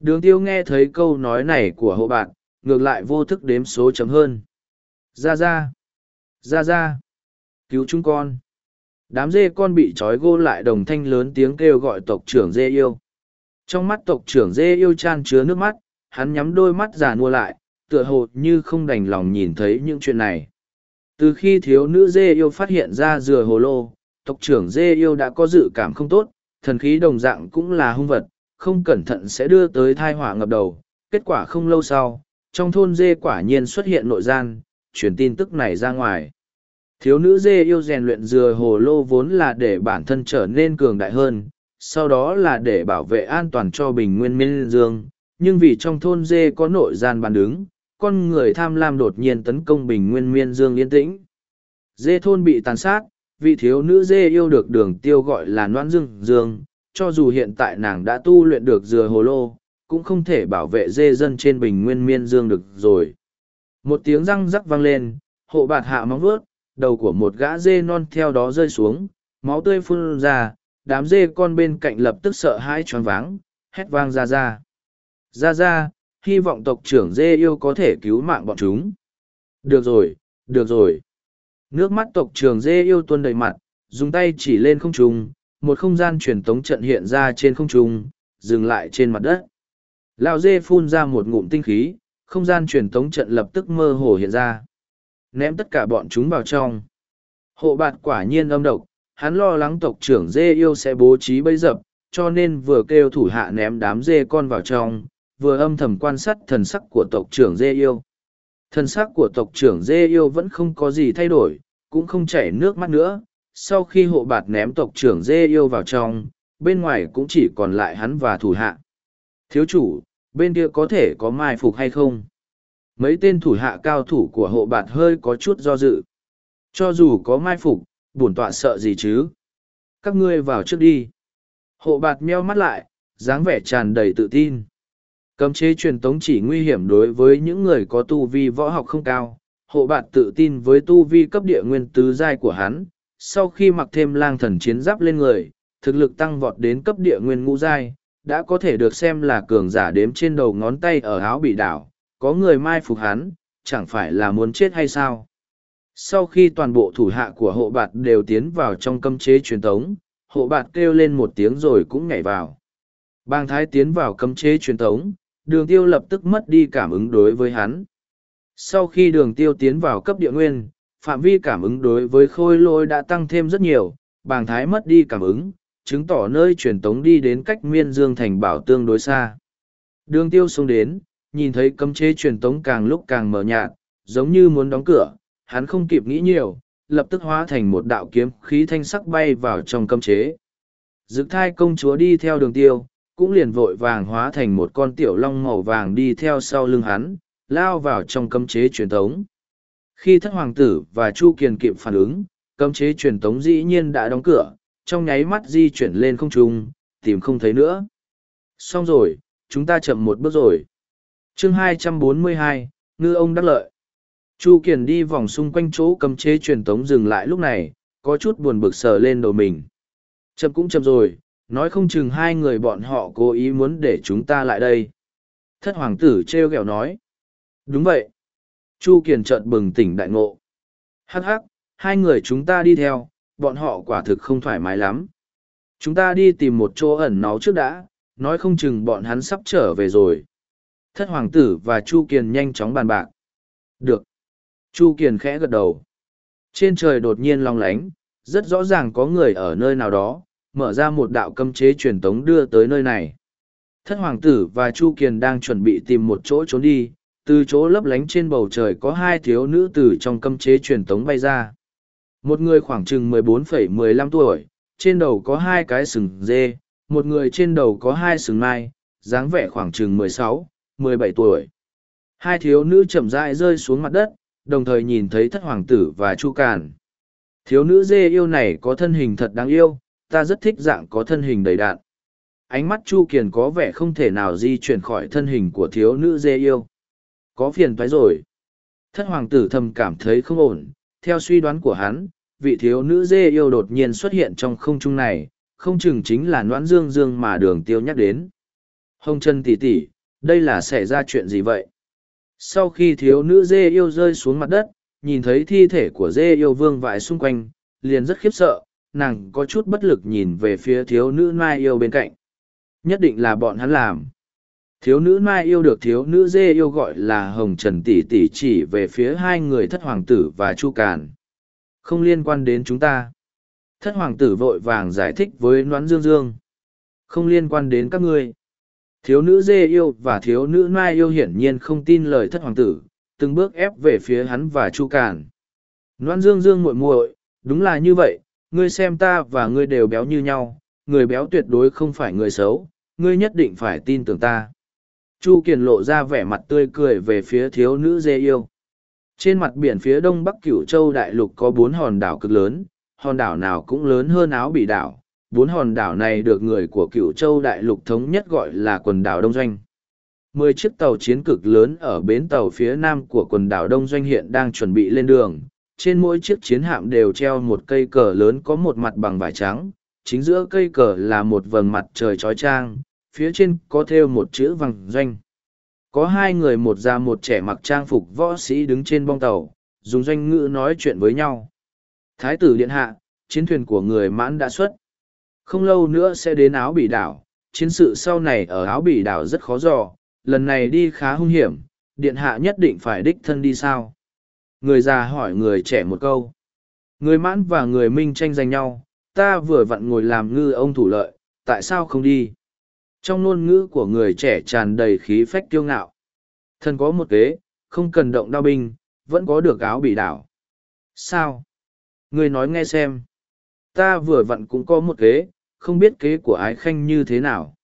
Đường tiêu nghe thấy câu nói này của hộ bạt, ngược lại vô thức đếm số chấm hơn. Ra ra! Ra ra! Cứu chúng con! Đám dê con bị trói gô lại đồng thanh lớn tiếng kêu gọi tộc trưởng dê yêu. Trong mắt tộc trưởng dê yêu chan chứa nước mắt, hắn nhắm đôi mắt già nua lại, tựa hồ như không đành lòng nhìn thấy những chuyện này. Từ khi thiếu nữ dê yêu phát hiện ra dừa hồ lô, tộc trưởng dê yêu đã có dự cảm không tốt, thần khí đồng dạng cũng là hung vật, không cẩn thận sẽ đưa tới thai họa ngập đầu. Kết quả không lâu sau, trong thôn dê quả nhiên xuất hiện nội gian, truyền tin tức này ra ngoài. Thiếu nữ dê yêu rèn luyện dừa hồ lô vốn là để bản thân trở nên cường đại hơn, sau đó là để bảo vệ an toàn cho bình nguyên miên dương, nhưng vì trong thôn dê có nội gian bàn đứng, con người tham lam đột nhiên tấn công bình nguyên miên dương yên tĩnh. Dê thôn bị tàn sát, vị thiếu nữ dê yêu được đường tiêu gọi là noan dương dương, cho dù hiện tại nàng đã tu luyện được dừa hồ lô, cũng không thể bảo vệ dê dân trên bình nguyên miên dương được rồi. Một tiếng răng rắc vang lên, hộ bạt hạ móng vuốt, đầu của một gã dê non theo đó rơi xuống, máu tươi phun ra, đám dê con bên cạnh lập tức sợ hãi choáng váng, hét vang ra ra. Ra ra, hy vọng tộc trưởng dê yêu có thể cứu mạng bọn chúng. Được rồi, được rồi. Nước mắt tộc trưởng dê yêu tuôn đầy mặt, dùng tay chỉ lên không trung, một không gian truyền tống trận hiện ra trên không trung, dừng lại trên mặt đất. Lão dê phun ra một ngụm tinh khí, không gian truyền tống trận lập tức mơ hồ hiện ra. Ném tất cả bọn chúng vào trong. Hộ bạt quả nhiên âm độc, hắn lo lắng tộc trưởng dê yêu sẽ bố trí bấy dập, cho nên vừa kêu thủ hạ ném đám dê con vào trong, vừa âm thầm quan sát thần sắc của tộc trưởng dê yêu. Thần sắc của tộc trưởng dê yêu vẫn không có gì thay đổi, cũng không chảy nước mắt nữa. Sau khi hộ bạt ném tộc trưởng dê yêu vào trong, bên ngoài cũng chỉ còn lại hắn và thủ hạ. Thiếu chủ, bên kia có thể có mai phục hay không? Mấy tên thủ hạ cao thủ của hộ bạt hơi có chút do dự. Cho dù có mai phục, bổn tọa sợ gì chứ? Các ngươi vào trước đi. Hộ bạt meo mắt lại, dáng vẻ tràn đầy tự tin. Cấm chế truyền tống chỉ nguy hiểm đối với những người có tu vi võ học không cao. Hộ bạt tự tin với tu vi cấp địa nguyên tứ giai của hắn. Sau khi mặc thêm lang thần chiến giáp lên người, thực lực tăng vọt đến cấp địa nguyên ngũ giai, đã có thể được xem là cường giả đếm trên đầu ngón tay ở áo bị đảo. Có người mai phục hắn, chẳng phải là muốn chết hay sao? Sau khi toàn bộ thủ hạ của hộ bạt đều tiến vào trong cấm chế truyền tống, hộ bạt kêu lên một tiếng rồi cũng nhảy vào. Bang thái tiến vào cấm chế truyền tống, đường tiêu lập tức mất đi cảm ứng đối với hắn. Sau khi đường tiêu tiến vào cấp địa nguyên, phạm vi cảm ứng đối với khôi lôi đã tăng thêm rất nhiều, bàng thái mất đi cảm ứng, chứng tỏ nơi truyền tống đi đến cách miên dương thành bảo tương đối xa. Đường tiêu xuống đến, nhìn thấy cấm chế truyền tống càng lúc càng mờ nhạt, giống như muốn đóng cửa, hắn không kịp nghĩ nhiều, lập tức hóa thành một đạo kiếm khí thanh sắc bay vào trong cấm chế. Dực thai công chúa đi theo đường tiêu, cũng liền vội vàng hóa thành một con tiểu long màu vàng đi theo sau lưng hắn, lao vào trong cấm chế truyền thống. Khi thất hoàng tử và Chu Kiền kịp phản ứng, cấm chế truyền thống dĩ nhiên đã đóng cửa, trong nháy mắt di chuyển lên không trung, tìm không thấy nữa. Xong rồi, chúng ta chậm một bước rồi. chương 242, ngư ông đắc lợi. Chu Kiền đi vòng xung quanh chỗ cấm chế truyền tống dừng lại lúc này, có chút buồn bực sờ lên đầu mình. Chậm cũng chậm rồi, nói không chừng hai người bọn họ cố ý muốn để chúng ta lại đây. Thất hoàng tử treo gẹo nói. Đúng vậy. Chu Kiền chợt bừng tỉnh đại ngộ. Hắc hắc, hai người chúng ta đi theo, bọn họ quả thực không thoải mái lắm. Chúng ta đi tìm một chỗ ẩn náu trước đã, nói không chừng bọn hắn sắp trở về rồi. Thất hoàng tử và Chu Kiền nhanh chóng bàn bạc. Được. Chu Kiền khẽ gật đầu. Trên trời đột nhiên long lánh, rất rõ ràng có người ở nơi nào đó, mở ra một đạo cấm chế truyền tống đưa tới nơi này. Thất hoàng tử và Chu Kiền đang chuẩn bị tìm một chỗ trốn đi, từ chỗ lấp lánh trên bầu trời có hai thiếu nữ tử trong cấm chế truyền tống bay ra. Một người khoảng chừng 14,15 tuổi, trên đầu có hai cái sừng dê, một người trên đầu có hai sừng mai, dáng vẻ khoảng chừng 16, 17 tuổi. Hai thiếu nữ chậm rãi rơi xuống mặt đất, đồng thời nhìn thấy thất hoàng tử và chu càn. Thiếu nữ dê yêu này có thân hình thật đáng yêu, ta rất thích dạng có thân hình đầy đạn. Ánh mắt chu kiền có vẻ không thể nào di chuyển khỏi thân hình của thiếu nữ dê yêu. Có phiền thoái rồi. Thất hoàng tử thầm cảm thấy không ổn, theo suy đoán của hắn, vị thiếu nữ dê yêu đột nhiên xuất hiện trong không trung này, không chừng chính là noãn dương dương mà đường tiêu nhắc đến. Hồng chân tỷ tỷ, đây là xảy ra chuyện gì vậy? Sau khi thiếu nữ dê yêu rơi xuống mặt đất, nhìn thấy thi thể của dê yêu vương vãi xung quanh, liền rất khiếp sợ, nàng có chút bất lực nhìn về phía thiếu nữ mai yêu bên cạnh. Nhất định là bọn hắn làm. Thiếu nữ mai yêu được thiếu nữ dê yêu gọi là Hồng Trần Tỷ Tỷ chỉ về phía hai người thất hoàng tử và Chu Càn. Không liên quan đến chúng ta. Thất hoàng tử vội vàng giải thích với Noãn Dương Dương. Không liên quan đến các ngươi. Thiếu nữ dê yêu và thiếu nữ mai yêu hiển nhiên không tin lời thất hoàng tử, từng bước ép về phía hắn và Chu Càn. Noãn Dương Dương muội muội, đúng là như vậy, ngươi xem ta và ngươi đều béo như nhau, người béo tuyệt đối không phải người xấu, ngươi nhất định phải tin tưởng ta. Chu Kiền lộ ra vẻ mặt tươi cười về phía thiếu nữ dê yêu. Trên mặt biển phía đông bắc cửu châu đại lục có bốn hòn đảo cực lớn, hòn đảo nào cũng lớn hơn áo bị đảo. Bốn hòn đảo này được người của cửu châu đại lục thống nhất gọi là quần đảo Đông Doanh. Mười chiếc tàu chiến cực lớn ở bến tàu phía nam của quần đảo Đông Doanh hiện đang chuẩn bị lên đường. Trên mỗi chiếc chiến hạm đều treo một cây cờ lớn có một mặt bằng vải trắng, chính giữa cây cờ là một vầng mặt trời trói trang, phía trên có thêu một chữ vàng doanh. Có hai người một già một trẻ mặc trang phục võ sĩ đứng trên bong tàu, dùng doanh ngữ nói chuyện với nhau. Thái tử điện hạ, chiến thuyền của người mãn đã xuất. Không lâu nữa sẽ đến áo bỉ đảo, chiến sự sau này ở áo bỉ đảo rất khó dò, lần này đi khá hung hiểm, điện hạ nhất định phải đích thân đi sao. Người già hỏi người trẻ một câu. Người mãn và người minh tranh giành nhau, ta vừa vặn ngồi làm ngư ông thủ lợi, tại sao không đi? Trong ngôn ngữ của người trẻ tràn đầy khí phách kiêu ngạo. Thần có một kế, không cần động đao binh, vẫn có được áo bị đảo. Sao? Người nói nghe xem. Ta vừa vặn cũng có một kế, không biết kế của ái khanh như thế nào.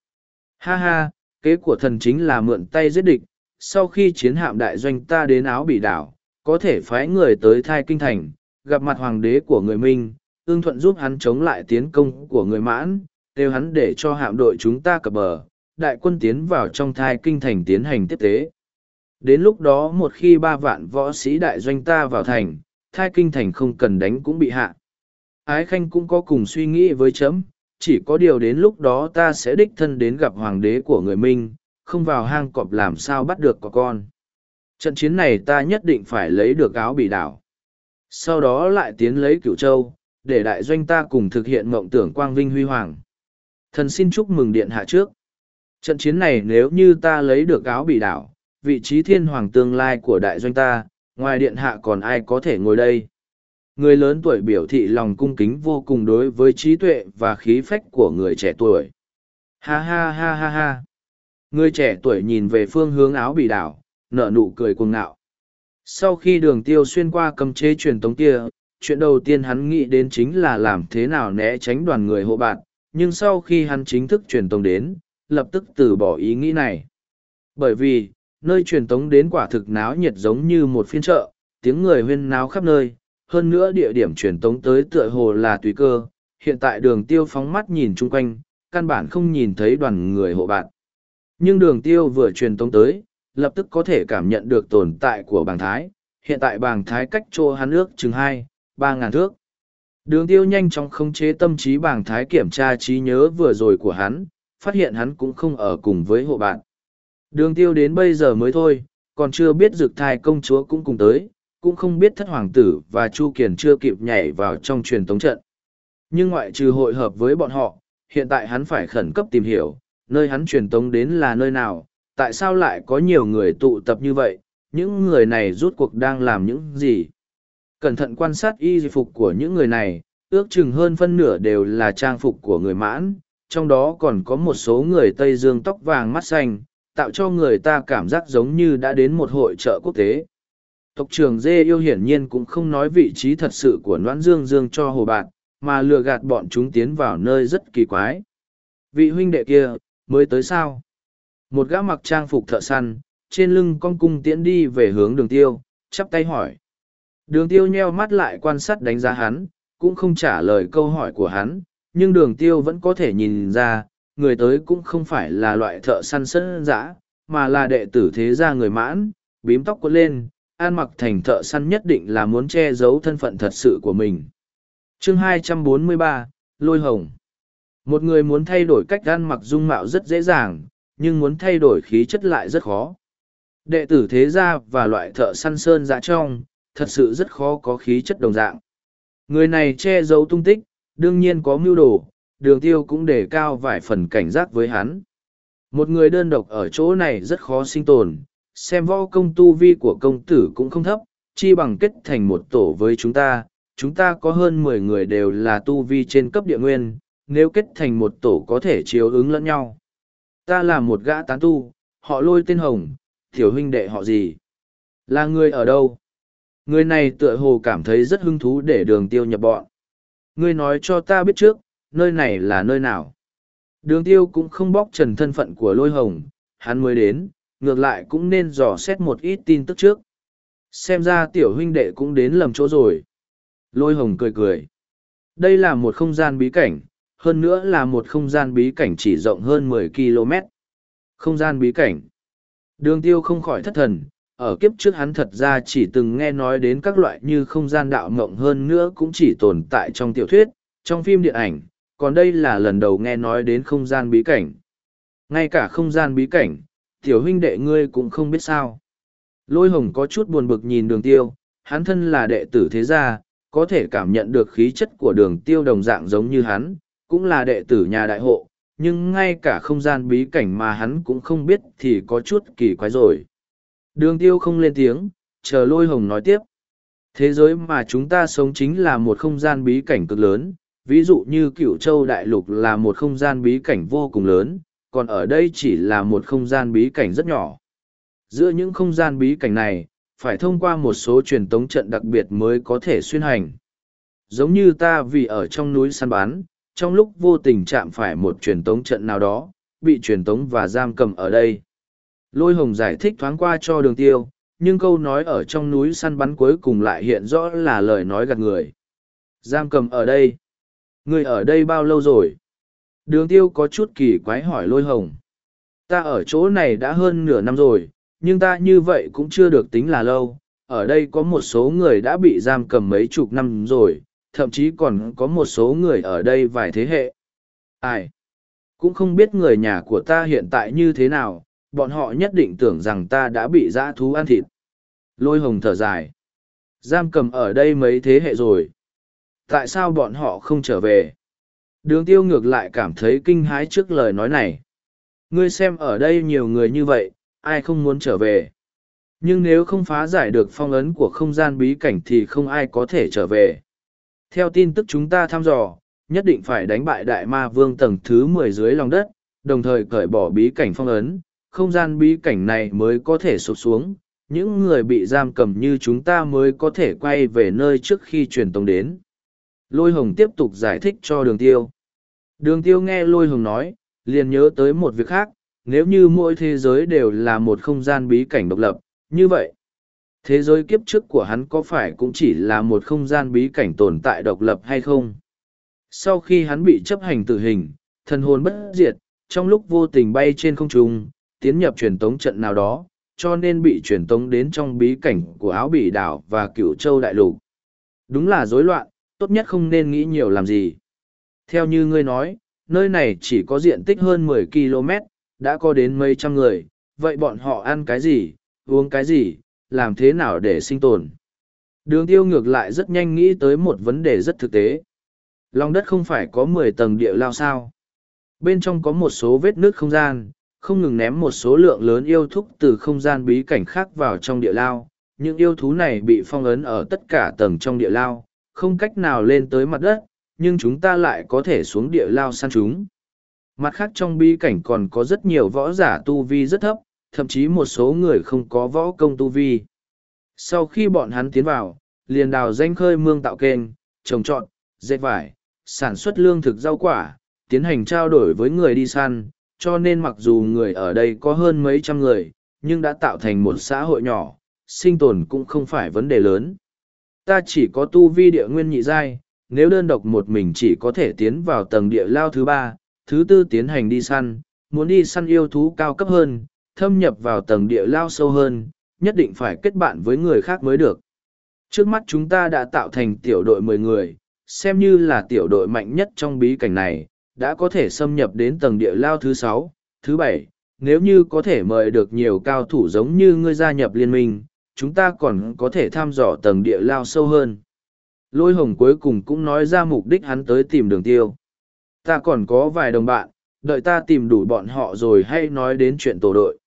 Ha ha, kế của thần chính là mượn tay giết địch. Sau khi chiến hạm đại doanh ta đến áo bị đảo, có thể phái người tới thai kinh thành, gặp mặt hoàng đế của người Minh, ương thuận giúp hắn chống lại tiến công của người mãn, kêu hắn để cho hạm đội chúng ta cập bờ, đại quân tiến vào trong thai kinh thành tiến hành tiếp tế. Đến lúc đó một khi ba vạn võ sĩ đại doanh ta vào thành, thai kinh thành không cần đánh cũng bị hạ. Ái Khanh cũng có cùng suy nghĩ với chấm, chỉ có điều đến lúc đó ta sẽ đích thân đến gặp hoàng đế của người Minh, không vào hang cọp làm sao bắt được có con. Trận chiến này ta nhất định phải lấy được áo bị đảo. Sau đó lại tiến lấy cửu châu, để đại doanh ta cùng thực hiện mộng tưởng quang vinh huy hoàng. Thần xin chúc mừng điện hạ trước. Trận chiến này nếu như ta lấy được áo bị đảo, vị trí thiên hoàng tương lai của đại doanh ta, ngoài điện hạ còn ai có thể ngồi đây. Người lớn tuổi biểu thị lòng cung kính vô cùng đối với trí tuệ và khí phách của người trẻ tuổi. Ha ha ha ha ha. Người trẻ tuổi nhìn về phương hướng áo bị đảo, nở nụ cười cuồng ngạo. Sau khi đường tiêu xuyên qua cầm chế truyền tống kia, chuyện đầu tiên hắn nghĩ đến chính là làm thế nào né tránh đoàn người hộ bạn, nhưng sau khi hắn chính thức truyền tống đến, lập tức từ bỏ ý nghĩ này. Bởi vì, nơi truyền tống đến quả thực náo nhiệt giống như một phiên chợ, tiếng người huyên náo khắp nơi, hơn nữa địa điểm truyền tống tới tựa hồ là tùy cơ, hiện tại đường tiêu phóng mắt nhìn chung quanh, căn bản không nhìn thấy đoàn người hộ bạn. Nhưng đường tiêu vừa truyền tống tới, lập tức có thể cảm nhận được tồn tại của bàng thái, hiện tại bàng thái cách chỗ hắn ước chừng hai, ba ngàn thước. Đường tiêu nhanh chóng khống chế tâm trí bảng thái kiểm tra trí nhớ vừa rồi của hắn, phát hiện hắn cũng không ở cùng với hộ bạn. Đường tiêu đến bây giờ mới thôi, còn chưa biết dược thai công chúa cũng cùng tới, cũng không biết thất hoàng tử và Chu Kiền chưa kịp nhảy vào trong truyền tống trận. Nhưng ngoại trừ hội hợp với bọn họ, hiện tại hắn phải khẩn cấp tìm hiểu, nơi hắn truyền tống đến là nơi nào, tại sao lại có nhiều người tụ tập như vậy, những người này rút cuộc đang làm những gì. Cẩn thận quan sát y phục của những người này, ước chừng hơn phân nửa đều là trang phục của người mãn, trong đó còn có một số người Tây Dương tóc vàng mắt xanh, tạo cho người ta cảm giác giống như đã đến một hội trợ quốc tế. Tộc trưởng Dê yêu hiển nhiên cũng không nói vị trí thật sự của Noãn Dương Dương cho hồ bạn, mà lừa gạt bọn chúng tiến vào nơi rất kỳ quái. Vị huynh đệ kia, mới tới sao? Một gã mặc trang phục thợ săn, trên lưng con cung tiễn đi về hướng đường tiêu, chắp tay hỏi. Đường tiêu nheo mắt lại quan sát đánh giá hắn, cũng không trả lời câu hỏi của hắn, nhưng đường tiêu vẫn có thể nhìn ra, người tới cũng không phải là loại thợ săn sân dã, mà là đệ tử thế gia người mãn, bím tóc quấn lên, an mặc thành thợ săn nhất định là muốn che giấu thân phận thật sự của mình. Chương 243, Lôi Hồng Một người muốn thay đổi cách ăn mặc dung mạo rất dễ dàng, nhưng muốn thay đổi khí chất lại rất khó. Đệ tử thế gia và loại thợ săn sơn dã trong, thật sự rất khó có khí chất đồng dạng. Người này che giấu tung tích, đương nhiên có mưu đồ, đường tiêu cũng đề cao vài phần cảnh giác với hắn. Một người đơn độc ở chỗ này rất khó sinh tồn, xem võ công tu vi của công tử cũng không thấp, chi bằng kết thành một tổ với chúng ta, chúng ta có hơn mười người đều là tu vi trên cấp địa nguyên, nếu kết thành một tổ có thể chiếu ứng lẫn nhau. Ta là một gã tán tu, họ lôi tên hồng, tiểu huynh đệ họ gì? Là người ở đâu? Người này tựa hồ cảm thấy rất hứng thú để đường tiêu nhập bọn. Ngươi nói cho ta biết trước, nơi này là nơi nào? Đường tiêu cũng không bóc trần thân phận của lôi hồng, hắn mới đến, ngược lại cũng nên dò xét một ít tin tức trước. Xem ra tiểu huynh đệ cũng đến lầm chỗ rồi. Lôi hồng cười cười. Đây là một không gian bí cảnh, hơn nữa là một không gian bí cảnh chỉ rộng hơn 10 km. Không gian bí cảnh. Đường tiêu không khỏi thất thần, ở kiếp trước hắn thật ra chỉ từng nghe nói đến các loại như không gian đạo mộng hơn nữa cũng chỉ tồn tại trong tiểu thuyết, trong phim điện ảnh, còn đây là lần đầu nghe nói đến không gian bí cảnh. Ngay cả không gian bí cảnh, tiểu huynh đệ ngươi cũng không biết sao. Lôi hồng có chút buồn bực nhìn đường tiêu, hắn thân là đệ tử thế gia, có thể cảm nhận được khí chất của đường tiêu đồng dạng giống như hắn, cũng là đệ tử nhà đại hộ, nhưng ngay cả không gian bí cảnh mà hắn cũng không biết thì có chút kỳ quái rồi. Đường tiêu không lên tiếng, chờ lôi hồng nói tiếp. Thế giới mà chúng ta sống chính là một không gian bí cảnh cực lớn, ví dụ như cựu châu đại lục là một không gian bí cảnh vô cùng lớn, còn ở đây chỉ là một không gian bí cảnh rất nhỏ. Giữa những không gian bí cảnh này, phải thông qua một số truyền tống trận đặc biệt mới có thể xuyên hành. Giống như ta vì ở trong núi săn bán, trong lúc vô tình chạm phải một truyền tống trận nào đó, bị truyền tống và giam cầm ở đây. Lôi hồng giải thích thoáng qua cho đường tiêu, nhưng câu nói ở trong núi săn bắn cuối cùng lại hiện rõ là lời nói gạt người. Giam cầm ở đây. Người ở đây bao lâu rồi? Đường tiêu có chút kỳ quái hỏi lôi hồng. Ta ở chỗ này đã hơn nửa năm rồi, nhưng ta như vậy cũng chưa được tính là lâu. Ở đây có một số người đã bị giam cầm mấy chục năm rồi, thậm chí còn có một số người ở đây vài thế hệ. Ai? Cũng không biết người nhà của ta hiện tại như thế nào, bọn họ nhất định tưởng rằng ta đã bị dã thú ăn thịt. Lôi hồng thở dài. Giam cầm ở đây mấy thế hệ rồi. Tại sao bọn họ không trở về? Đường tiêu ngược lại cảm thấy kinh hãi trước lời nói này. Ngươi xem ở đây nhiều người như vậy, ai không muốn trở về. Nhưng nếu không phá giải được phong ấn của không gian bí cảnh thì không ai có thể trở về. Theo tin tức chúng ta thăm dò, nhất định phải đánh bại đại ma vương tầng thứ mười dưới lòng đất, đồng thời cởi bỏ bí cảnh phong ấn, không gian bí cảnh này mới có thể sụp xuống, những người bị giam cầm như chúng ta mới có thể quay về nơi trước khi truyền tống đến. Lôi Hồng tiếp tục giải thích cho đường tiêu. Đường tiêu nghe Lôi Hồng nói, liền nhớ tới một việc khác, nếu như mỗi thế giới đều là một không gian bí cảnh độc lập, như vậy, thế giới kiếp trước của hắn có phải cũng chỉ là một không gian bí cảnh tồn tại độc lập hay không? Sau khi hắn bị chấp hành tử hình, thần hồn bất diệt, trong lúc vô tình bay trên không trung, tiến nhập truyền tống trận nào đó, cho nên bị truyền tống đến trong bí cảnh của áo bỉ đảo và cựu châu đại lục. Đúng là rối loạn, tốt nhất không nên nghĩ nhiều làm gì. Theo như ngươi nói, nơi này chỉ có diện tích hơn 10 km, đã có đến mấy trăm người, vậy bọn họ ăn cái gì, uống cái gì, làm thế nào để sinh tồn. Đường tiêu ngược lại rất nhanh nghĩ tới một vấn đề rất thực tế. Lòng đất không phải có 10 tầng địa lao sao. Bên trong có một số vết nước không gian, không ngừng ném một số lượng lớn yêu thúc từ không gian bí cảnh khác vào trong địa lao. Những yêu thú này bị phong ấn ở tất cả tầng trong địa lao, không cách nào lên tới mặt đất, nhưng chúng ta lại có thể xuống địa lao săn chúng. Mặt khác trong bí cảnh còn có rất nhiều võ giả tu vi rất thấp, thậm chí một số người không có võ công tu vi. Sau khi bọn hắn tiến vào, liền đào danh khơi mương tạo kênh, trồng trọt, dệt vải, sản xuất lương thực rau quả, tiến hành trao đổi với người đi săn, cho nên mặc dù người ở đây có hơn mấy trăm người, nhưng đã tạo thành một xã hội nhỏ, sinh tồn cũng không phải vấn đề lớn. Ta chỉ có tu vi địa nguyên nhị giai, nếu đơn độc một mình chỉ có thể tiến vào tầng địa lao thứ ba, thứ tư tiến hành đi săn, muốn đi săn yêu thú cao cấp hơn, thâm nhập vào tầng địa lao sâu hơn, nhất định phải kết bạn với người khác mới được. Trước mắt chúng ta đã tạo thành tiểu đội mười người, xem như là tiểu đội mạnh nhất trong bí cảnh này, đã có thể xâm nhập đến tầng địa lao thứ sáu, thứ bảy. Nếu như có thể mời được nhiều cao thủ giống như ngươi gia nhập liên minh, chúng ta còn có thể tham dò tầng địa lao sâu hơn. Lôi hồng cuối cùng cũng nói ra mục đích hắn tới tìm đường tiêu. Ta còn có vài đồng bạn, đợi ta tìm đủ bọn họ rồi hay nói đến chuyện tổ đội.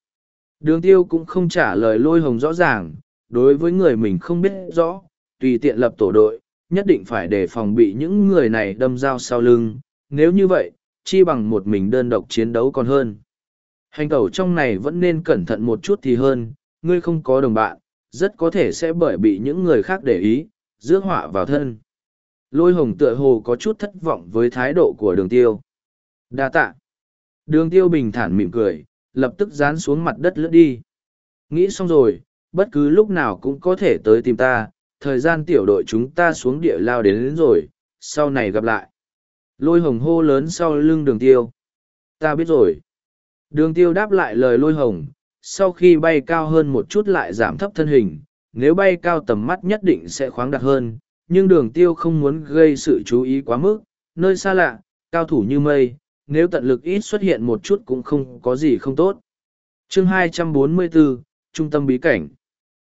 Đường tiêu cũng không trả lời lôi hồng rõ ràng, đối với người mình không biết rõ, tùy tiện lập tổ đội, nhất định phải đề phòng bị những người này đâm dao sau lưng, nếu như vậy, chi bằng một mình đơn độc chiến đấu còn hơn. Hành tẩu trong này vẫn nên cẩn thận một chút thì hơn, ngươi không có đồng bạn, rất có thể sẽ bởi bị những người khác để ý, rước họa vào thân. Lôi hồng tựa hồ có chút thất vọng với thái độ của đường tiêu. đa tạ. Đường tiêu bình thản mỉm cười, lập tức dán xuống mặt đất lướt đi. Nghĩ xong rồi, bất cứ lúc nào cũng có thể tới tìm ta, thời gian tiểu đội chúng ta xuống địa lao đến, đến rồi, sau này gặp lại. Lôi hồng hô lớn sau lưng đường tiêu. Ta biết rồi. Đường tiêu đáp lại lời lôi hồng, sau khi bay cao hơn một chút lại giảm thấp thân hình, nếu bay cao tầm mắt nhất định sẽ khoáng đặc hơn, nhưng đường tiêu không muốn gây sự chú ý quá mức, nơi xa lạ, cao thủ như mây, nếu tận lực ít xuất hiện một chút cũng không có gì không tốt. chương 244, Trung tâm bí cảnh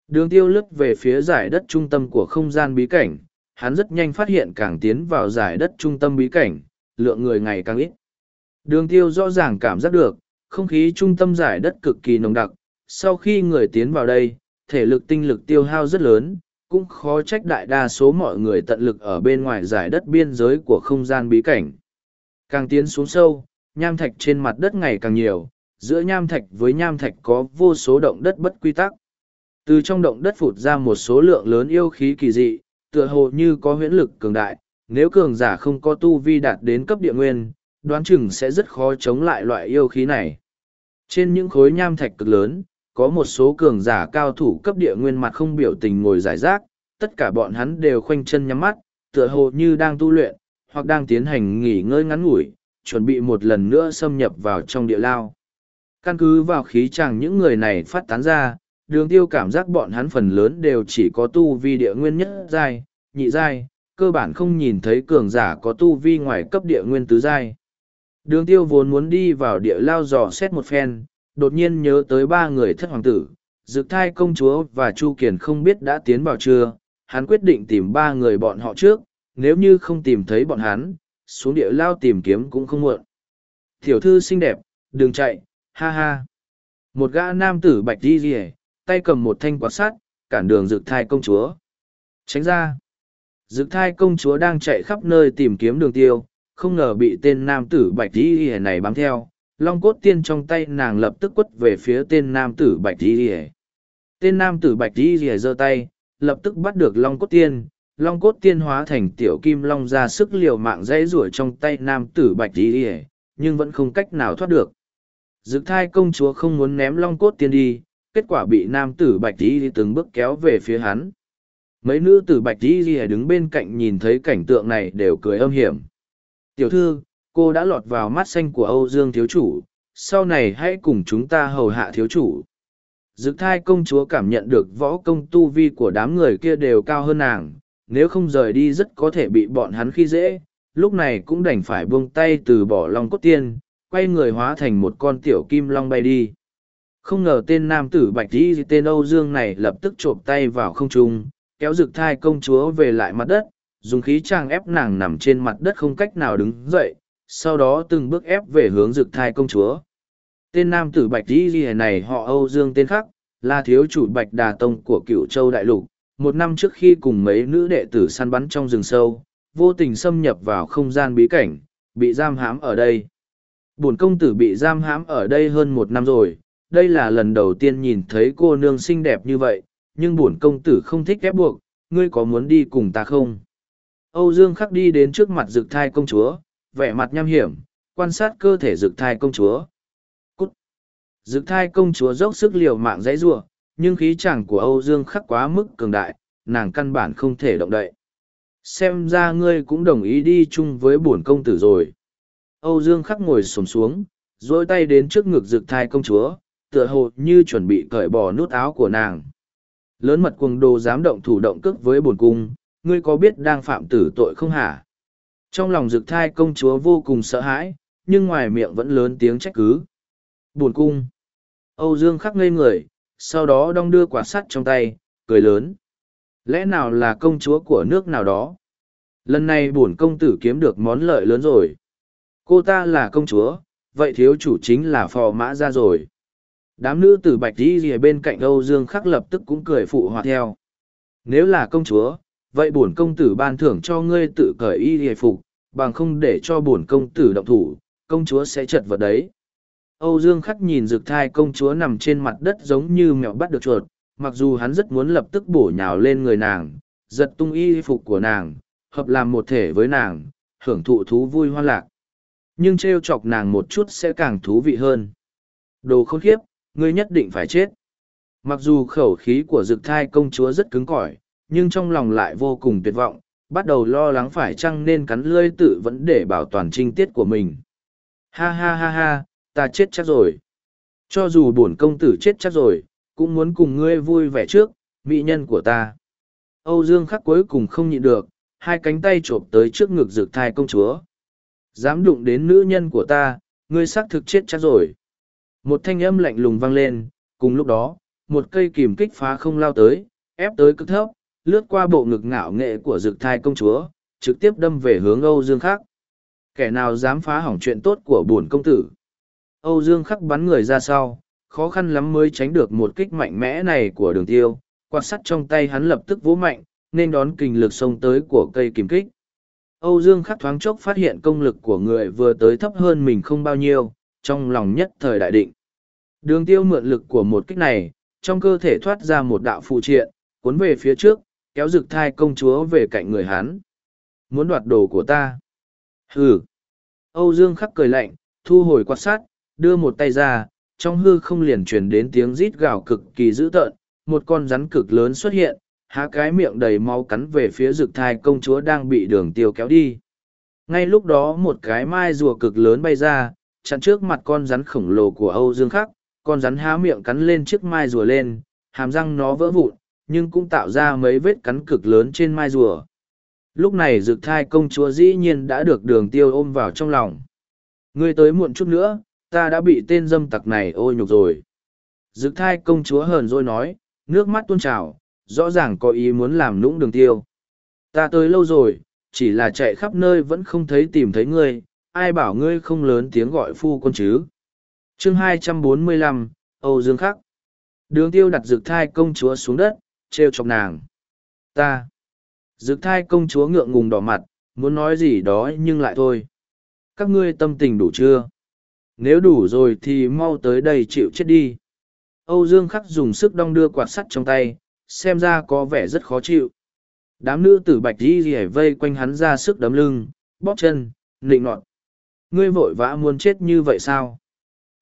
Đường tiêu lướt về phía giải đất trung tâm của không gian bí cảnh, hắn rất nhanh phát hiện càng tiến vào giải đất trung tâm bí cảnh, lượng người ngày càng ít. Đường tiêu rõ ràng cảm giác được, không khí trung tâm giải đất cực kỳ nồng đặc, sau khi người tiến vào đây, thể lực tinh lực tiêu hao rất lớn, cũng khó trách đại đa số mọi người tận lực ở bên ngoài giải đất biên giới của không gian bí cảnh. Càng tiến xuống sâu, nham thạch trên mặt đất ngày càng nhiều, giữa nham thạch với nham thạch có vô số động đất bất quy tắc. Từ trong động đất phụt ra một số lượng lớn yêu khí kỳ dị, tựa hồ như có huyễn lực cường đại, nếu cường giả không có tu vi đạt đến cấp địa nguyên, đoán chừng sẽ rất khó chống lại loại yêu khí này. Trên những khối nham thạch cực lớn, có một số cường giả cao thủ cấp địa nguyên mặt không biểu tình ngồi giải rác, tất cả bọn hắn đều khoanh chân nhắm mắt, tựa hồ như đang tu luyện, hoặc đang tiến hành nghỉ ngơi ngắn ngủi, chuẩn bị một lần nữa xâm nhập vào trong địa lao. Căn cứ vào khí chàng những người này phát tán ra, đường tiêu cảm giác bọn hắn phần lớn đều chỉ có tu vi địa nguyên nhất giai, nhị giai, cơ bản không nhìn thấy cường giả có tu vi ngoài cấp địa nguyên tứ giai. Đường tiêu vốn muốn đi vào địa lao dò xét một phen, đột nhiên nhớ tới ba người thất hoàng tử, dực thai công chúa và Chu Kiền không biết đã tiến vào chưa, hắn quyết định tìm ba người bọn họ trước, nếu như không tìm thấy bọn hắn, xuống địa lao tìm kiếm cũng không muộn. Tiểu thư xinh đẹp, đừng chạy, ha ha. Một gã nam tử bạch đi rìa, tay cầm một thanh quạt sắt, cản đường dược thai công chúa. Tránh ra. dược thai công chúa đang chạy khắp nơi tìm kiếm đường tiêu, không ngờ bị tên nam tử bạch đi rìa này bám theo. Long cốt tiên trong tay nàng lập tức quất về phía tên nam tử bạch đi rìa. Tên nam tử bạch đi rìa giơ tay, lập tức bắt được long cốt tiên, long cốt tiên hóa thành tiểu kim long ra sức liều mạng dãy rủa trong tay nam tử bạch đi ỉa nhưng vẫn không cách nào thoát được dược thai công chúa không muốn ném long cốt tiên đi kết quả bị nam tử bạch đi từng bước kéo về phía hắn. Mấy nữ tử bạch di ỉa đứng bên cạnh nhìn thấy cảnh tượng này đều cười âm hiểm. Tiểu thư cô đã lọt vào mắt xanh của âu dương thiếu chủ sau này hãy cùng chúng ta hầu hạ thiếu chủ. Dực thai công chúa cảm nhận được võ công tu vi của đám người kia đều cao hơn nàng nếu không rời đi rất có thể bị bọn hắn khi dễ, lúc này cũng đành phải buông tay từ bỏ long cốt tiên, quay người hóa thành một con tiểu kim long bay đi. Không ngờ tên nam tử bạch đi tên Âu Dương này lập tức trộm tay vào không trung, kéo rực thai công chúa về lại mặt đất, dùng khí trang ép nàng nằm trên mặt đất không cách nào đứng dậy, sau đó từng bước ép về hướng rực thai công chúa. Tên nam tử Bạch đi Ghi này họ Âu Dương tên khác, là thiếu chủ Bạch Đà Tông của cựu châu đại lục. Một năm trước khi cùng mấy nữ đệ tử săn bắn trong rừng sâu, vô tình xâm nhập vào không gian bí cảnh, bị giam hãm ở đây. Bổn công tử bị giam hãm ở đây hơn một năm rồi, đây là lần đầu tiên nhìn thấy cô nương xinh đẹp như vậy, nhưng bổn công tử không thích ép buộc, ngươi có muốn đi cùng ta không? Âu Dương khắc đi đến trước mặt rực thai công chúa, vẻ mặt nham hiểm, quan sát cơ thể rực thai công chúa. Cút! Rực thai công chúa dốc sức liều mạng dãy rua, nhưng khí chàng của Âu Dương khắc quá mức cường đại, nàng căn bản không thể động đậy. Xem ra ngươi cũng đồng ý đi chung với bổn công tử rồi. Âu Dương khắc ngồi xổm xuống, dối tay đến trước ngực rực thai công chúa, tựa hồ như chuẩn bị cởi bỏ nút áo của nàng. Lớn mật cuồng đồ dám động thủ động cước với bổn cung, ngươi có biết đang phạm tử tội không hả? Trong lòng dực thai công chúa vô cùng sợ hãi, nhưng ngoài miệng vẫn lớn tiếng trách cứ. bổn cung. Âu Dương khắc ngây người, sau đó đong đưa quả sắt trong tay, cười lớn. Lẽ nào là công chúa của nước nào đó? Lần này bổn công tử kiếm được món lợi lớn rồi. Cô ta là công chúa, vậy thiếu chủ chính là phò mã ra rồi. Đám nữ tử bạch đi rìa bên cạnh Âu Dương khắc lập tức cũng cười phụ hòa theo. Nếu là công chúa, vậy bổn công tử ban thưởng cho ngươi tự cởi y hề phục, bằng không để cho bổn công tử động thủ, công chúa sẽ chật vật đấy. Âu Dương khắc nhìn rực thai công chúa nằm trên mặt đất giống như mèo bắt được chuột, mặc dù hắn rất muốn lập tức bổ nhào lên người nàng, giật tung y phục của nàng, hợp làm một thể với nàng, hưởng thụ thú vui hoa lạc. Nhưng trêu chọc nàng một chút sẽ càng thú vị hơn. Đồ khốn khiếp, ngươi nhất định phải chết. Mặc dù khẩu khí của dực thai công chúa rất cứng cỏi, nhưng trong lòng lại vô cùng tuyệt vọng, bắt đầu lo lắng phải chăng nên cắn lưỡi tự vẫn để bảo toàn trinh tiết của mình. Ha ha ha ha, ta chết chắc rồi. Cho dù bổn công tử chết chắc rồi, cũng muốn cùng ngươi vui vẻ trước, mỹ nhân của ta. Âu Dương khắc cuối cùng không nhịn được, hai cánh tay chộp tới trước ngực rực thai công chúa. Dám đụng đến nữ nhân của ta, ngươi xác thực chết chắc rồi. Một thanh âm lạnh lùng vang lên, cùng lúc đó, một cây kìm kích phá không lao tới, ép tới cực thấp, lướt qua bộ ngực ngạo nghệ của dực thai công chúa, trực tiếp đâm về hướng Âu Dương Khắc. Kẻ nào dám phá hỏng chuyện tốt của bổn công tử. Âu Dương Khắc bắn người ra sau, khó khăn lắm mới tránh được một kích mạnh mẽ này của đường tiêu, quạt sắt trong tay hắn lập tức vỗ mạnh, nên đón kình lực xông tới của cây kìm kích. Âu Dương Khắc thoáng chốc phát hiện công lực của người vừa tới thấp hơn mình không bao nhiêu, trong lòng nhất thời đại định. Đường tiêu mượn lực của một kích này, trong cơ thể thoát ra một đạo phụ triện, cuốn về phía trước, kéo rực thai công chúa về cạnh người hắn. Muốn đoạt đồ của ta. Hừ. Âu Dương khắc cười lạnh, thu hồi quạt sát, đưa một tay ra, trong hư không liền truyền đến tiếng rít gào cực kỳ dữ tợn, một con rắn cực lớn xuất hiện, há cái miệng đầy máu cắn về phía rực thai công chúa đang bị đường tiêu kéo đi. Ngay lúc đó một cái mai rùa cực lớn bay ra, chặn trước mặt con rắn khổng lồ của Âu Dương Khắc, con rắn há miệng cắn lên chiếc mai rùa lên, hàm răng nó vỡ vụn, nhưng cũng tạo ra mấy vết cắn cực lớn trên mai rùa. Lúc này dực thai công chúa dĩ nhiên đã được đường tiêu ôm vào trong lòng. Ngươi tới muộn chút nữa, ta đã bị tên dâm tặc này ôi nhục rồi. Dực thai công chúa hờn rồi nói, nước mắt tuôn trào, rõ ràng có ý muốn làm nũng đường tiêu. Ta tới lâu rồi, chỉ là chạy khắp nơi vẫn không thấy tìm thấy ngươi, ai bảo ngươi không lớn tiếng gọi phu quân chứ. chương 245, Âu Dương Khắc. Đường tiêu đặt dược thai công chúa xuống đất, trêu chọc nàng. Ta. Dược thai công chúa ngượng ngùng đỏ mặt, muốn nói gì đó nhưng lại thôi. Các ngươi tâm tình đủ chưa? Nếu đủ rồi thì mau tới đây chịu chết đi. Âu Dương Khắc dùng sức đong đưa quạt sắt trong tay, xem ra có vẻ rất khó chịu. Đám nữ tử bạch di rỉa vây quanh hắn ra sức đấm lưng, bóp chân, nịnh nọt. Ngươi vội vã muốn chết như vậy sao?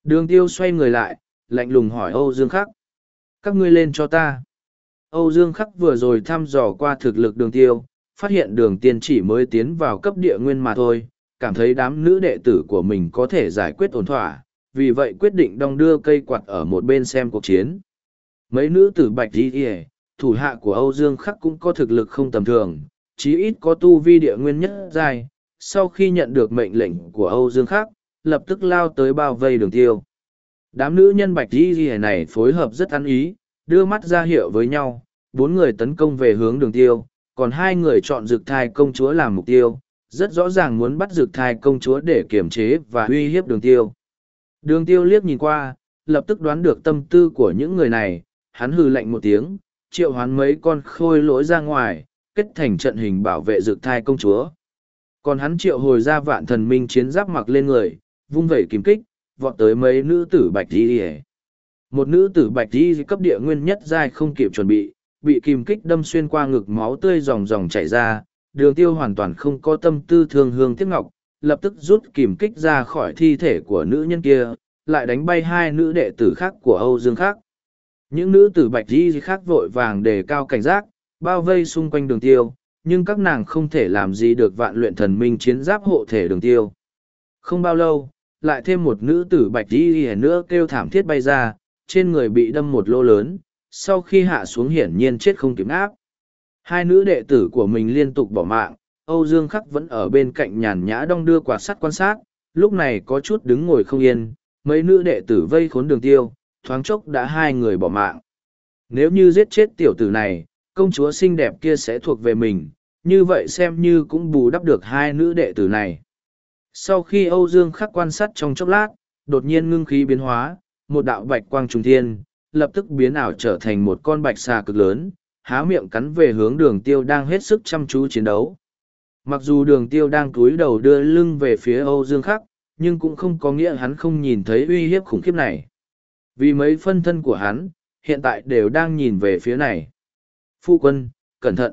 Đường tiêu xoay người lại, lạnh lùng hỏi Âu Dương Khắc. Các ngươi lên cho ta. Âu Dương Khắc vừa rồi thăm dò qua thực lực đường tiêu, phát hiện đường tiên chỉ mới tiến vào cấp địa nguyên mà thôi, cảm thấy đám nữ đệ tử của mình có thể giải quyết ổn thỏa, vì vậy quyết định đong đưa cây quạt ở một bên xem cuộc chiến. Mấy nữ tử bạch đi kìa, thủ hạ của Âu Dương Khắc cũng có thực lực không tầm thường, chí ít có tu vi địa nguyên nhất dài, sau khi nhận được mệnh lệnh của Âu Dương Khắc, lập tức lao tới bao vây đường tiêu. Đám nữ nhân bạch y ghi này phối hợp rất ăn ý, đưa mắt ra hiệu với nhau, bốn người tấn công về hướng đường tiêu, còn hai người chọn dược thai công chúa làm mục tiêu, rất rõ ràng muốn bắt dược thai công chúa để kiểm chế và uy hiếp đường tiêu. Đường tiêu liếc nhìn qua, lập tức đoán được tâm tư của những người này, hắn hừ lạnh một tiếng, triệu hoán mấy con khôi lỗi ra ngoài, kết thành trận hình bảo vệ dược thai công chúa. Còn hắn triệu hồi ra vạn thần minh chiến giáp mặc lên người, vung vẩy kìm kích, vọt tới mấy nữ tử bạch đi Một nữ tử bạch đi cấp địa nguyên nhất giai không kịp chuẩn bị, bị kìm kích đâm xuyên qua ngực máu tươi ròng ròng chảy ra, đường tiêu hoàn toàn không có tâm tư thương hương tiếc ngọc, lập tức rút kìm kích ra khỏi thi thể của nữ nhân kia, lại đánh bay hai nữ đệ tử khác của Âu Dương khác. Những nữ tử bạch đi khác vội vàng đề cao cảnh giác, bao vây xung quanh đường tiêu, nhưng các nàng không thể làm gì được vạn luyện thần minh chiến giáp hộ thể đường tiêu. Không bao lâu, lại thêm một nữ tử bạch đi nữa kêu thảm thiết bay ra, trên người bị đâm một lô lớn, sau khi hạ xuống hiển nhiên chết không kịp áp. Hai nữ đệ tử của mình liên tục bỏ mạng, Âu Dương Khắc vẫn ở bên cạnh nhàn nhã đong đưa quạt sắt quan sát, lúc này có chút đứng ngồi không yên, mấy nữ đệ tử vây khốn đường tiêu, thoáng chốc đã hai người bỏ mạng. Nếu như giết chết tiểu tử này, công chúa xinh đẹp kia sẽ thuộc về mình, như vậy xem như cũng bù đắp được hai nữ đệ tử này. Sau khi Âu Dương khắc quan sát trong chốc lát, đột nhiên ngưng khí biến hóa, một đạo bạch quang trùng thiên, lập tức biến ảo trở thành một con bạch xà cực lớn, há miệng cắn về hướng đường tiêu đang hết sức chăm chú chiến đấu. Mặc dù đường tiêu đang cúi đầu đưa lưng về phía Âu Dương khắc, nhưng cũng không có nghĩa hắn không nhìn thấy uy hiếp khủng khiếp này. Vì mấy phân thân của hắn, hiện tại đều đang nhìn về phía này. Phu quân, cẩn thận.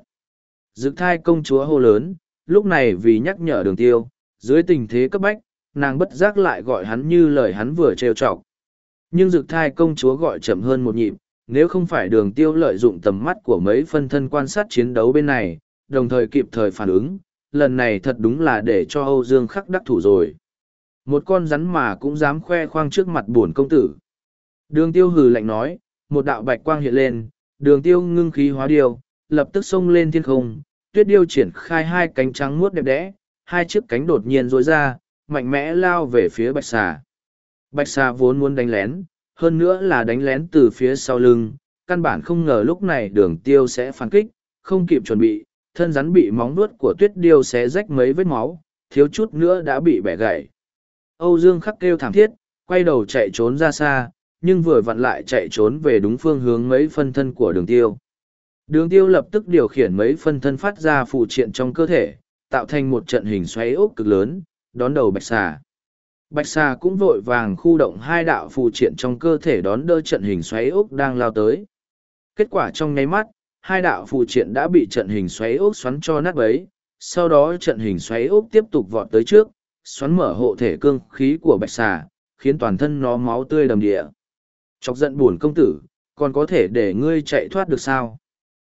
Dực thai công chúa hô lớn, lúc này vì nhắc nhở đường tiêu, dưới tình thế cấp bách, nàng bất giác lại gọi hắn như lời hắn vừa trêu chọc. Nhưng dực thai công chúa gọi chậm hơn một nhịp, nếu không phải đường tiêu lợi dụng tầm mắt của mấy phân thân quan sát chiến đấu bên này, đồng thời kịp thời phản ứng, lần này thật đúng là để cho Âu Dương khắc đắc thủ rồi. Một con rắn mà cũng dám khoe khoang trước mặt buồn công tử. Đường tiêu hừ lạnh nói, một đạo bạch quang hiện lên, đường tiêu ngưng khí hóa điêu, lập tức xông lên thiên không, tuyết điêu triển khai hai cánh trắng muốt đẹp đẽ, hai chiếc cánh đột nhiên rối ra, mạnh mẽ lao về phía bạch xà. Bạch xà vốn muốn đánh lén, hơn nữa là đánh lén từ phía sau lưng, căn bản không ngờ lúc này đường tiêu sẽ phản kích, không kịp chuẩn bị, thân rắn bị móng vuốt của tuyết điêu xé rách mấy vết máu, thiếu chút nữa đã bị bẻ gãy. Âu Dương khắc kêu thảm thiết, quay đầu chạy trốn ra xa, nhưng vừa vặn lại chạy trốn về đúng phương hướng mấy phân thân của đường tiêu. Đường tiêu lập tức điều khiển mấy phân thân phát ra phụ triện trong cơ thể, tạo thành một trận hình xoáy ốc cực lớn, đón đầu bạch xà. Bạch xà cũng vội vàng khu động hai đạo phụ triện trong cơ thể đón đỡ trận hình xoáy ốc đang lao tới. Kết quả trong nháy mắt, hai đạo phụ triện đã bị trận hình xoáy ốc xoắn cho nát bấy, sau đó trận hình xoáy ốc tiếp tục vọt tới trước, xoắn mở hộ thể cương khí của bạch xà, khiến toàn thân nó máu tươi đầm địa. Chọc giận buồn công tử, còn có thể để ngươi chạy thoát được sao?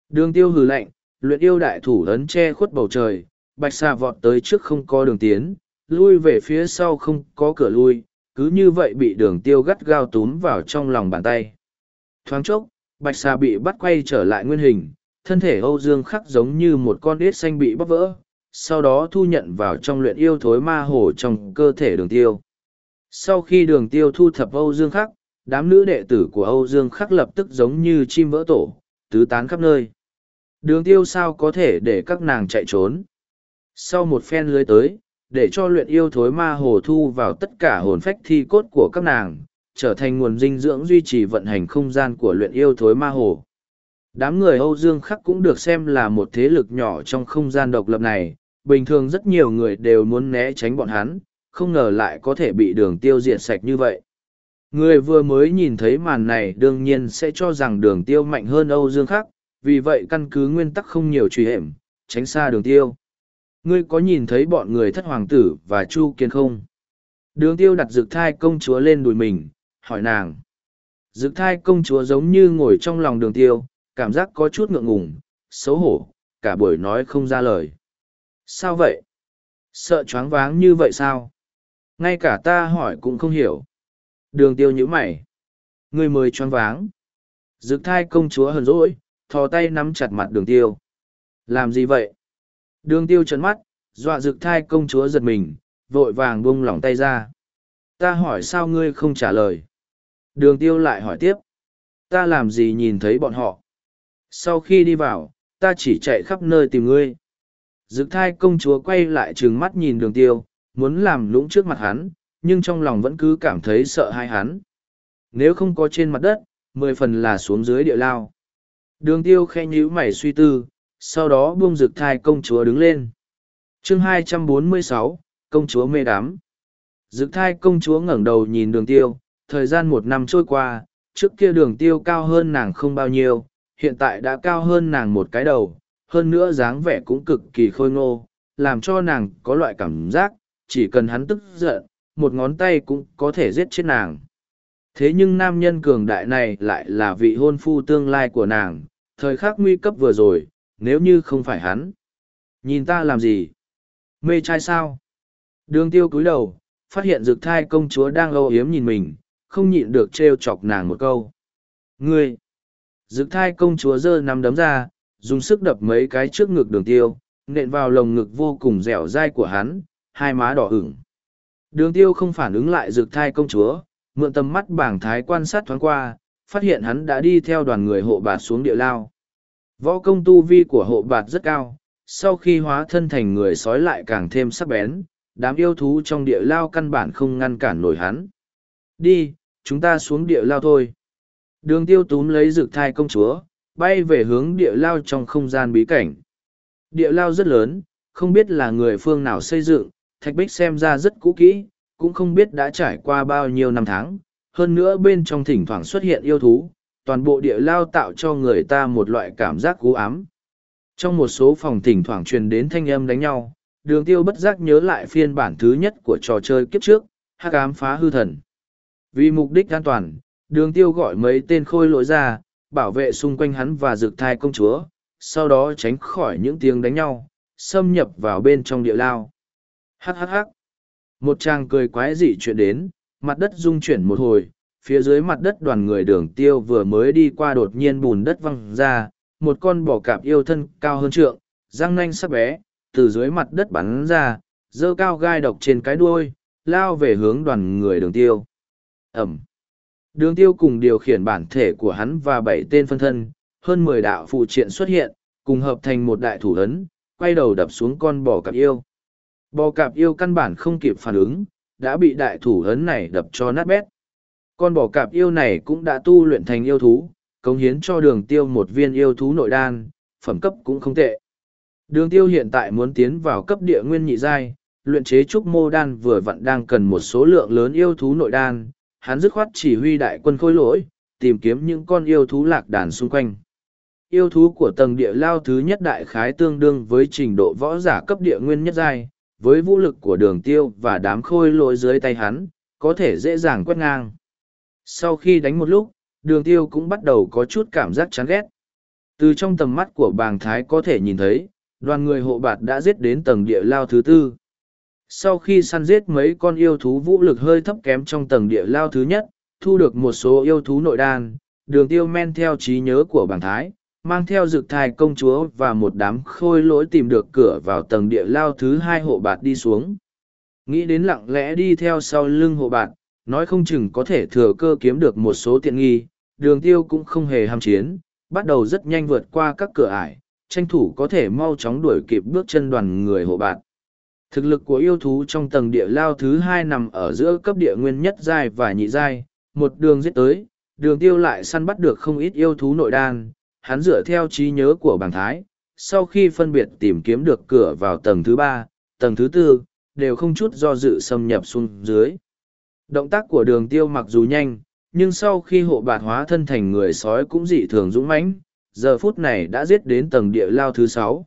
Đường tiêu hừ lạnh, luyện yêu đại thủ ấn che khuất bầu trời, bạch xà vọt tới trước không có đường tiến, lui về phía sau không có cửa lui, cứ như vậy bị đường tiêu gắt gao túm vào trong lòng bàn tay. Thoáng chốc, bạch xà bị bắt quay trở lại nguyên hình, thân thể Âu Dương khắc giống như một con đít xanh bị bóc vỡ, sau đó thu nhận vào trong luyện yêu thối ma hồ trong cơ thể đường tiêu. Sau khi đường tiêu thu thập Âu Dương khắc, đám nữ đệ tử của Âu Dương khắc lập tức giống như chim vỡ tổ, tứ tán khắp nơi. Đường tiêu sao có thể để các nàng chạy trốn. Sau một phen lưới tới, để cho luyện yêu thối ma hồ thu vào tất cả hồn phách thi cốt của các nàng, trở thành nguồn dinh dưỡng duy trì vận hành không gian của luyện yêu thối ma hồ. Đám người Âu Dương Khắc cũng được xem là một thế lực nhỏ trong không gian độc lập này, bình thường rất nhiều người đều muốn né tránh bọn hắn, không ngờ lại có thể bị đường tiêu diệt sạch như vậy. Người vừa mới nhìn thấy màn này đương nhiên sẽ cho rằng đường tiêu mạnh hơn Âu Dương Khắc, vì vậy căn cứ nguyên tắc không nhiều truy hiểm, tránh xa đường tiêu. Ngươi có nhìn thấy bọn người thất hoàng tử và Chu Kiên không? Đường tiêu đặt dược thai công chúa lên đùi mình, hỏi nàng. Dược thai công chúa giống như ngồi trong lòng đường tiêu, cảm giác có chút ngượng ngùng, xấu hổ, cả buổi nói không ra lời. Sao vậy? Sợ choáng váng như vậy sao? Ngay cả ta hỏi cũng không hiểu. Đường tiêu nhíu mày. Người mới choáng váng. Dực thai công chúa hờn dỗi, thò tay nắm chặt mặt đường tiêu. Làm gì vậy? Đường tiêu trấn mắt, dọa dực thai công chúa giật mình, vội vàng buông lỏng tay ra. Ta hỏi sao ngươi không trả lời? Đường tiêu lại hỏi tiếp. Ta làm gì nhìn thấy bọn họ? Sau khi đi vào, ta chỉ chạy khắp nơi tìm ngươi. Dực thai công chúa quay lại trừng mắt nhìn đường tiêu, muốn làm lũng trước mặt hắn, nhưng trong lòng vẫn cứ cảm thấy sợ hai hắn. Nếu không có trên mặt đất, mười phần là xuống dưới địa lao. Đường tiêu khe nhíu mày suy tư, sau đó buông rực thai công chúa đứng lên. chương 246, công chúa mê đám. Rực thai công chúa ngẩng đầu nhìn đường tiêu, thời gian một năm trôi qua, trước kia đường tiêu cao hơn nàng không bao nhiêu, hiện tại đã cao hơn nàng một cái đầu, hơn nữa dáng vẻ cũng cực kỳ khôi ngô, làm cho nàng có loại cảm giác, chỉ cần hắn tức giận, một ngón tay cũng có thể giết chết nàng. Thế nhưng nam nhân cường đại này lại là vị hôn phu tương lai của nàng, thời khắc nguy cấp vừa rồi, nếu như không phải hắn. Nhìn ta làm gì? Mê trai sao? Đường tiêu cúi đầu, phát hiện rực thai công chúa đang âu yếm nhìn mình, không nhịn được trêu chọc nàng một câu. Ngươi! Rực thai công chúa giơ nắm đấm ra, dùng sức đập mấy cái trước ngực đường tiêu, nện vào lồng ngực vô cùng dẻo dai của hắn, hai má đỏ ửng. Đường tiêu không phản ứng lại dược thai công chúa, mượn tầm mắt bảng thái quan sát thoáng qua, phát hiện hắn đã đi theo đoàn người hộ bạt xuống địa lao. Võ công tu vi của hộ bạt rất cao, sau khi hóa thân thành người sói lại càng thêm sắc bén, đám yêu thú trong địa lao căn bản không ngăn cản nổi hắn. Đi, chúng ta xuống địa lao thôi. Đường tiêu túm lấy rực thai công chúa, bay về hướng địa lao trong không gian bí cảnh. Địa lao rất lớn, không biết là người phương nào xây dựng, thạch bích xem ra rất cũ kỹ, cũng không biết đã trải qua bao nhiêu năm tháng. Hơn nữa bên trong thỉnh thoảng xuất hiện yêu thú, toàn bộ địa lao tạo cho người ta một loại cảm giác cú ám. Trong một số phòng thỉnh thoảng truyền đến thanh âm đánh nhau, đường tiêu bất giác nhớ lại phiên bản thứ nhất của trò chơi kiếp trước, hắc ám phá hư thần. Vì mục đích an toàn, đường tiêu gọi mấy tên khôi lỗi ra, bảo vệ xung quanh hắn và dược thai công chúa, sau đó tránh khỏi những tiếng đánh nhau, xâm nhập vào bên trong địa lao. Hắc hắc hắc. Một chàng cười quái dị chuyện đến, mặt đất rung chuyển một hồi, phía dưới mặt đất đoàn người đường tiêu vừa mới đi qua đột nhiên bùn đất văng ra, một con bò cạp yêu thân cao hơn trượng, răng nanh sắc bé, từ dưới mặt đất bắn ra, dơ cao gai độc trên cái đuôi, lao về hướng đoàn người đường tiêu. Ẩm. Đường tiêu cùng điều khiển bản thể của hắn và bảy tên phân thân, hơn mười đạo phụ triện xuất hiện, cùng hợp thành một đại thủ ấn, quay đầu đập xuống con bò cạp yêu. Bò cạp yêu căn bản không kịp phản ứng, đã bị đại thủ ấn này đập cho nát bét. Con bò cạp yêu này cũng đã tu luyện thành yêu thú, cống hiến cho đường tiêu một viên yêu thú nội đan, phẩm cấp cũng không tệ. Đường tiêu hiện tại muốn tiến vào cấp địa nguyên nhị giai, luyện chế trúc mô đan vừa vặn đang cần một số lượng lớn yêu thú nội đan, hắn dứt khoát chỉ huy đại quân khôi lỗi, tìm kiếm những con yêu thú lạc đàn xung quanh. Yêu thú của tầng địa lao thứ nhất đại khái tương đương với trình độ võ giả cấp địa nguyên nhất giai, với vũ lực của đường tiêu và đám khôi lỗi dưới tay hắn, có thể dễ dàng quét ngang. Sau khi đánh một lúc, đường tiêu cũng bắt đầu có chút cảm giác chán ghét. Từ trong tầm mắt của bàng thái có thể nhìn thấy, đoàn người hộ bạt đã giết đến tầng địa lao thứ tư. Sau khi săn giết mấy con yêu thú vũ lực hơi thấp kém trong tầng địa lao thứ nhất, thu được một số yêu thú nội đan, đường tiêu men theo trí nhớ của bàng thái, mang theo dược thai công chúa và một đám khôi lỗi tìm được cửa vào tầng địa lao thứ hai hộ bạt đi xuống. Nghĩ đến lặng lẽ đi theo sau lưng hộ bạt, nói không chừng có thể thừa cơ kiếm được một số tiện nghi, đường tiêu cũng không hề ham chiến, bắt đầu rất nhanh vượt qua các cửa ải, tranh thủ có thể mau chóng đuổi kịp bước chân đoàn người hộ bạt. Thực lực của yêu thú trong tầng địa lao thứ hai nằm ở giữa cấp địa nguyên nhất giai và nhị giai, một đường giết tới, đường tiêu lại săn bắt được không ít yêu thú nội đan, hắn dựa theo trí nhớ của bàng thái, sau khi phân biệt tìm kiếm được cửa vào tầng thứ ba, tầng thứ tư, đều không chút do dự xâm nhập xuống dưới. Động tác của đường tiêu mặc dù nhanh, nhưng sau khi hộ bạt hóa thân thành người sói cũng dị thường dũng mãnh, giờ phút này đã giết đến tầng địa lao thứ sáu.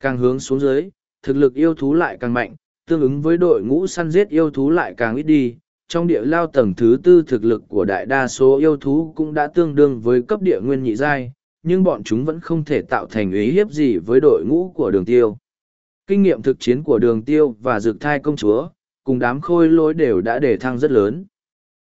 Càng hướng xuống dưới, thực lực yêu thú lại càng mạnh, tương ứng với đội ngũ săn giết yêu thú lại càng ít đi. Trong địa lao tầng thứ tư thực lực của đại đa số yêu thú cũng đã tương đương với cấp địa nguyên nhị giai, nhưng bọn chúng vẫn không thể tạo thành ý hiếp gì với đội ngũ của đường tiêu. Kinh nghiệm thực chiến của đường tiêu và dược thai công chúa, cùng đám khôi lối đều đã để thăng rất lớn.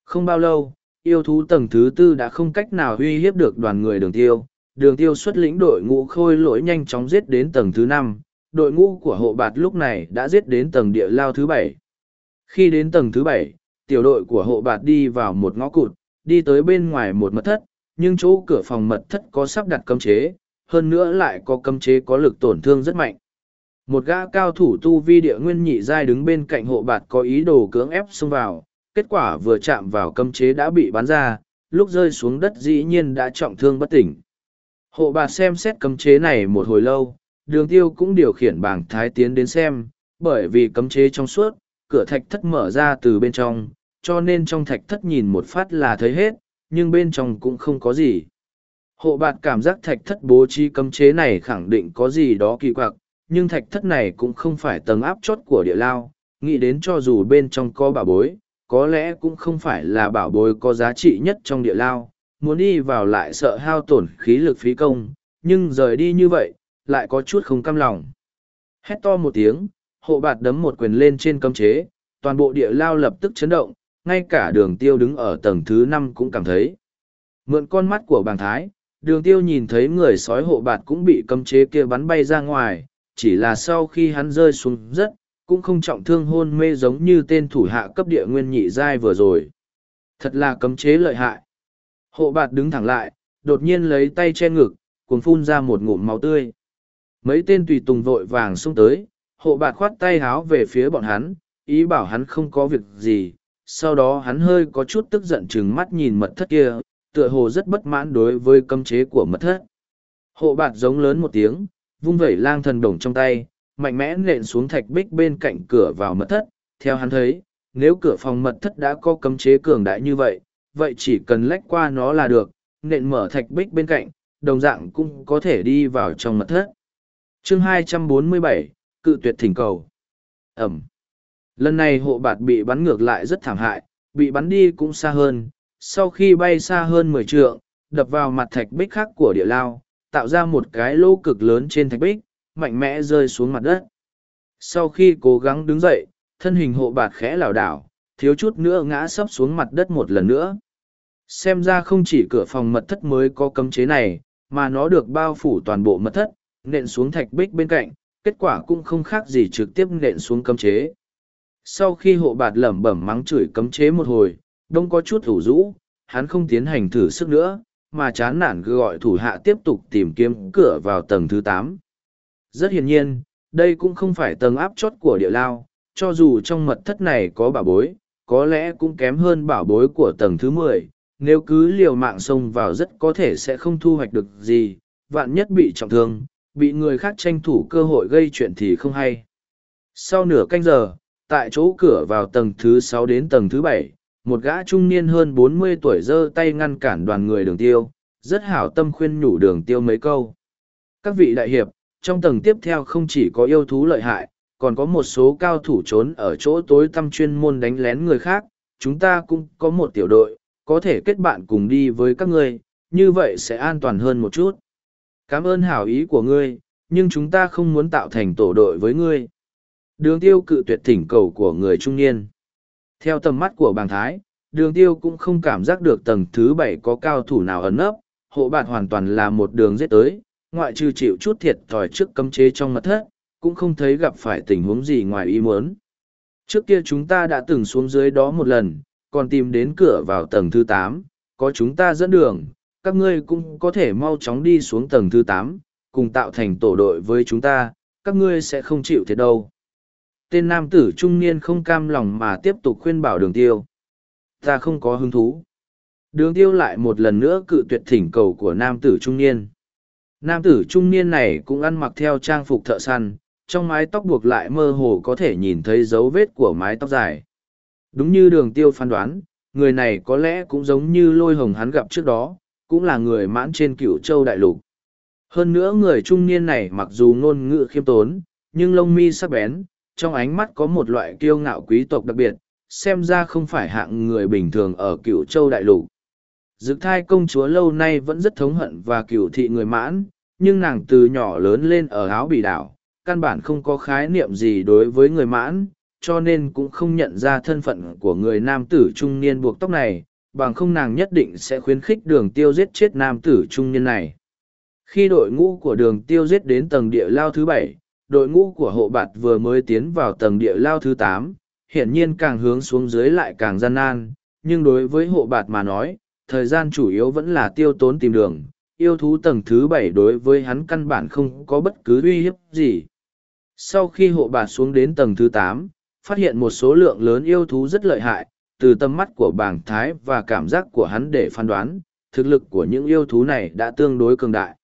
Không bao lâu, yêu thú tầng thứ tư đã không cách nào uy hiếp được đoàn người đường tiêu. Đường tiêu xuất lĩnh đội ngũ khôi lỗi nhanh chóng giết đến tầng thứ năm. đội ngũ của hộ bạt lúc này đã giết đến tầng địa lao thứ bảy. Khi đến tầng thứ bảy, tiểu đội của hộ bạt đi vào một ngõ cụt, đi tới bên ngoài một mật thất, nhưng chỗ cửa phòng mật thất có sắp đặt cấm chế, hơn nữa lại có cấm chế có lực tổn thương rất mạnh. Một gã cao thủ tu vi địa nguyên nhị giai đứng bên cạnh hộ bạt có ý đồ cưỡng ép xông vào, kết quả vừa chạm vào cấm chế đã bị bắn ra, lúc rơi xuống đất dĩ nhiên đã trọng thương bất tỉnh. Hộ bạt xem xét cấm chế này một hồi lâu, đường tiêu cũng điều khiển bảng thái tiến đến xem, bởi vì cấm chế trong suốt, cửa thạch thất mở ra từ bên trong, cho nên trong thạch thất nhìn một phát là thấy hết, nhưng bên trong cũng không có gì. Hộ bạt cảm giác thạch thất bố trí cấm chế này khẳng định có gì đó kỳ quặc, nhưng thạch thất này cũng không phải tầng áp chót của địa lao, nghĩ đến cho dù bên trong có bảo bối, có lẽ cũng không phải là bảo bối có giá trị nhất trong địa lao, muốn đi vào lại sợ hao tổn khí lực phí công, nhưng rời đi như vậy, lại có chút không cam lòng. Hét to một tiếng, hộ bạt đấm một quyền lên trên cấm chế, toàn bộ địa lao lập tức chấn động, ngay cả đường tiêu đứng ở tầng thứ năm cũng cảm thấy. Mượn con mắt của bàng thái, đường tiêu nhìn thấy người sói hộ bạt cũng bị cấm chế kia bắn bay ra ngoài, chỉ là sau khi hắn rơi xuống rất, cũng không trọng thương hôn mê giống như tên thủ hạ cấp địa nguyên nhị giai vừa rồi. Thật là cấm chế lợi hại. Hộ bạt đứng thẳng lại, đột nhiên lấy tay che ngực, cuồng phun ra một ngụm máu tươi. Mấy tên tùy tùng vội vàng xông tới, hộ bạt khoát tay háo về phía bọn hắn, ý bảo hắn không có việc gì. Sau đó hắn hơi có chút tức giận chừng mắt nhìn mật thất kia, tựa hồ rất bất mãn đối với cấm chế của mật thất. Hộ bạt giống lớn một tiếng, vung vẩy lang thần đồng trong tay, mạnh mẽ nện xuống thạch bích bên cạnh cửa vào mật thất. Theo hắn thấy, nếu cửa phòng mật thất đã có cấm chế cường đại như vậy, vậy chỉ cần lách qua nó là được, nện mở thạch bích bên cạnh, đồng dạng cũng có thể đi vào trong mật thất. chương 247, cự tuyệt thỉnh cầu. Ẩm. Lần này hộ bạt bị bắn ngược lại rất thảm hại, bị bắn đi cũng xa hơn, sau khi bay xa hơn mười trượng, đập vào mặt thạch bích khác của địa lao, tạo ra một cái lỗ cực lớn trên thạch bích, mạnh mẽ rơi xuống mặt đất. Sau khi cố gắng đứng dậy, thân hình hộ bạt khẽ lảo đảo, thiếu chút nữa ngã sấp xuống mặt đất một lần nữa. Xem ra không chỉ cửa phòng mật thất mới có cấm chế này, mà nó được bao phủ toàn bộ mật thất, nện xuống thạch bích bên cạnh, kết quả cũng không khác gì trực tiếp nện xuống cấm chế. Sau khi hộ bạt lẩm bẩm mắng chửi cấm chế một hồi, đông có chút thủ rũ, hắn không tiến hành thử sức nữa, mà chán nản gọi thủ hạ tiếp tục tìm kiếm cửa vào tầng thứ tám. Rất hiển nhiên, đây cũng không phải tầng áp chót của địa lao, cho dù trong mật thất này có bảo bối, có lẽ cũng kém hơn bảo bối của tầng thứ mười. nếu cứ liều mạng xông vào rất có thể sẽ không thu hoạch được gì, vạn nhất bị trọng thương, bị người khác tranh thủ cơ hội gây chuyện thì không hay. Sau nửa canh giờ, tại chỗ cửa vào tầng thứ sáu đến tầng thứ bảy, một gã trung niên hơn bốn mươi tuổi giơ tay ngăn cản đoàn người đường tiêu, rất hảo tâm khuyên nhủ đường tiêu mấy câu. Các vị đại hiệp, trong tầng tiếp theo không chỉ có yêu thú lợi hại, còn có một số cao thủ trốn ở chỗ tối tăm chuyên môn đánh lén người khác, chúng ta cũng có một tiểu đội, có thể kết bạn cùng đi với các ngươi, như vậy sẽ an toàn hơn một chút. Cảm ơn hảo ý của ngươi, nhưng chúng ta không muốn tạo thành tổ đội với ngươi. Đường tiêu cự tuyệt thỉnh cầu của người trung niên. Theo tầm mắt của bàng thái, đường tiêu cũng không cảm giác được tầng thứ bảy có cao thủ nào ẩn nấp, hộ bạn hoàn toàn là một đường giết tới, ngoại trừ chịu chút thiệt thòi trước cấm chế trong mật thất, cũng không thấy gặp phải tình huống gì ngoài ý muốn. Trước kia chúng ta đã từng xuống dưới đó một lần, còn tìm đến cửa vào tầng thứ tám, có chúng ta dẫn đường, các ngươi cũng có thể mau chóng đi xuống tầng thứ tám, cùng tạo thành tổ đội với chúng ta, các ngươi sẽ không chịu thiệt đâu tên nam tử trung niên không cam lòng mà tiếp tục khuyên bảo đường tiêu. Ta không có hứng thú. Đường tiêu lại một lần nữa cự tuyệt thỉnh cầu của nam tử trung niên. Nam tử trung niên này cũng ăn mặc theo trang phục thợ săn, trong mái tóc buộc lại mơ hồ có thể nhìn thấy dấu vết của mái tóc dài. Đúng như đường tiêu phán đoán, người này có lẽ cũng giống như lôi hồng hắn gặp trước đó, cũng là người mãn trên cửu châu đại lục. Hơn nữa người trung niên này mặc dù ngôn ngữ khiêm tốn, nhưng lông mi sắc bén, trong ánh mắt có một loại kiêu ngạo quý tộc đặc biệt, xem ra không phải hạng người bình thường ở cựu châu đại lục. Dực thai công chúa lâu nay vẫn rất thống hận và cựu thị người mãn, nhưng nàng từ nhỏ lớn lên ở áo Bỉ đảo, căn bản không có khái niệm gì đối với người mãn, cho nên cũng không nhận ra thân phận của người nam tử trung niên buộc tóc này, bằng không nàng nhất định sẽ khuyến khích đường tiêu giết chết nam tử trung niên này. Khi đội ngũ của đường tiêu giết đến tầng địa lao thứ bảy, đội ngũ của hộ bạt vừa mới tiến vào tầng địa lao thứ tám hiển nhiên càng hướng xuống dưới lại càng gian nan nhưng đối với hộ bạt mà nói thời gian chủ yếu vẫn là tiêu tốn tìm đường yêu thú tầng thứ bảy đối với hắn căn bản không có bất cứ uy hiếp gì Sau khi hộ bạt xuống đến tầng thứ tám, phát hiện một số lượng lớn yêu thú rất lợi hại, từ tầm mắt của bảng thái và cảm giác của hắn để phán đoán, thực lực của những yêu thú này đã tương đối cường đại.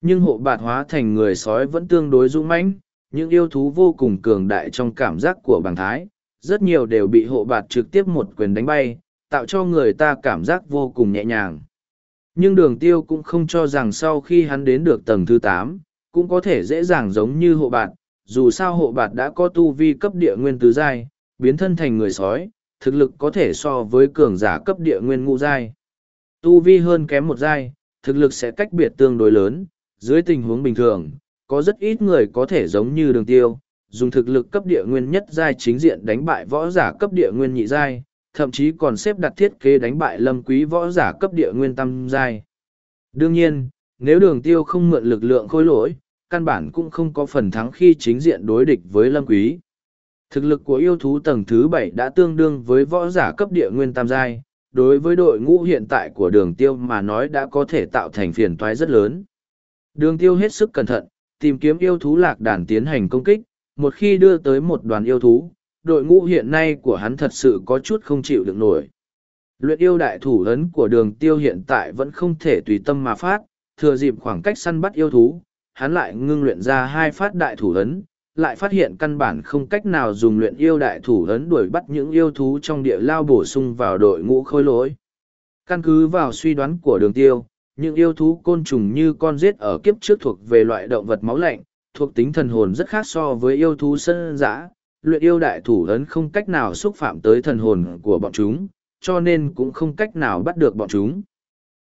Nhưng hộ bạt hóa thành người sói vẫn tương đối dũng mãnh, những yêu thú vô cùng cường đại trong cảm giác của Bàng thái, rất nhiều đều bị hộ bạt trực tiếp một quyền đánh bay, tạo cho người ta cảm giác vô cùng nhẹ nhàng. Nhưng đường tiêu cũng không cho rằng sau khi hắn đến được tầng thứ tám cũng có thể dễ dàng giống như hộ bạt, dù sao hộ bạt đã có tu vi cấp địa nguyên tứ giai, biến thân thành người sói, thực lực có thể so với cường giả cấp địa nguyên ngũ giai. Tu vi hơn kém một giai, thực lực sẽ cách biệt tương đối lớn, dưới tình huống bình thường, có rất ít người có thể giống như đường tiêu, dùng thực lực cấp địa nguyên nhất giai chính diện đánh bại võ giả cấp địa nguyên nhị giai, thậm chí còn xếp đặt thiết kế đánh bại lâm quý võ giả cấp địa nguyên tam giai. Đương nhiên, nếu đường tiêu không mượn lực lượng khôi lỗi, căn bản cũng không có phần thắng khi chính diện đối địch với lâm quý. Thực lực của yêu thú tầng thứ bảy đã tương đương với võ giả cấp địa nguyên tam giai, đối với đội ngũ hiện tại của đường tiêu mà nói đã có thể tạo thành phiền toái rất lớn. Đường tiêu hết sức cẩn thận, tìm kiếm yêu thú lạc đàn tiến hành công kích, một khi đưa tới một đoàn yêu thú, đội ngũ hiện nay của hắn thật sự có chút không chịu được nổi. Luyện yêu đại thủ ấn của đường tiêu hiện tại vẫn không thể tùy tâm mà phát, thừa dịp khoảng cách săn bắt yêu thú, hắn lại ngưng luyện ra hai phát đại thủ ấn, lại phát hiện căn bản không cách nào dùng luyện yêu đại thủ ấn đuổi bắt những yêu thú trong địa lao bổ sung vào đội ngũ khôi lỗi. Căn cứ vào suy đoán của đường tiêu, những yêu thú côn trùng như con rết ở kiếp trước thuộc về loại động vật máu lạnh, thuộc tính thần hồn rất khác so với yêu thú sân dã. Luyện yêu đại thủ ấn không cách nào xúc phạm tới thần hồn của bọn chúng, cho nên cũng không cách nào bắt được bọn chúng.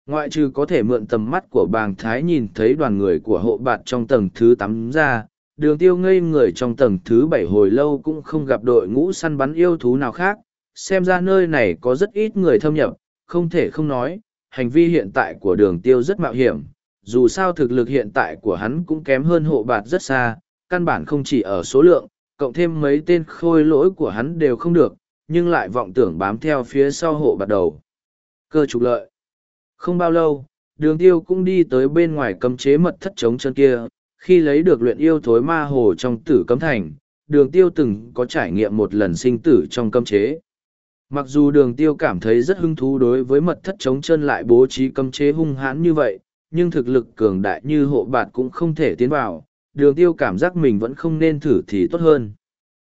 Ngoại trừ có thể mượn tầm mắt của bàng thái nhìn thấy đoàn người của hộ bạt trong tầng thứ tám ra, đường tiêu ngây người trong tầng thứ bảy hồi lâu cũng không gặp đội ngũ săn bắn yêu thú nào khác, xem ra nơi này có rất ít người thâm nhập, không thể không nói, hành vi hiện tại của đường tiêu rất mạo hiểm, dù sao thực lực hiện tại của hắn cũng kém hơn hộ bạt rất xa, căn bản không chỉ ở số lượng, cộng thêm mấy tên khôi lỗi của hắn đều không được, nhưng lại vọng tưởng bám theo phía sau hộ bạt đầu. Cơ trục lợi. Không bao lâu, đường tiêu cũng đi tới bên ngoài cấm chế mật thất chống chân kia, khi lấy được luyện yêu thối ma hồ trong tử cấm thành, đường tiêu từng có trải nghiệm một lần sinh tử trong cấm chế. Mặc dù đường tiêu cảm thấy rất hứng thú đối với mật thất chống chân lại bố trí cấm chế hung hãn như vậy, nhưng thực lực cường đại như hộ bạt cũng không thể tiến vào, đường tiêu cảm giác mình vẫn không nên thử thì tốt hơn.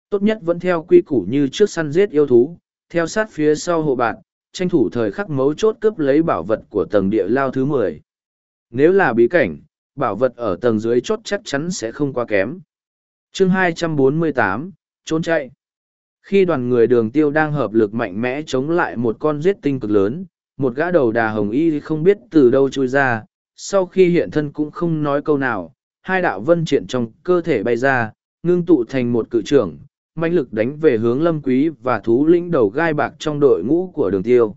Tốt nhất vẫn theo quy củ như trước săn giết yêu thú, theo sát phía sau hộ bạt, tranh thủ thời khắc mấu chốt cướp lấy bảo vật của tầng địa lao thứ mười. Nếu là bí cảnh, bảo vật ở tầng dưới chốt chắc chắn sẽ không quá kém. chương 248, trốn chạy. Khi đoàn người đường tiêu đang hợp lực mạnh mẽ chống lại một con giết tinh cực lớn, một gã đầu đà hồng y không biết từ đâu chui ra, sau khi hiện thân cũng không nói câu nào, hai đạo vân triện trong cơ thể bay ra, ngưng tụ thành một cự trưởng, mãnh lực đánh về hướng lâm quý và thú lĩnh đầu gai bạc trong đội ngũ của đường tiêu.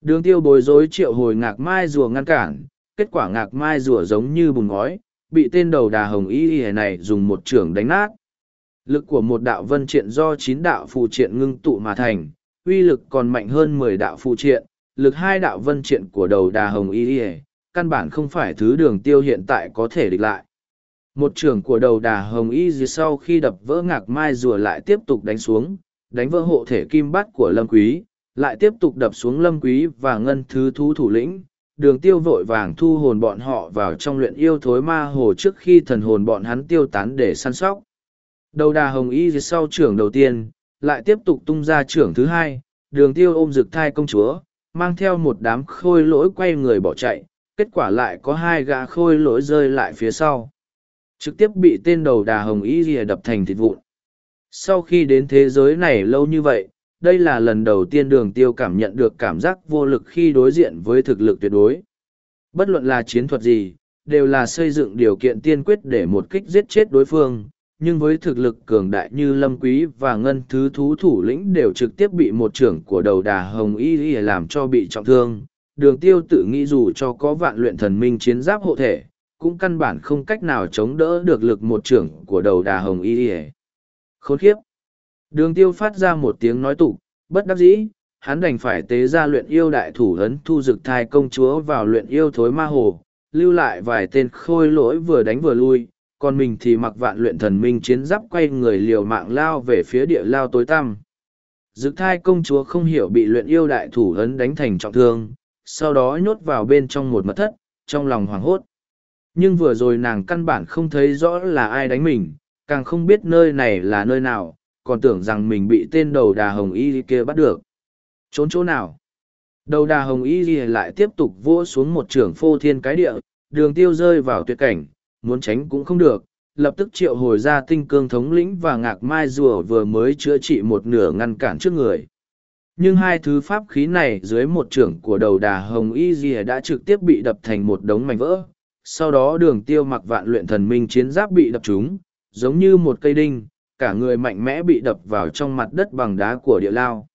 Đường tiêu bối rối triệu hồi ngạc mai rùa ngăn cản, kết quả ngạc mai rùa giống như bùn ngói, bị tên đầu đà hồng y y này dùng một trưởng đánh nát. Lực của một đạo vân triện do chín đạo phù triện ngưng tụ mà thành, uy lực còn mạnh hơn mười đạo phù triện, lực hai đạo vân triện của đầu đà hồng y ỉa căn bản không phải thứ đường tiêu hiện tại có thể địch lại. Một trưởng của đầu đà hồng y dưới sau khi đập vỡ ngạc mai rùa lại tiếp tục đánh xuống, đánh vỡ hộ thể kim bát của lâm quý, lại tiếp tục đập xuống lâm quý và ngân thứ thú thủ lĩnh. Đường tiêu vội vàng thu hồn bọn họ vào trong luyện yêu thối ma hồ trước khi thần hồn bọn hắn tiêu tán để săn sóc. Đầu đà hồng y dưới sau trưởng đầu tiên, lại tiếp tục tung ra trưởng thứ hai, đường tiêu ôm rực thai công chúa, mang theo một đám khôi lỗi quay người bỏ chạy, kết quả lại có hai gã khôi lỗi rơi lại phía sau. Trực tiếp bị tên đầu đà hồng y rìa đập thành thịt vụn. Sau khi đến thế giới này lâu như vậy, đây là lần đầu tiên đường tiêu cảm nhận được cảm giác vô lực khi đối diện với thực lực tuyệt đối. Bất luận là chiến thuật gì, đều là xây dựng điều kiện tiên quyết để một kích giết chết đối phương, nhưng với thực lực cường đại như Lâm Quý và Ngân Thứ Thú thủ lĩnh đều trực tiếp bị một trưởng của đầu đà Hồng Y Y làm cho bị trọng thương. Đường tiêu tự nghĩ dù cho có vạn luyện thần minh chiến giáp hộ thể, cũng căn bản không cách nào chống đỡ được lực một trưởng của đầu đà hồng y y. khốn khiếp đường tiêu phát ra một tiếng nói tụ, bất đắc dĩ hắn đành phải tế ra luyện yêu đại thủ ấn thu dực thai công chúa vào luyện yêu thối ma hồ lưu lại vài tên khôi lỗi vừa đánh vừa lui còn mình thì mặc vạn luyện thần minh chiến giáp quay người liều mạng lao về phía địa lao tối tăm. Dực thai công chúa không hiểu bị luyện yêu đại thủ ấn đánh thành trọng thương, sau đó nhốt vào bên trong một mật thất, trong lòng hoảng hốt. Nhưng vừa rồi nàng căn bản không thấy rõ là ai đánh mình, càng không biết nơi này là nơi nào, còn tưởng rằng mình bị tên đầu đà hồng y kia bắt được. Trốn chỗ nào? Đầu đà hồng y lại tiếp tục vỗ xuống một trưởng phô thiên cái địa, đường tiêu rơi vào tuyệt cảnh, muốn tránh cũng không được, lập tức triệu hồi ra tinh cương thống lĩnh và ngạc mai rùa vừa mới chữa trị một nửa ngăn cản trước người. Nhưng hai thứ pháp khí này dưới một trưởng của đầu đà hồng y dìa đã trực tiếp bị đập thành một đống mảnh vỡ. Sau đó đường tiêu mặc vạn luyện thần minh chiến giáp bị đập trúng, giống như một cây đinh, cả người mạnh mẽ bị đập vào trong mặt đất bằng đá của địa lao.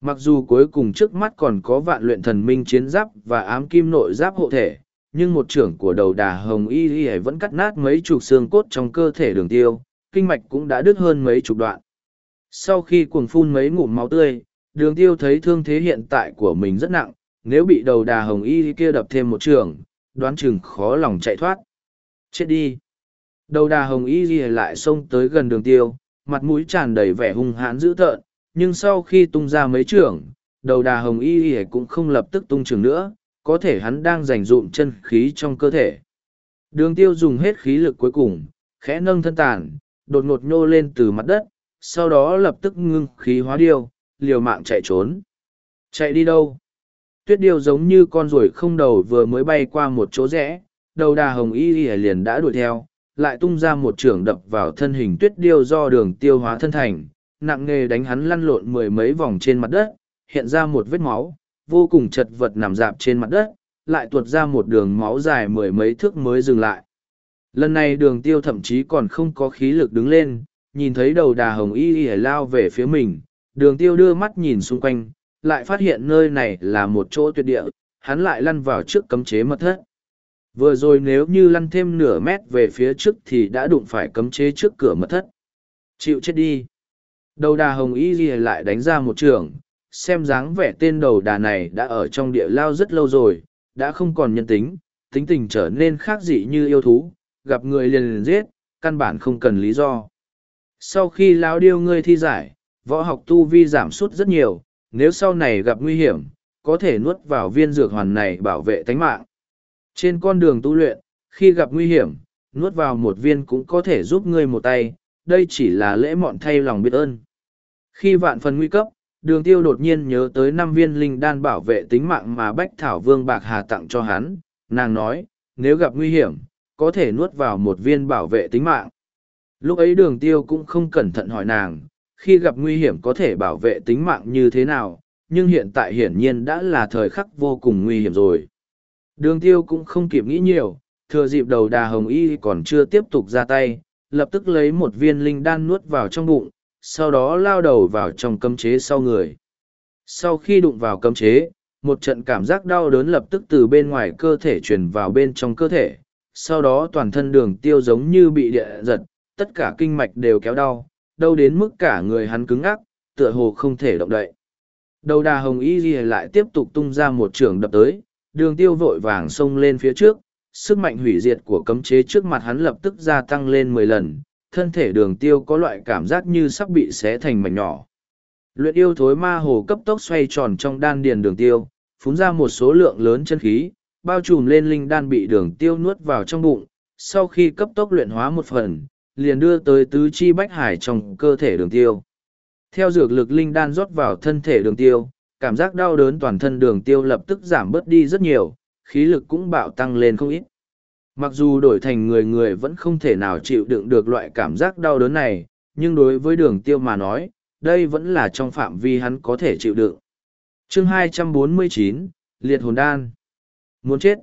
Mặc dù cuối cùng trước mắt còn có vạn luyện thần minh chiến giáp và ám kim nội giáp hộ thể, nhưng một trưởng của đầu đà hồng y y vẫn cắt nát mấy chục xương cốt trong cơ thể đường tiêu, kinh mạch cũng đã đứt hơn mấy chục đoạn. Sau khi cuồng phun mấy ngụm máu tươi, đường tiêu thấy thương thế hiện tại của mình rất nặng, nếu bị đầu đà hồng y kia đập thêm một trường, đoán chừng khó lòng chạy thoát. Chết đi! Đầu đà hồng y lại xông tới gần đường tiêu, mặt mũi tràn đầy vẻ hung hãn dữ tợn, nhưng sau khi tung ra mấy trường, đầu đà hồng y y cũng không lập tức tung trường nữa, có thể hắn đang dành dụm chân khí trong cơ thể. Đường tiêu dùng hết khí lực cuối cùng, khẽ nâng thân tàn, đột ngột nhô lên từ mặt đất, sau đó lập tức ngưng khí hóa điêu, liều mạng chạy trốn. Chạy đi đâu? Tuyết điêu giống như con ruồi không đầu vừa mới bay qua một chỗ rẽ, đầu đà hồng y y liền đã đuổi theo, lại tung ra một trường đập vào thân hình tuyết điêu do đường tiêu hóa thân thành, nặng nghề đánh hắn lăn lộn mười mấy vòng trên mặt đất, hiện ra một vết máu, vô cùng chật vật nằm dạp trên mặt đất, lại tuột ra một đường máu dài mười mấy thước mới dừng lại. Lần này đường tiêu thậm chí còn không có khí lực đứng lên, nhìn thấy đầu đà hồng y y lao về phía mình, đường tiêu đưa mắt nhìn xung quanh, lại phát hiện nơi này là một chỗ tuyệt địa, hắn lại lăn vào trước cấm chế mật thất. Vừa rồi nếu như lăn thêm nửa mét về phía trước thì đã đụng phải cấm chế trước cửa mật thất. Chịu chết đi. Đầu đà hồng y y lại đánh ra một trường, xem dáng vẻ tên đầu đà này đã ở trong địa lao rất lâu rồi, đã không còn nhân tính, tính tình trở nên khác dị như yêu thú, gặp người liền liền giết, căn bản không cần lý do. Sau khi lão điêu ngươi thi giải, võ học tu vi giảm sút rất nhiều, nếu sau này gặp nguy hiểm, có thể nuốt vào viên dược hoàn này bảo vệ tánh mạng. Trên con đường tu luyện, khi gặp nguy hiểm, nuốt vào một viên cũng có thể giúp ngươi một tay, đây chỉ là lễ mọn thay lòng biết ơn. Khi vạn phần nguy cấp, đường tiêu đột nhiên nhớ tới năm viên linh đan bảo vệ tính mạng mà Bách Thảo Vương Bạc Hà tặng cho hắn, nàng nói, nếu gặp nguy hiểm, có thể nuốt vào một viên bảo vệ tính mạng. Lúc ấy đường tiêu cũng không cẩn thận hỏi nàng, khi gặp nguy hiểm có thể bảo vệ tính mạng như thế nào, nhưng hiện tại hiển nhiên đã là thời khắc vô cùng nguy hiểm rồi. Đường tiêu cũng không kịp nghĩ nhiều, thừa dịp đầu đà hồng y còn chưa tiếp tục ra tay, lập tức lấy một viên linh đan nuốt vào trong bụng, sau đó lao đầu vào trong cấm chế sau người. Sau khi đụng vào cấm chế, một trận cảm giác đau đớn lập tức từ bên ngoài cơ thể truyền vào bên trong cơ thể, sau đó toàn thân đường tiêu giống như bị địa giật, tất cả kinh mạch đều kéo đau, đau đến mức cả người hắn cứng ngắc, tựa hồ không thể động đậy. Đầu đà hồng y ghi lại tiếp tục tung ra một trường đập tới, đường tiêu vội vàng xông lên phía trước, sức mạnh hủy diệt của cấm chế trước mặt hắn lập tức gia tăng lên mười lần, thân thể đường tiêu có loại cảm giác như sắp bị xé thành mảnh nhỏ. Luyện yêu thối ma hồ cấp tốc xoay tròn trong đan điền đường tiêu, phun ra một số lượng lớn chân khí, bao trùm lên linh đan bị đường tiêu nuốt vào trong bụng, sau khi cấp tốc luyện hóa một phần, liền đưa tới tứ chi bách hải trong cơ thể đường tiêu. Theo dược lực linh đan rót vào thân thể đường tiêu, cảm giác đau đớn toàn thân đường tiêu lập tức giảm bớt đi rất nhiều, khí lực cũng bạo tăng lên không ít. Mặc dù đổi thành người người vẫn không thể nào chịu đựng được loại cảm giác đau đớn này, nhưng đối với đường tiêu mà nói, đây vẫn là trong phạm vi hắn có thể chịu đựng. chương 249, Liệt hồn đan. Muốn chết.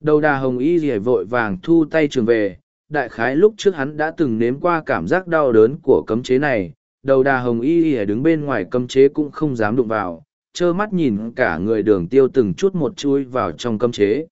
Đầu đà hồng y rỉa vội vàng thu tay trường về, đại khái lúc trước hắn đã từng nếm qua cảm giác đau đớn của cấm chế này, đầu đà hồng y rỉa đứng bên ngoài cấm chế cũng không dám đụng vào, trơ mắt nhìn cả người đường tiêu từng chút một chui vào trong cấm chế.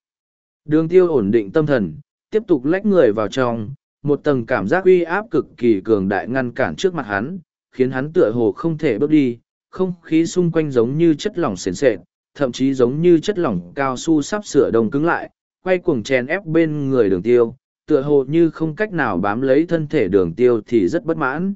Đường tiêu ổn định tâm thần, tiếp tục lách người vào trong, một tầng cảm giác uy áp cực kỳ cường đại ngăn cản trước mặt hắn, khiến hắn tựa hồ không thể bước đi, không khí xung quanh giống như chất lỏng sền sệt, thậm chí giống như chất lỏng cao su sắp sửa đông cứng lại, quay cuồng chèn ép bên người đường tiêu, tựa hồ như không cách nào bám lấy thân thể đường tiêu thì rất bất mãn.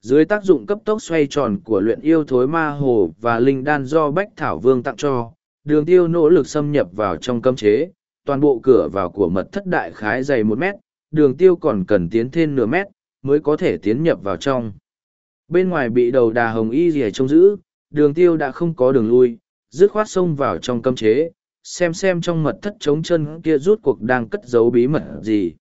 Dưới tác dụng cấp tốc xoay tròn của luyện yêu thối ma hồ và linh đan do Bách Thảo Vương tặng cho, đường tiêu nỗ lực xâm nhập vào trong cấm chế, toàn bộ cửa vào của mật thất đại khái dày một mét, đường tiêu còn cần tiến thêm nửa mét, mới có thể tiến nhập vào trong. Bên ngoài bị đầu đà hồng y rìa trông giữ, đường tiêu đã không có đường lui, dứt khoát xông vào trong cấm chế, xem xem trong mật thất trống chân kia rút cuộc đang cất giấu bí mật gì.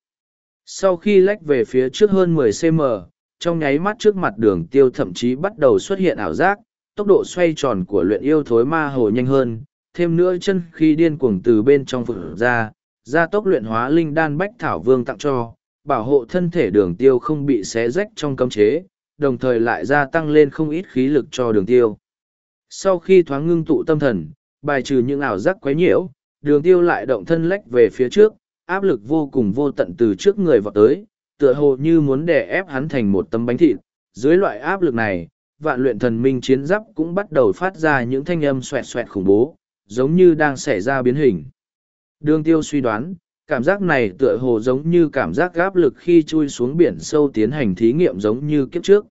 Sau khi lách về phía trước hơn 10cm, trong nháy mắt trước mặt đường tiêu thậm chí bắt đầu xuất hiện ảo giác, tốc độ xoay tròn của luyện yêu thối ma hồ nhanh hơn, thêm nữa chân khi điên cuồng từ bên trong vực ra, ra tốc luyện hóa linh đan bách thảo vương tặng cho, bảo hộ thân thể đường tiêu không bị xé rách trong cấm chế, đồng thời lại gia tăng lên không ít khí lực cho đường tiêu. Sau khi thoáng ngưng tụ tâm thần, bài trừ những ảo giác quấy nhiễu, đường tiêu lại động thân lách về phía trước, áp lực vô cùng vô tận từ trước người vọt tới, tựa hồ như muốn đè ép hắn thành một tấm bánh thịt. Dưới loại áp lực này, vạn luyện thần minh chiến giáp cũng bắt đầu phát ra những thanh âm xoẹt xoẹt khủng bố, giống như đang xảy ra biến hình. Đường tiêu suy đoán, cảm giác này tựa hồ giống như cảm giác áp lực khi chui xuống biển sâu tiến hành thí nghiệm giống như kiếp trước.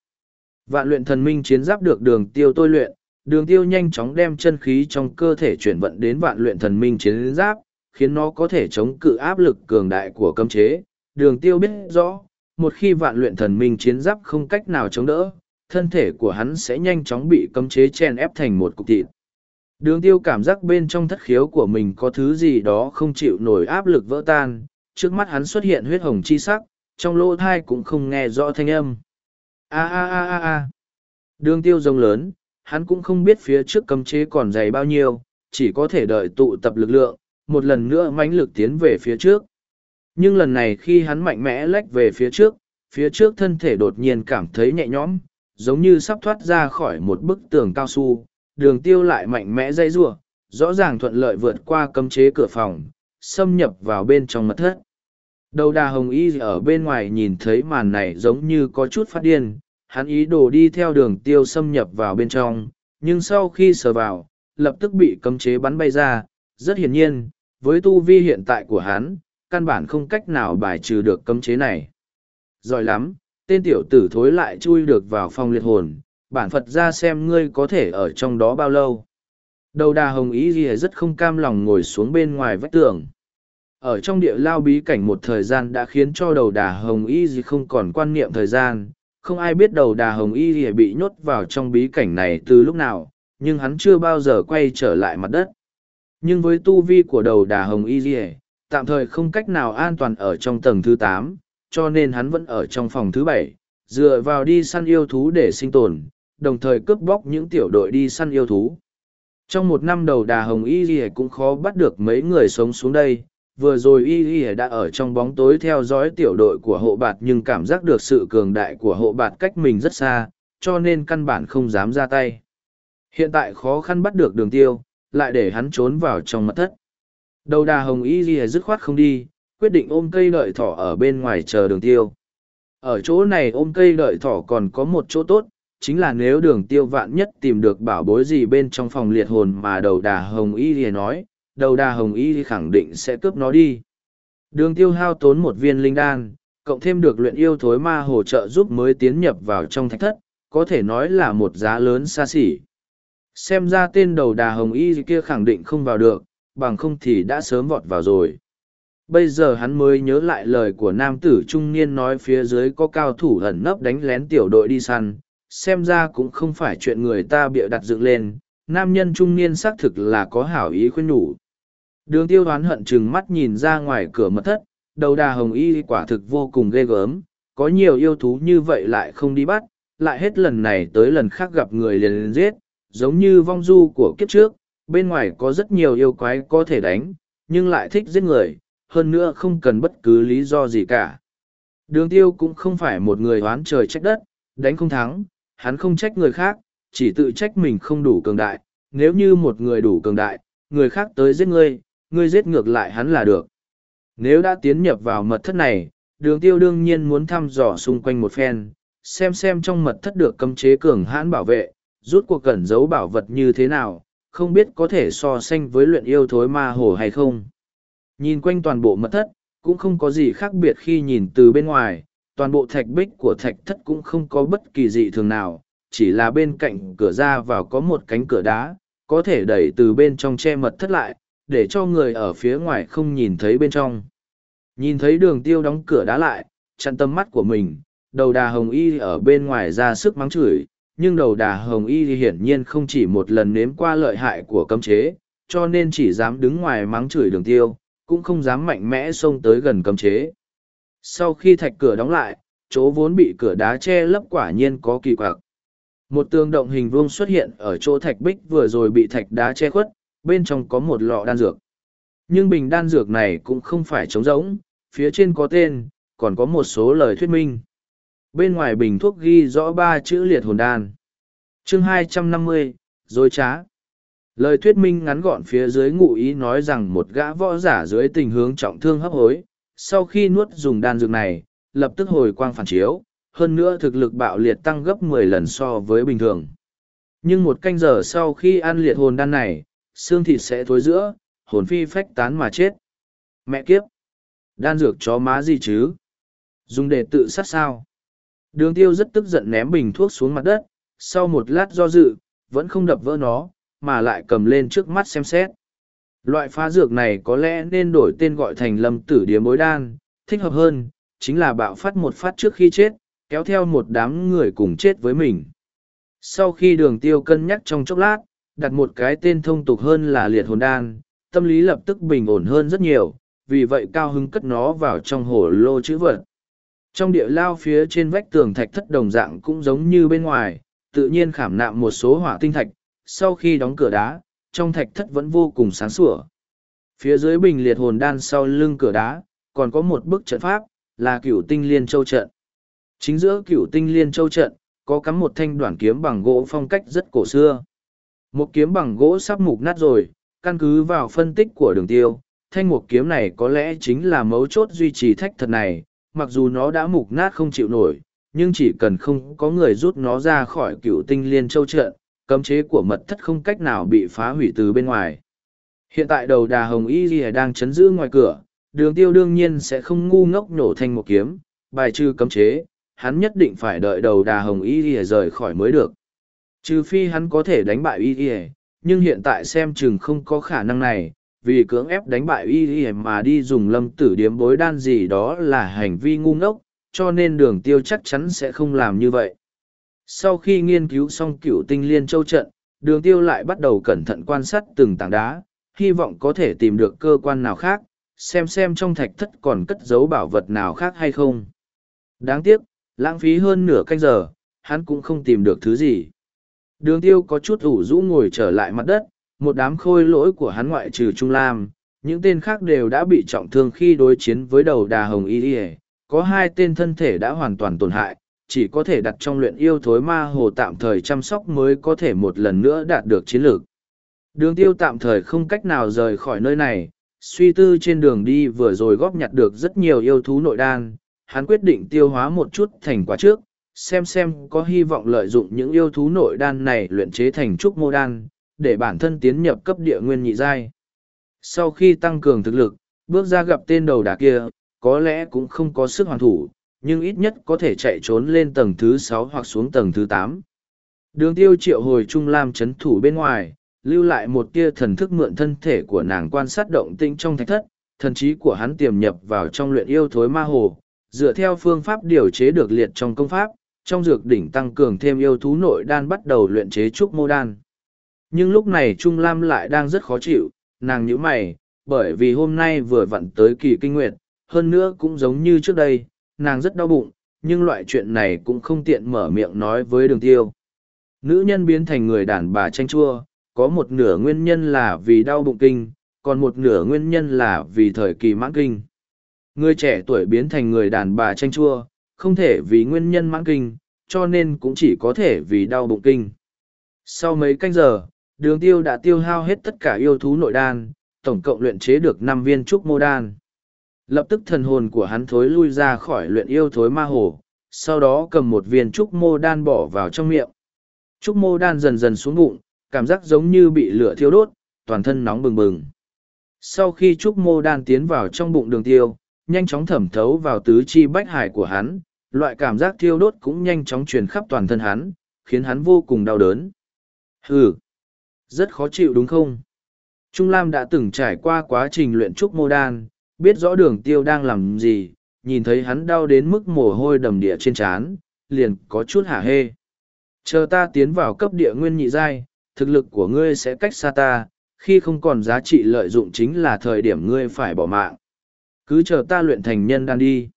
Vạn luyện thần minh chiến giáp được đường tiêu tôi luyện, đường tiêu nhanh chóng đem chân khí trong cơ thể chuyển vận đến vạn luyện thần minh chiến giáp, khiến nó có thể chống cự áp lực cường đại của cấm chế. Đường tiêu biết rõ, một khi vạn luyện thần minh chiến giáp không cách nào chống đỡ, thân thể của hắn sẽ nhanh chóng bị cấm chế chen ép thành một cục thịt. Đường tiêu cảm giác bên trong thất khiếu của mình có thứ gì đó không chịu nổi áp lực vỡ tan, trước mắt hắn xuất hiện huyết hồng chi sắc, trong lỗ thai cũng không nghe rõ thanh âm. A a a a a. Đường tiêu rồng lớn, hắn cũng không biết phía trước cấm chế còn dày bao nhiêu, chỉ có thể đợi tụ tập lực lượng, một lần nữa mãnh lực tiến về phía trước. Nhưng lần này khi hắn mạnh mẽ lách về phía trước, phía trước thân thể đột nhiên cảm thấy nhẹ nhõm, giống như sắp thoát ra khỏi một bức tường cao su, đường tiêu lại mạnh mẽ dây rua, rõ ràng thuận lợi vượt qua cấm chế cửa phòng, xâm nhập vào bên trong mật thất. Đầu đà hồng y ở bên ngoài nhìn thấy màn này giống như có chút phát điên, hắn ý đồ đi theo đường tiêu xâm nhập vào bên trong, nhưng sau khi sờ vào, lập tức bị cấm chế bắn bay ra, rất hiển nhiên, với tu vi hiện tại của hắn, căn bản không cách nào bài trừ được cấm chế này. Giỏi lắm, tên tiểu tử thối lại chui được vào phòng liệt hồn, bản Phật ra xem ngươi có thể ở trong đó bao lâu. Đầu đà hồng ý gì rất không cam lòng ngồi xuống bên ngoài vách tường. Ở trong địa lao bí cảnh một thời gian đã khiến cho đầu đà hồng y gì không còn quan niệm thời gian, không ai biết đầu đà hồng y gì bị nhốt vào trong bí cảnh này từ lúc nào, nhưng hắn chưa bao giờ quay trở lại mặt đất. Nhưng với tu vi của đầu đà hồng y gì, tạm thời không cách nào an toàn ở trong tầng thứ tám, cho nên hắn vẫn ở trong phòng thứ bảy, dựa vào đi săn yêu thú để sinh tồn, đồng thời cướp bóc những tiểu đội đi săn yêu thú. Trong một năm đầu đà hồng y gì cũng khó bắt được mấy người sống xuống đây, vừa rồi y y đã ở trong bóng tối theo dõi tiểu đội của hộ bạt nhưng cảm giác được sự cường đại của hộ bạt cách mình rất xa cho nên căn bản không dám ra tay. Hiện tại khó khăn bắt được đường tiêu lại để hắn trốn vào trong mật thất. Đầu đà hồng y y dứt khoát không đi quyết định ôm cây đợi thỏ ở bên ngoài chờ đường tiêu. Ở chỗ này ôm cây đợi thỏ còn có một chỗ tốt chính là nếu đường tiêu vạn nhất tìm được bảo bối gì bên trong phòng liệt hồn mà đầu đà hồng y thì nói đầu đà hồng y khẳng định sẽ cướp nó đi. Đường tiêu hao tốn một viên linh đan, cộng thêm được luyện yêu thối ma hỗ trợ giúp mới tiến nhập vào trong thạch thất, có thể nói là một giá lớn xa xỉ. Xem ra tên đầu đà hồng y kia khẳng định không vào được, bằng không thì đã sớm vọt vào rồi. Bây giờ hắn mới nhớ lại lời của nam tử trung niên nói phía dưới có cao thủ ẩn nấp đánh lén tiểu đội đi săn, xem ra cũng không phải chuyện người ta bịa đặt dựng lên, nam nhân trung niên xác thực là có hảo ý khuyên nhủ. Đường tiêu đoán hận chừng mắt nhìn ra ngoài cửa mật thất, đầu đà hồng y quả thực vô cùng ghê gớm, có nhiều yêu thú như vậy lại không đi bắt, lại hết lần này tới lần khác gặp người liền liền giết, giống như vong du của kiếp trước, bên ngoài có rất nhiều yêu quái có thể đánh, nhưng lại thích giết người, hơn nữa không cần bất cứ lý do gì cả. Đường tiêu cũng không phải một người oán trời trách đất, đánh không thắng, hắn không trách người khác, chỉ tự trách mình không đủ cường đại, nếu như một người đủ cường đại, người khác tới giết ngươi, ngươi giết ngược lại hắn là được. Nếu đã tiến nhập vào mật thất này, đường tiêu đương nhiên muốn thăm dò xung quanh một phen, xem xem trong mật thất được cấm chế cường hãn bảo vệ, rút cuộc cẩn giấu bảo vật như thế nào, không biết có thể so sánh với luyện yêu thối ma hồ hay không. Nhìn quanh toàn bộ mật thất, cũng không có gì khác biệt khi nhìn từ bên ngoài, toàn bộ thạch bích của thạch thất cũng không có bất kỳ dị thường nào, chỉ là bên cạnh cửa ra vào có một cánh cửa đá, có thể đẩy từ bên trong che mật thất lại, để cho người ở phía ngoài không nhìn thấy bên trong. Nhìn thấy đường tiêu đóng cửa đá lại, chặn tâm mắt của mình, đầu đà hồng y ở bên ngoài ra sức mắng chửi, nhưng đầu đà hồng y hiển nhiên không chỉ một lần nếm qua lợi hại của cấm chế, cho nên chỉ dám đứng ngoài mắng chửi đường tiêu, cũng không dám mạnh mẽ xông tới gần cấm chế. Sau khi thạch cửa đóng lại, chỗ vốn bị cửa đá che lấp quả nhiên có kỳ quặc. Một tường động hình vuông xuất hiện ở chỗ thạch bích vừa rồi bị thạch đá che khuất, bên trong có một lọ đan dược. Nhưng bình đan dược này cũng không phải trống rỗng, phía trên có tên, còn có một số lời thuyết minh. Bên ngoài bình thuốc ghi rõ ba chữ liệt hồn đan. chương 250, dối trá. Lời thuyết minh ngắn gọn phía dưới ngụ ý nói rằng một gã võ giả dưới tình hướng trọng thương hấp hối, sau khi nuốt dùng đan dược này, lập tức hồi quang phản chiếu, hơn nữa thực lực bạo liệt tăng gấp mười lần so với bình thường. Nhưng một canh giờ sau khi ăn liệt hồn đan này, xương thịt sẽ thối giữa, hồn phi phách tán mà chết. Mẹ kiếp! Đan dược chó má gì chứ? Dùng để tự sát sao? Đường tiêu rất tức giận ném bình thuốc xuống mặt đất, sau một lát do dự, vẫn không đập vỡ nó, mà lại cầm lên trước mắt xem xét. Loại phá dược này có lẽ nên đổi tên gọi thành lâm tử điếm bối đan, thích hợp hơn, chính là bạo phát một phát trước khi chết, kéo theo một đám người cùng chết với mình. Sau khi đường tiêu cân nhắc trong chốc lát, đặt một cái tên thông tục hơn là liệt hồn đan, tâm lý lập tức bình ổn hơn rất nhiều, vì vậy cao hứng cất nó vào trong hồ lô chữ vật. Trong địa lao phía trên vách tường thạch thất đồng dạng cũng giống như bên ngoài, tự nhiên khảm nạm một số hỏa tinh thạch, sau khi đóng cửa đá, trong thạch thất vẫn vô cùng sáng sủa. Phía dưới bình liệt hồn đan sau lưng cửa đá, còn có một bức trận pháp, là cửu tinh liên châu trận. Chính giữa cửu tinh liên châu trận, có cắm một thanh đoạn kiếm bằng gỗ phong cách rất cổ xưa. Một kiếm bằng gỗ sắp mục nát rồi, căn cứ vào phân tích của đường tiêu, thanh một kiếm này có lẽ chính là mấu chốt duy trì thách thật này, mặc dù nó đã mục nát không chịu nổi, nhưng chỉ cần không có người rút nó ra khỏi cựu tinh liên châu trận, cấm chế của mật thất không cách nào bị phá hủy từ bên ngoài. Hiện tại đầu đà hồng y ghi đang chấn giữ ngoài cửa, đường tiêu đương nhiên sẽ không ngu ngốc nổ thành một kiếm, bài trừ cấm chế, hắn nhất định phải đợi đầu đà hồng y ghi rời khỏi mới được. Trừ phi hắn có thể đánh bại y ghi, nhưng hiện tại xem chừng không có khả năng này, vì cưỡng ép đánh bại y y mà đi dùng lâm tử điếm bối đan gì đó là hành vi ngu ngốc cho nên đường tiêu chắc chắn sẽ không làm như vậy sau khi nghiên cứu xong cựu tinh liên châu trận đường tiêu lại bắt đầu cẩn thận quan sát từng tảng đá hy vọng có thể tìm được cơ quan nào khác xem xem trong thạch thất còn cất giấu bảo vật nào khác hay không. Đáng tiếc lãng phí hơn nửa canh giờ hắn cũng không tìm được thứ gì. Đường tiêu có chút ủ rũ ngồi trở lại mặt đất một đám khôi lỗi của hắn ngoại trừ Trung Lam, những tên khác đều đã bị trọng thương khi đối chiến với đầu đà hồng y y có hai tên thân thể đã hoàn toàn tổn hại, chỉ có thể đặt trong luyện yêu thối ma hồ tạm thời chăm sóc mới có thể một lần nữa đạt được chiến lược. Đường tiêu tạm thời không cách nào rời khỏi nơi này, suy tư trên đường đi vừa rồi góp nhặt được rất nhiều yêu thú nội đan, hắn quyết định tiêu hóa một chút thành quả trước, xem xem có hy vọng lợi dụng những yêu thú nội đan này luyện chế thành trúc mô đan, để bản thân tiến nhập cấp địa nguyên nhị giai. Sau khi tăng cường thực lực, bước ra gặp tên đầu đà kia, có lẽ cũng không có sức hoàn thủ, nhưng ít nhất có thể chạy trốn lên tầng thứ sáu hoặc xuống tầng thứ tám. Đường tiêu triệu hồi Trung Lam chấn thủ bên ngoài, lưu lại một tia thần thức mượn thân thể của nàng quan sát động tĩnh trong thạch thất, thần trí của hắn tiềm nhập vào trong luyện yêu thối ma hồ, dựa theo phương pháp điều chế được liệt trong công pháp, trong dược đỉnh tăng cường thêm yêu thú nội đan bắt đầu luyện chế trúc mô đan. Nhưng lúc này Trung Lam lại đang rất khó chịu, nàng nhíu mày, bởi vì hôm nay vừa vặn tới kỳ kinh nguyệt, hơn nữa cũng giống như trước đây, nàng rất đau bụng, nhưng loại chuyện này cũng không tiện mở miệng nói với đường tiêu. Nữ nhân biến thành người đàn bà tranh chua, có một nửa nguyên nhân là vì đau bụng kinh, còn một nửa nguyên nhân là vì thời kỳ mãn kinh. Người trẻ tuổi biến thành người đàn bà tranh chua, không thể vì nguyên nhân mãn kinh, cho nên cũng chỉ có thể vì đau bụng kinh. Sau mấy canh giờ, đường tiêu đã tiêu hao hết tất cả yêu thú nội đan, tổng cộng luyện chế được năm viên trúc mô đan. Lập tức thần hồn của hắn thối lui ra khỏi luyện yêu thối ma hồ, sau đó cầm một viên trúc mô đan bỏ vào trong miệng. Trúc mô đan dần dần xuống bụng, cảm giác giống như bị lửa thiêu đốt, toàn thân nóng bừng bừng. Sau khi trúc mô đan tiến vào trong bụng đường tiêu, nhanh chóng thẩm thấu vào tứ chi bách hải của hắn, loại cảm giác thiêu đốt cũng nhanh chóng truyền khắp toàn thân hắn, khiến hắn vô cùng đau đớn. Hừ, rất khó chịu đúng không? Trung Lam đã từng trải qua quá trình luyện trúc mô đan, biết rõ đường tiêu đang làm gì, nhìn thấy hắn đau đến mức mồ hôi đầm địa trên trán, liền có chút hả hê. Chờ ta tiến vào cấp địa nguyên nhị giai, thực lực của ngươi sẽ cách xa ta, khi không còn giá trị lợi dụng chính là thời điểm ngươi phải bỏ mạng. Cứ chờ ta luyện thành nhân đan đi.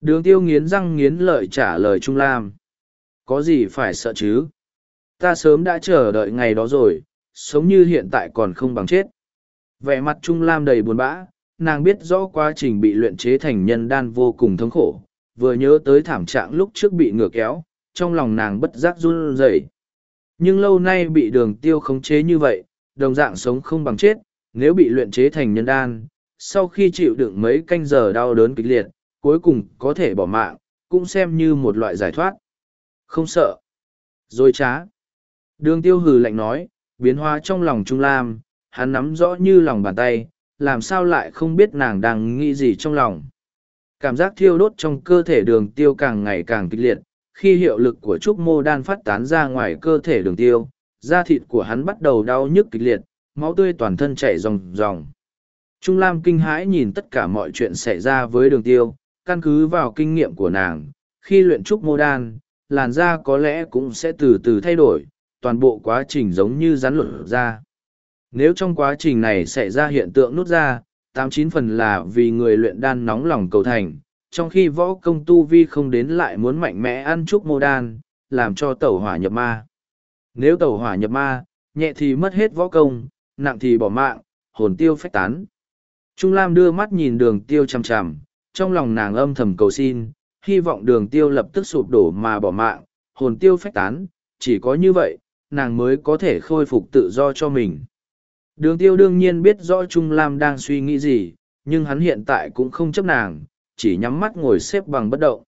Đường tiêu nghiến răng nghiến lợi trả lời Trung Lam. Có gì phải sợ chứ? Ta sớm đã chờ đợi ngày đó rồi, sống như hiện tại còn không bằng chết. Vẻ mặt Trung Lam đầy buồn bã, nàng biết rõ quá trình bị luyện chế thành nhân đan vô cùng thống khổ, vừa nhớ tới thảm trạng lúc trước bị ngửa kéo, trong lòng nàng bất giác run rẩy. Nhưng lâu nay bị đường tiêu khống chế như vậy, đồng dạng sống không bằng chết, nếu bị luyện chế thành nhân đan, sau khi chịu đựng mấy canh giờ đau đớn kịch liệt, cuối cùng có thể bỏ mạng, cũng xem như một loại giải thoát. Không sợ. Rồi trá. Đường tiêu hừ lạnh nói, biến hóa trong lòng Trung Lam, hắn nắm rõ như lòng bàn tay, làm sao lại không biết nàng đang nghĩ gì trong lòng. Cảm giác thiêu đốt trong cơ thể đường tiêu càng ngày càng kịch liệt, khi hiệu lực của trúc mô đan phát tán ra ngoài cơ thể đường tiêu, da thịt của hắn bắt đầu đau nhức kịch liệt, máu tươi toàn thân chảy ròng ròng. Trung Lam kinh hãi nhìn tất cả mọi chuyện xảy ra với đường tiêu, căn cứ vào kinh nghiệm của nàng, khi luyện trúc mô đan, làn da có lẽ cũng sẽ từ từ thay đổi, toàn bộ quá trình giống như rắn lột ra. Nếu trong quá trình này xảy ra hiện tượng nút ra, tám chín phần là vì người luyện đan nóng lòng cầu thành, trong khi võ công tu vi không đến lại muốn mạnh mẽ ăn trúc mô đan, làm cho tẩu hỏa nhập ma. Nếu tẩu hỏa nhập ma, nhẹ thì mất hết võ công, nặng thì bỏ mạng, hồn tiêu phách tán. Trung Lam đưa mắt nhìn đường tiêu chằm chằm, trong lòng nàng âm thầm cầu xin, hy vọng đường tiêu lập tức sụp đổ mà bỏ mạng, hồn tiêu phách tán, chỉ có như vậy, nàng mới có thể khôi phục tự do cho mình. Đường tiêu đương nhiên biết rõ Trung Lam đang suy nghĩ gì, nhưng hắn hiện tại cũng không chấp nàng, chỉ nhắm mắt ngồi xếp bằng bất động.